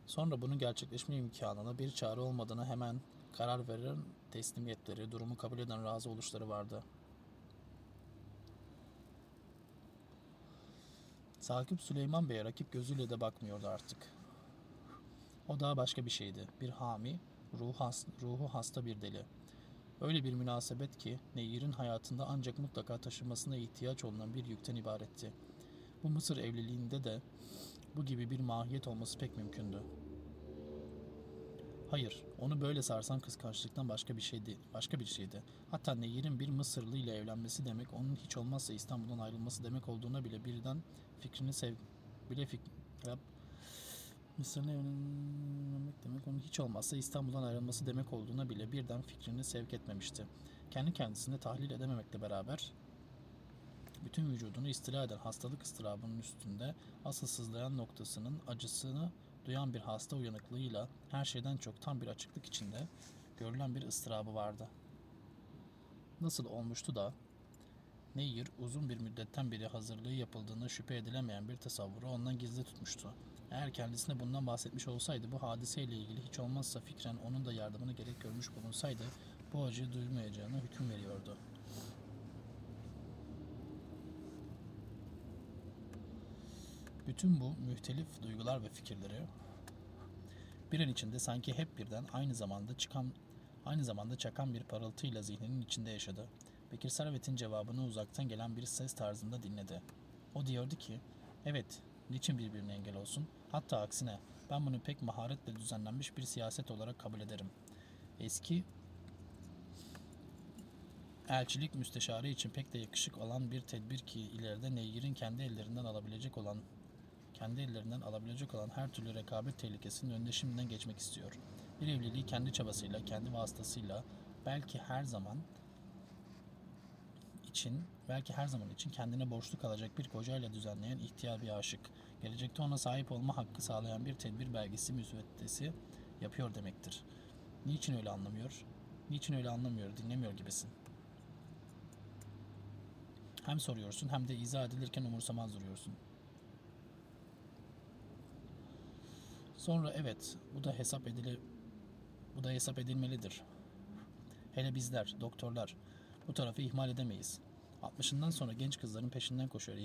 Sonra bunun gerçekleşme imkanına bir çare olmadığını hemen karar veren teslimiyetleri, durumu kabul eden razı oluşları vardı. Sakip Süleyman Bey'e rakip gözüyle de bakmıyordu artık. O daha başka bir şeydi. Bir hami, ruhu, has, ruhu hasta bir deli. Öyle bir münasebet ki Nehir'in hayatında ancak mutlaka taşınmasına ihtiyaç olunan bir yükten ibaretti. Bu Mısır evliliğinde de bu gibi bir mahiyet olması pek mümkündü. Hayır, onu böyle sarsan kıskançlıktan başka bir şeydi, başka bir şeydi. Hatta Nehir'in bir Mısırlı ile evlenmesi demek, onun hiç olmazsa İstanbul'dan ayrılması demek olduğuna bile birden fikrini sev, bile fik, yap, Mısır'la evlenmek demek, onun hiç olmazsa İstanbul'dan ayrılması demek olduğuna bile birden fikrini sevk etmemişti. Kendi kendisini tahlil edememekle beraber bütün vücudunu istila eden hastalık ıstırabının üstünde asıl sızlayan noktasının acısını duyan bir hasta uyanıklığıyla her şeyden çok tam bir açıklık içinde görülen bir ıstırabı vardı. Nasıl olmuştu da Nehir uzun bir müddetten beri hazırlığı yapıldığını şüphe edilemeyen bir tasavvuru ondan gizli tutmuştu. Eğer kendisine bundan bahsetmiş olsaydı bu hadiseyle ilgili hiç olmazsa fikren onun da yardımını gerek görmüş bulunsaydı bu acıyı duymayacağına hüküm veriyordu. Bütün bu mühtelif duygular ve fikirleri bir an içinde sanki hep birden aynı zamanda çıkan Aynı zamanda çakan bir parıltıyla zihninin içinde yaşadı. Bekir Servet'in cevabını uzaktan gelen bir ses tarzında dinledi. O diyordu ki, evet, niçin birbirine engel olsun? Hatta aksine, ben bunu pek maharetle düzenlenmiş bir siyaset olarak kabul ederim. Eski elçilik müsteşarı için pek de yakışık olan bir tedbir ki ileride Neyyir'in kendi ellerinden alabilecek olan kendi ellerinden alabilecek olan her türlü rekabet tehlikesinin önüne şimdiden geçmek istiyor. Bir evliliği kendi çabasıyla, kendi vasıtasıyla belki her zaman için, belki her zaman için kendine borçlu kalacak bir kocayla düzenleyen ihtiyar bir aşık, gelecekte ona sahip olma hakkı sağlayan bir tedbir belgesi müsveddesi yapıyor demektir. Niçin öyle anlamıyor? Niçin öyle anlamıyor, dinlemiyor gibisin. Hem soruyorsun hem de izah edilirken umursamaz duruyorsun. Sonra evet, bu da hesap edili bu da hesap edilmelidir. Hele bizler, doktorlar, bu tarafı ihmal edemeyiz. 60'ından sonra genç kızların peşinden koşuyor,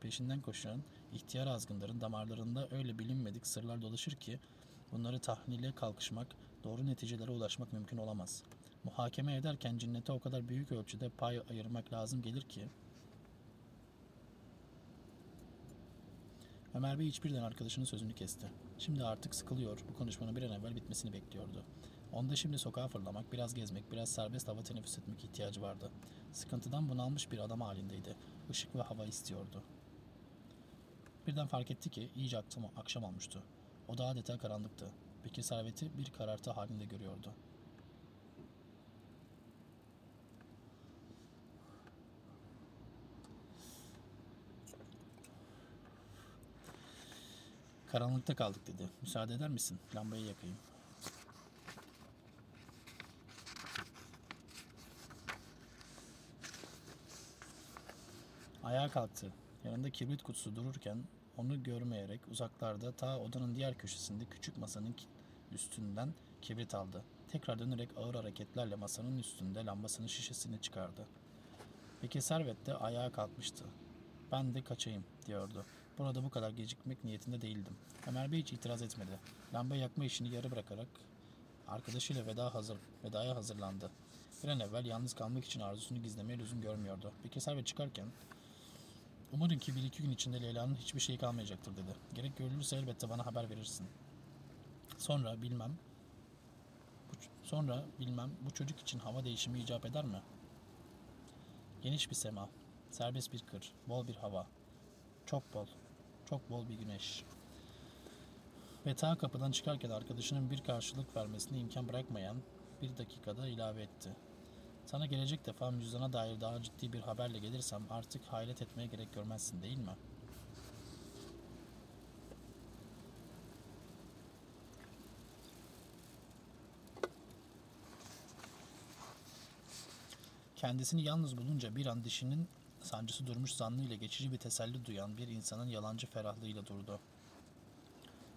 peşinden koşan ihtiyar azgınların damarlarında öyle bilinmedik sırlar dolaşır ki bunları tahlile kalkışmak, doğru neticelere ulaşmak mümkün olamaz. Muhakeme ederken cinnete o kadar büyük ölçüde pay ayırmak lazım gelir ki Ömer Bey hiçbirden arkadaşının sözünü kesti. Şimdi artık sıkılıyor, bu konuşmanın bir an evvel bitmesini bekliyordu. Onda şimdi sokağa fırlamak, biraz gezmek, biraz serbest hava teneffüs etmek ihtiyacı vardı. Sıkıntıdan bunalmış bir adam halindeydi. Işık ve hava istiyordu. Birden fark etti ki iyice akşam, akşam olmuştu. Oda adeta karanlıktı. Bekir serveti bir karartı halinde görüyordu. Karanlıkta kaldık dedi. Müsaade eder misin? Lambayı yakayım. Ayağa kalktı. Yanında kibrit kutusu dururken onu görmeyerek uzaklarda ta odanın diğer köşesinde küçük masanın üstünden kibrit aldı. Tekrar dönerek ağır hareketlerle masanın üstünde lambasının şişesini çıkardı. Peki Servet de ayağa kalkmıştı. Ben de kaçayım diyordu. Burada bu kadar gecikmek niyetinde değildim. Ömer Bey hiç itiraz etmedi. Lamba yakma işini yarı bırakarak arkadaşıyla veda hazır, vedaya hazırlandı. Bir an evvel yalnız kalmak için arzusunu gizlemeye lüzum görmüyordu. Bir keser ve çıkarken Umarım ki bir iki gün içinde Leyla'nın hiçbir şeyi kalmayacaktır dedi. Gerek görülürse elbette bana haber verirsin. Sonra bilmem bu, sonra bilmem bu çocuk için hava değişimi icap eder mi? Geniş bir sema, serbest bir kır, bol bir hava. Çok bol, çok bol bir güneş. Ve ta kapıdan çıkarken arkadaşının bir karşılık vermesine imkan bırakmayan bir dakikada ilave etti. Sana gelecek defa müjdana dair daha ciddi bir haberle gelirsem artık hayret etmeye gerek görmezsin değil mi? Kendisini yalnız bulunca bir an dişinin sancısı durmuş zannıyla geçici bir teselli duyan bir insanın yalancı ferahlığıyla durdu.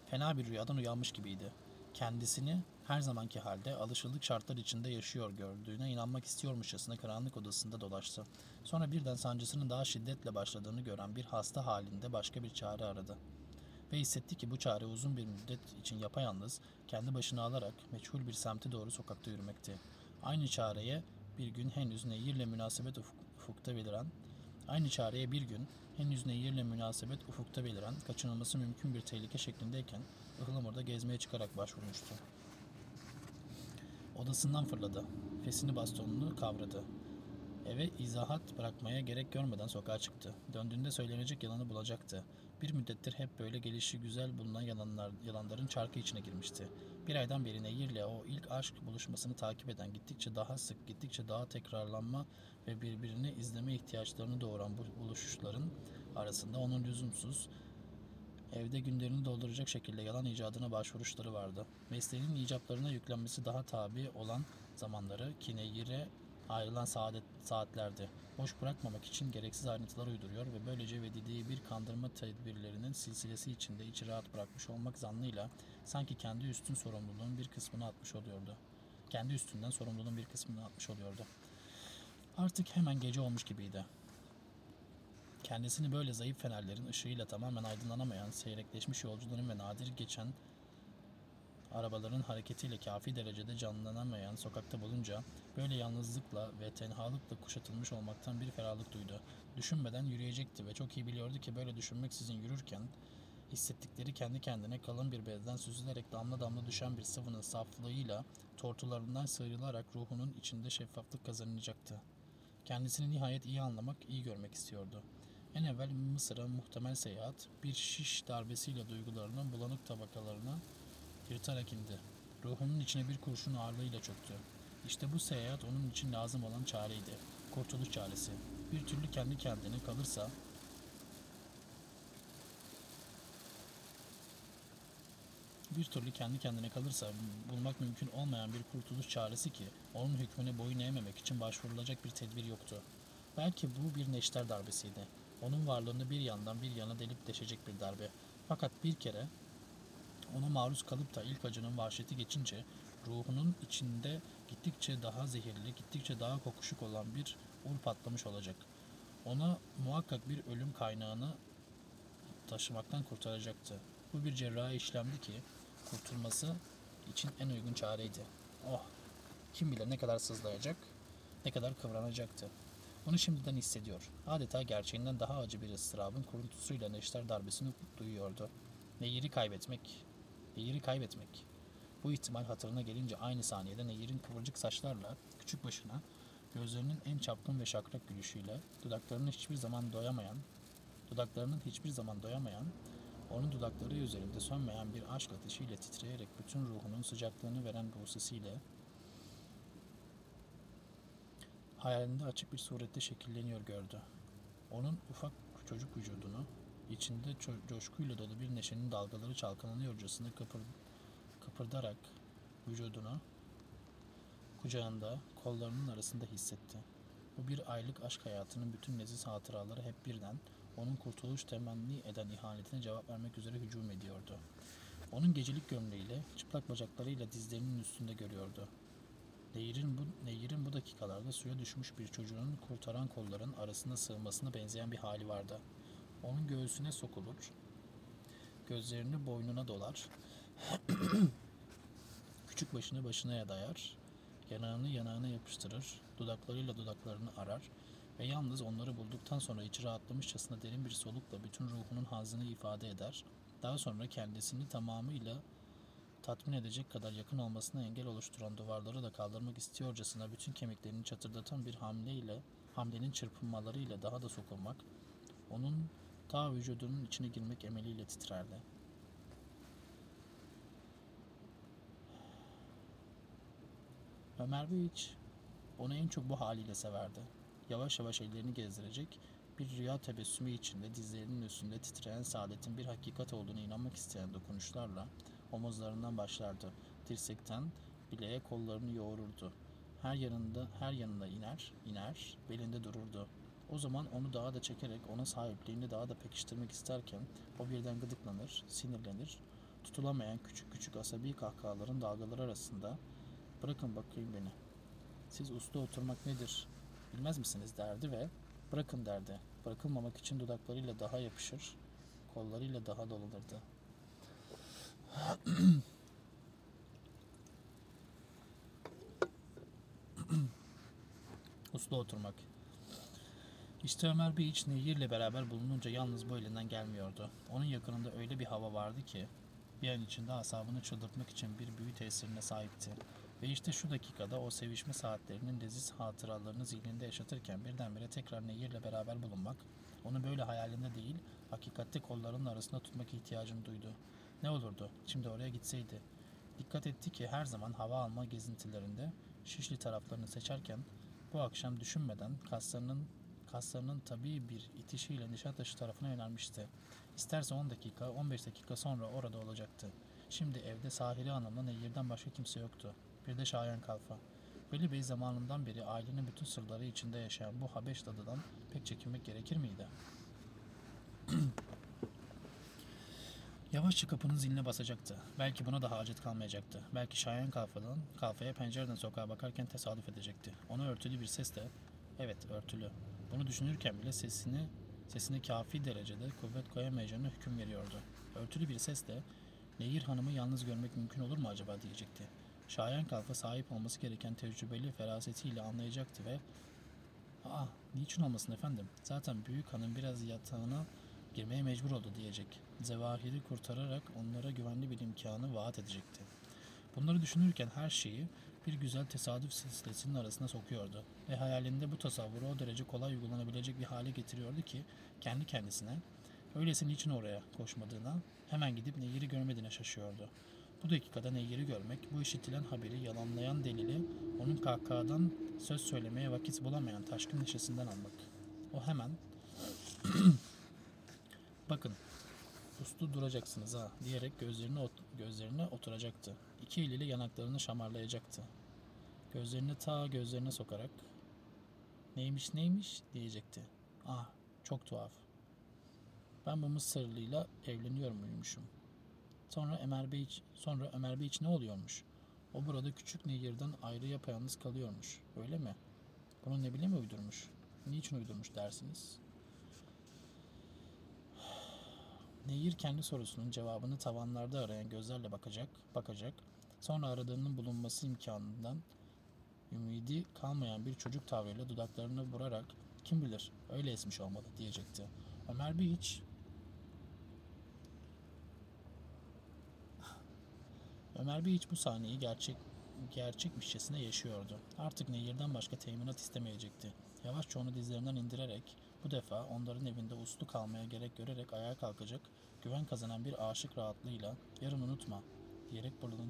Fena bir rüyadan uyanmış gibiydi. Kendisini her zamanki halde alışıldık şartlar içinde yaşıyor gördüğüne inanmak istiyormuşçasına karanlık odasında dolaştı. Sonra birden sancısının daha şiddetle başladığını gören bir hasta halinde başka bir çare aradı. Ve hissetti ki bu çare uzun bir müddet için yapayalnız, kendi başına alarak meçhul bir semte doğru sokakta yürümekti. Aynı çareye bir gün henüz nehirle münasebet ufuk, ufukta beliren, aynı çareye bir gün henüz nehirle münasebet ufukta beliren, kaçınılması mümkün bir tehlike şeklindeyken ıhlamurda gezmeye çıkarak başvurmuştu. Odasından fırladı. Fesini bastonunu kavradı. Eve izahat bırakmaya gerek görmeden sokağa çıktı. Döndüğünde söylenecek yalanı bulacaktı. Bir müddettir hep böyle gelişi güzel bulunan yalanlar, yalanların çarkı içine girmişti. Bir aydan beri Nehir'le o ilk aşk buluşmasını takip eden gittikçe daha sık, gittikçe daha tekrarlanma ve birbirini izleme ihtiyaçlarını doğuran bu buluşuşların arasında onun lüzumsuz, evde günlerini dolduracak şekilde yalan icadına başvuruşları vardı. Mesleğinin icaplarına yüklenmesi daha tabi olan zamanları ki Nehir'e ayrılan saadet, saatlerdi. Boş bırakmamak için gereksiz ayrıntılar uyduruyor ve böylece Vedide'yi bir kandırma tedbirlerinin silsilesi içinde içi rahat bırakmış olmak zannıyla sanki kendi üstün sorumluluğun bir kısmını atmış oluyordu. Kendi üstünden sorumluluğun bir kısmını atmış oluyordu. Artık hemen gece olmuş gibiydi. Kendisini böyle zayıf fenerlerin ışığıyla tamamen aydınlanamayan, seyrekleşmiş yolcuların ve nadir geçen Arabaların hareketiyle kafi derecede canlanamayan sokakta bulunca böyle yalnızlıkla ve tenhalıkla kuşatılmış olmaktan bir ferahlık duydu. Düşünmeden yürüyecekti ve çok iyi biliyordu ki böyle düşünmeksizin yürürken hissettikleri kendi kendine kalın bir bezden süzülerek damla damla düşen bir sıvının saflığıyla tortularından sıyrılarak ruhunun içinde şeffaflık kazanacaktı. Kendisini nihayet iyi anlamak, iyi görmek istiyordu. En evvel Mısır'a muhtemel seyahat bir şiş darbesiyle duygularının bulanık tabakalarına yırtarak indi. Ruhunun içine bir kurşun ağırlığıyla çöktü. İşte bu seyahat onun için lazım olan çareydi. Kurtuluş çaresi. Bir türlü kendi kendine kalırsa bir türlü kendi kendine kalırsa bulmak mümkün olmayan bir kurtuluş çaresi ki onun hükmüne boyun eğmemek için başvurulacak bir tedbir yoktu. Belki bu bir neşter darbesiydi. Onun varlığını bir yandan bir yana delip deşecek bir darbe. Fakat bir kere ona maruz kalıp da ilk acının vahşeti geçince ruhunun içinde gittikçe daha zehirli, gittikçe daha kokuşuk olan bir ur patlamış olacak. Ona muhakkak bir ölüm kaynağını taşımaktan kurtaracaktı. Bu bir cerrahi işlemdi ki kurtulması için en uygun çareydi. Oh! Kim bilir ne kadar sızlayacak, ne kadar kıvranacaktı. Onu şimdiden hissediyor. Adeta gerçeğinden daha acı bir ıstırabın kuruntusuyla neşter darbesini duyuyordu. Nehiri kaybetmek, Nehir'i kaybetmek. Bu ihtimal hatırına gelince aynı saniyede Nehir'in kıvırcık saçlarla, küçük başına, gözlerinin en çapkın ve şakrak gülüşüyle, dudaklarını hiçbir zaman doyamayan, dudaklarının hiçbir zaman doyamayan, onun dudakları üzerinde sönmeyen bir aşk ateşiyle titreyerek bütün ruhunun sıcaklığını veren bu sesiyle hayalinde açık bir surette şekilleniyor gördü. Onun ufak çocuk vücudunu içinde coşkuyla dolu bir neşenin dalgaları çalkalanıyorcasına kıpır, kıpırdarak vücudunu kucağında kollarının arasında hissetti. Bu bir aylık aşk hayatının bütün leziz hatıraları hep birden onun kurtuluş temenni eden ihanetine cevap vermek üzere hücum ediyordu. Onun gecelik gömleğiyle, çıplak bacaklarıyla dizlerinin üstünde görüyordu. Nehirin bu, nehirin bu dakikalarda suya düşmüş bir çocuğun kurtaran kolların arasında sığmasına benzeyen bir hali vardı. Onun göğsüne sokulur, gözlerini boynuna dolar, küçük başını başına dayar, yanağını yanağına yapıştırır, dudaklarıyla dudaklarını arar. Ve yalnız onları bulduktan sonra içi rahatlamışçasına derin bir solukla bütün ruhunun hazını ifade eder. Daha sonra kendisini tamamıyla tatmin edecek kadar yakın olmasına engel oluşturan duvarları da kaldırmak istiyorcasına bütün kemiklerini çatırdatan bir hamleyle, hamlenin çırpınmalarıyla daha da sokulmak, onun ta vücudunun içine girmek emeliyle titrerdi. Ömer Bey hiç onu en çok bu haliyle severdi. Yavaş yavaş ellerini gezdirecek, bir rüya tebessümü içinde dizlerinin üstünde titreyen saadetin bir hakikat olduğunu inanmak isteyen dokunuşlarla omuzlarından başlardı. Dirsekten bileğe kollarını yoğururdu. Her yanında her yanına iner, iner, belinde dururdu. O zaman onu daha da çekerek ona sahipliğini daha da pekiştirmek isterken o birden gıdıklanır, sinirlenir, tutulamayan küçük küçük asabi kahkahaların dalgaları arasında bırakın bakayım beni. Siz uslu oturmak nedir bilmez misiniz derdi ve bırakın derdi. Bırakılmamak için dudaklarıyla daha yapışır, kollarıyla daha dolanırdı. Uslu oturmak. İşte Ömer Bey hiç Nehir'le beraber bulununca yalnız bu elinden gelmiyordu. Onun yakınında öyle bir hava vardı ki bir an içinde asabını çıldırtmak için bir büyü tesirine sahipti. Ve işte şu dakikada o sevişme saatlerinin leziz hatıralarını zihninde yaşatırken birdenbire tekrar Nehir'le beraber bulunmak, onu böyle hayalinde değil, hakikatte kollarının arasında tutmak ihtiyacını duydu. Ne olurdu şimdi oraya gitseydi? Dikkat etti ki her zaman hava alma gezintilerinde Şişli taraflarını seçerken bu akşam düşünmeden kaslarının kaslarının tabii bir itişiyle Nişantaşı tarafına yönelmişti. İsterse 10 dakika, 15 dakika sonra orada olacaktı. Şimdi evde Sahile Hanım'la Nehir'den başka kimse yoktu. Bir de Şayan Kalfa. Veli Bey zamanından beri ailenin bütün sırları içinde yaşayan bu Habeş dadıdan pek çekinmek gerekir miydi? Yavaşça kapının ziline basacaktı. Belki buna da hacet kalmayacaktı. Belki Şayan Kalfa'dan, Kalfa'ya pencereden sokağa bakarken tesadüf edecekti. Ona örtülü bir sesle, evet örtülü, bunu düşünürken bile sesini sesine kafi derecede kuvvet koyamayacağını hüküm veriyordu. Örtülü bir sesle Nehir Hanım'ı yalnız görmek mümkün olur mu acaba diyecekti. Şayan Kalfa sahip olması gereken tecrübeli ferasetiyle anlayacaktı ve ''Aa, niçin olmasın efendim? Zaten büyük hanım biraz yatağına girmeye mecbur oldu.'' diyecek. Zevahiri kurtararak onlara güvenli bir imkanı vaat edecekti. Bunları düşünürken her şeyi bir güzel tesadüf silsilesinin arasına sokuyordu ve hayalinde bu tasavvuru o derece kolay uygulanabilecek bir hale getiriyordu ki kendi kendisine öylesi niçin oraya koşmadığına hemen gidip Nehir'i görmediğine şaşıyordu. Bu dakikada Nehir'i görmek, bu işitilen haberi yalanlayan delili onun kahkahadan söz söylemeye vakit bulamayan taşkın neşesinden almak. O hemen bakın uslu duracaksınız ha diyerek gözlerine, ot- gözlerine oturacaktı. İki eliyle yanaklarını şamarlayacaktı. Gözlerini ta gözlerine sokarak neymiş neymiş diyecekti. Ah çok tuhaf. Ben bu Mısırlıyla evleniyor muymuşum? Sonra Ömer Bey, sonra Ömer Bey için ne oluyormuş? O burada küçük nehirden ayrı yapayalnız kalıyormuş. Öyle mi? Bunu ne bile mi uydurmuş? Niçin uydurmuş dersiniz? Nehir kendi sorusunun cevabını tavanlarda arayan gözlerle bakacak, bakacak. Sonra aradığının bulunması imkanından ümidi kalmayan bir çocuk tavrıyla dudaklarını vurarak kim bilir öyle esmiş olmalı diyecekti. Ömer Bey hiç Ömer Bey hiç bu sahneyi gerçek gerçekmişçesine yaşıyordu. Artık Nehir'den başka teminat istemeyecekti. Yavaşça onu dizlerinden indirerek bu defa onların evinde uslu kalmaya gerek görerek ayağa kalkacak, güven kazanan bir aşık rahatlığıyla yarın unutma diyerek buradan,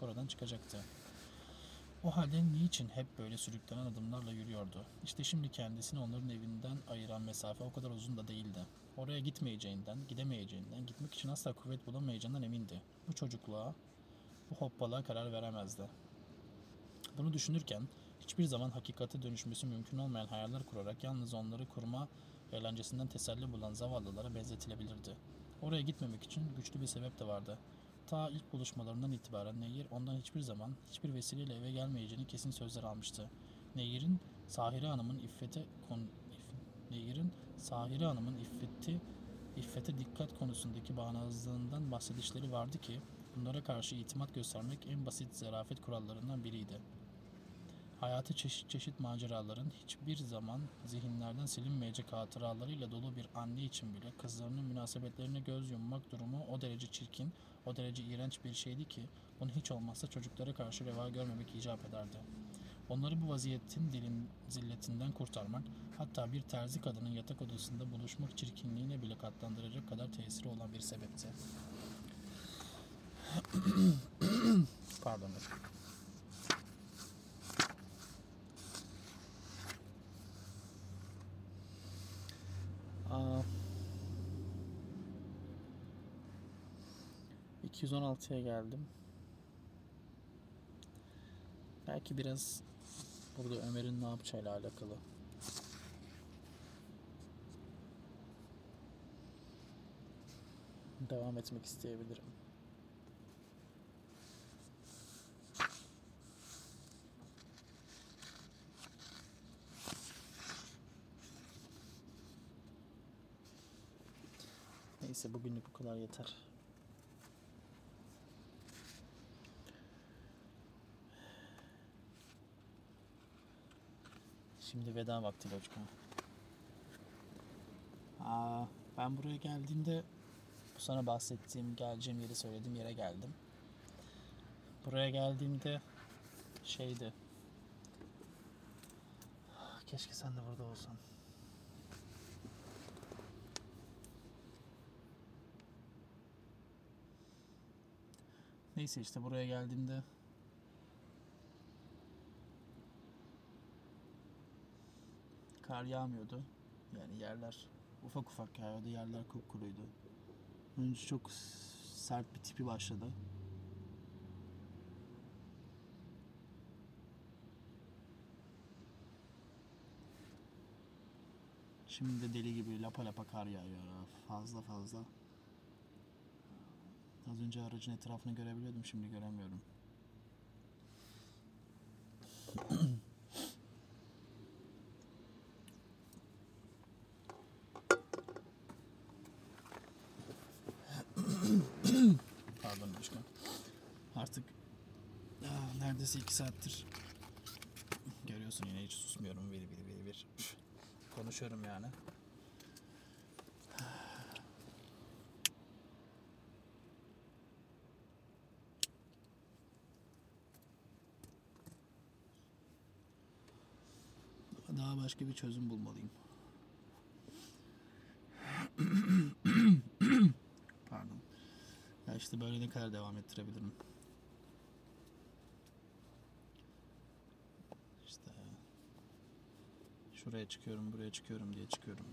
buradan çıkacaktı. O halde niçin hep böyle sürüklenen adımlarla yürüyordu? İşte şimdi kendisini onların evinden ayıran mesafe o kadar uzun da değildi. Oraya gitmeyeceğinden, gidemeyeceğinden, gitmek için asla kuvvet bulamayacağından emindi. Bu çocukluğa, bu hoppalığa karar veremezdi. Bunu düşünürken hiçbir zaman hakikate dönüşmesi mümkün olmayan hayaller kurarak yalnız onları kurma eğlencesinden teselli bulan zavallılara benzetilebilirdi. Oraya gitmemek için güçlü bir sebep de vardı. Ta ilk buluşmalarından itibaren Nehir ondan hiçbir zaman hiçbir vesileyle eve gelmeyeceğini kesin sözler almıştı. Nehir'in Sahire Hanım'ın iffete kon, Nehir'in Sahire Hanım'ın iffeti iffete dikkat konusundaki bağnazlığından bahsedişleri vardı ki bunlara karşı itimat göstermek en basit zarafet kurallarından biriydi. Hayatı çeşit çeşit maceraların hiçbir zaman zihinlerden silinmeyecek hatıralarıyla dolu bir anne için bile kızlarının münasebetlerine göz yummak durumu o derece çirkin, o derece iğrenç bir şeydi ki bunu hiç olmazsa çocuklara karşı reva görmemek icap ederdi. Onları bu vaziyetin dilin zilletinden kurtarmak, hatta bir terzi kadının yatak odasında buluşmak çirkinliğine bile katlandıracak kadar tesiri olan bir sebepti. Pardon. 216'ya geldim. Belki biraz burada Ömer'in ne yapacağıyla alakalı. Devam etmek isteyebilirim. Neyse bugünlük bu kadar yeter. Şimdi veda vakti Loçka. Aa, ben buraya geldiğimde bu sana bahsettiğim geleceğim yeri söylediğim yere geldim. Buraya geldiğimde şeydi. Keşke sen de burada olsan. Neyse işte buraya geldiğimde kar yağmıyordu. Yani yerler ufak ufak yağıyordu. Yerler kupkuruydu. Önce çok sert bir tipi başladı. Şimdi de deli gibi lapa lapa kar yağıyor. Fazla fazla. Az önce aracın etrafını görebiliyordum şimdi göremiyorum. Pardon başkan. Artık aa, neredeyse iki saattir görüyorsun yine hiç susmuyorum. Veri veri veri bir. Konuşuyorum yani. Başka bir çözüm bulmalıyım. Pardon. Ya işte böyle ne kadar devam ettirebilirim? İşte şuraya çıkıyorum, buraya çıkıyorum diye çıkıyorum.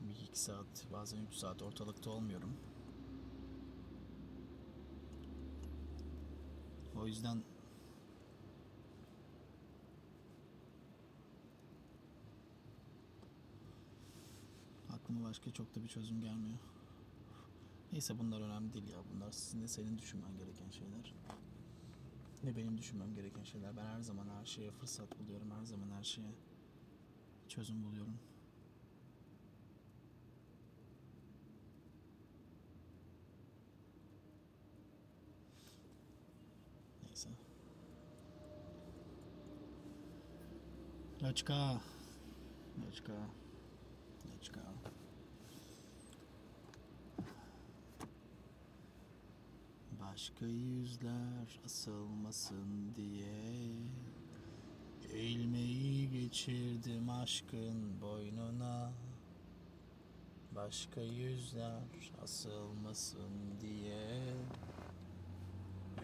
Bir iki saat, bazen üç saat ortalıkta olmuyorum. O yüzden aklıma başka çok da bir çözüm gelmiyor. Neyse bunlar önemli değil ya. Bunlar sizin de senin düşünmen gereken şeyler. Ne benim düşünmem gereken şeyler. Ben her zaman her şeye fırsat buluyorum. Her zaman her şeye çözüm buluyorum. Neyse. Loçka. Loçka. Loçka. Başka yüzler asılmasın diye Eğilmeyi geçirdim aşkın boynuna. Başka yüzler asılmasın diye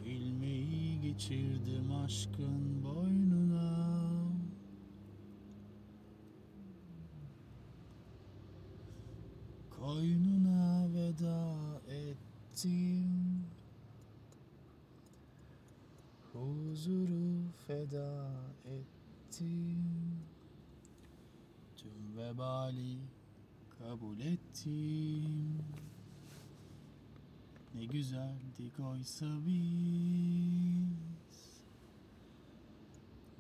Eğilmeyi geçirdim aşkın boynuna. Koynuna veda ettim feda ettim Tüm vebali kabul ettim Ne güzeldik oysa biz.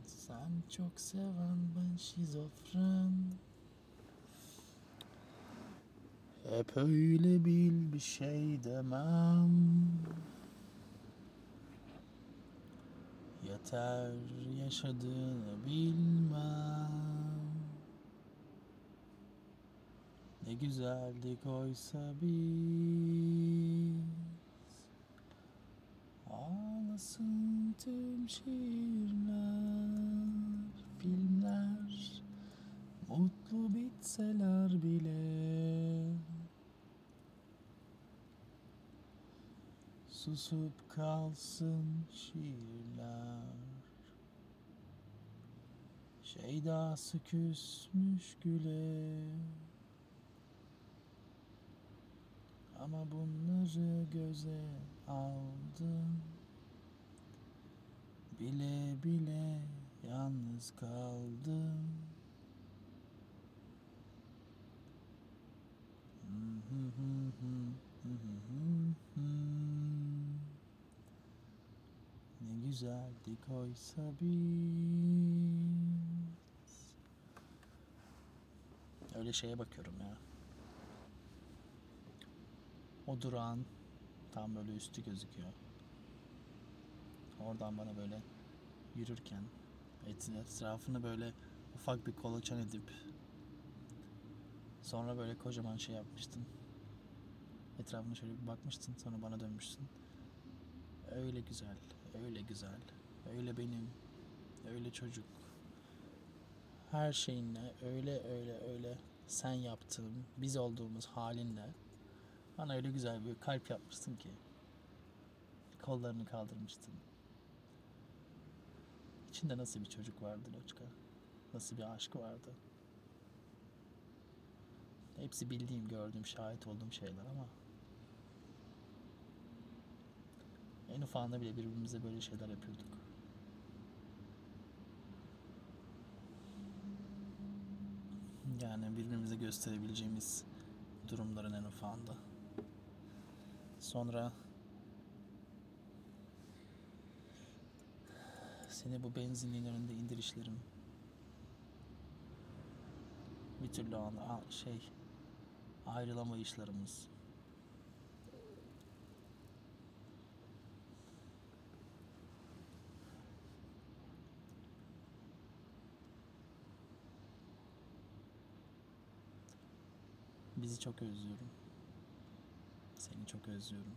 Sen çok seven ben şizofren. Hep öyle bil bir şey demem Yeter yaşadığını bilmem. Ne güzeldik oysa biz. Ağlasın tüm şiirler, filmler. Mutlu bitseler bile Susup kalsın şiirler. Şeydası küsmüş güle. Ama bunları göze aldım. Bile bile yalnız kaldım Ne güzeldik oysa biz. Öyle şeye bakıyorum ya. O durağın tam böyle üstü gözüküyor. Oradan bana böyle yürürken et- etrafını böyle ufak bir kolaçan edip sonra böyle kocaman şey yapmıştın. Etrafına şöyle bir bakmıştın sonra bana dönmüşsün. Öyle güzel, öyle güzel, öyle benim, öyle çocuk. Her şeyinle öyle öyle öyle sen yaptığım, biz olduğumuz halinle bana öyle güzel bir kalp yapmışsın ki. Kollarını kaldırmıştın. İçinde nasıl bir çocuk vardı Loçka? Nasıl bir aşk vardı? Hepsi bildiğim, gördüğüm, şahit olduğum şeyler ama en ufağında bile birbirimize böyle şeyler yapıyorduk. Yani birbirimize gösterebileceğimiz durumların en ufağında. Sonra seni bu benzinliğin önünde indirişlerim bir türlü an, şey ayrılamayışlarımız Bizi çok özlüyorum. Seni çok özlüyorum.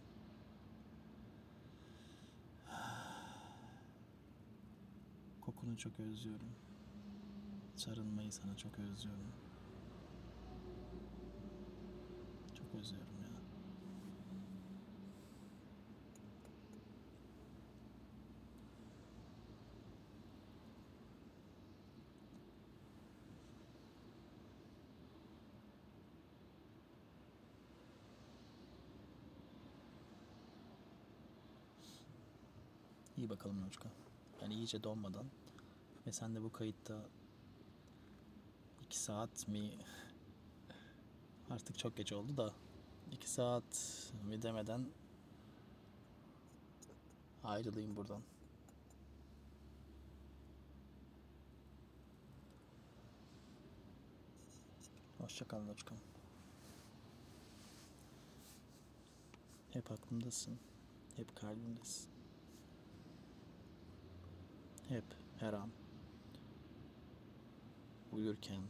Kokunu çok özlüyorum. Sarılmayı sana çok özlüyorum. Çok özlüyorum Loçka. Yani iyice donmadan ve sen de bu kayıtta iki saat mi artık çok geç oldu da iki saat mi demeden ayrılayım buradan. Hoşça kal Loçkam. Hep aklımdasın. Hep kalbimdesin. Hep, her an. Uyurken.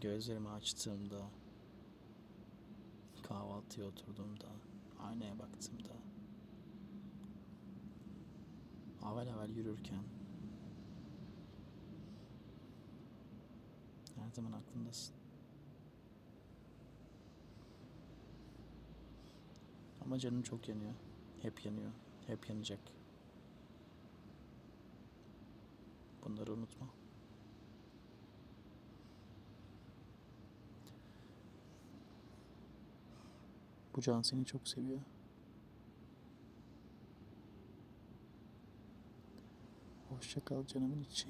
Gözlerimi açtığımda. Kahvaltıya oturduğumda. Aynaya baktığımda. Avel avel yürürken. Her zaman aklımdasın. Ama canım çok yanıyor. Hep yanıyor. Hep yanacak. Bunları unutma. Bu can seni çok seviyor. Hoşça kal canımın içi.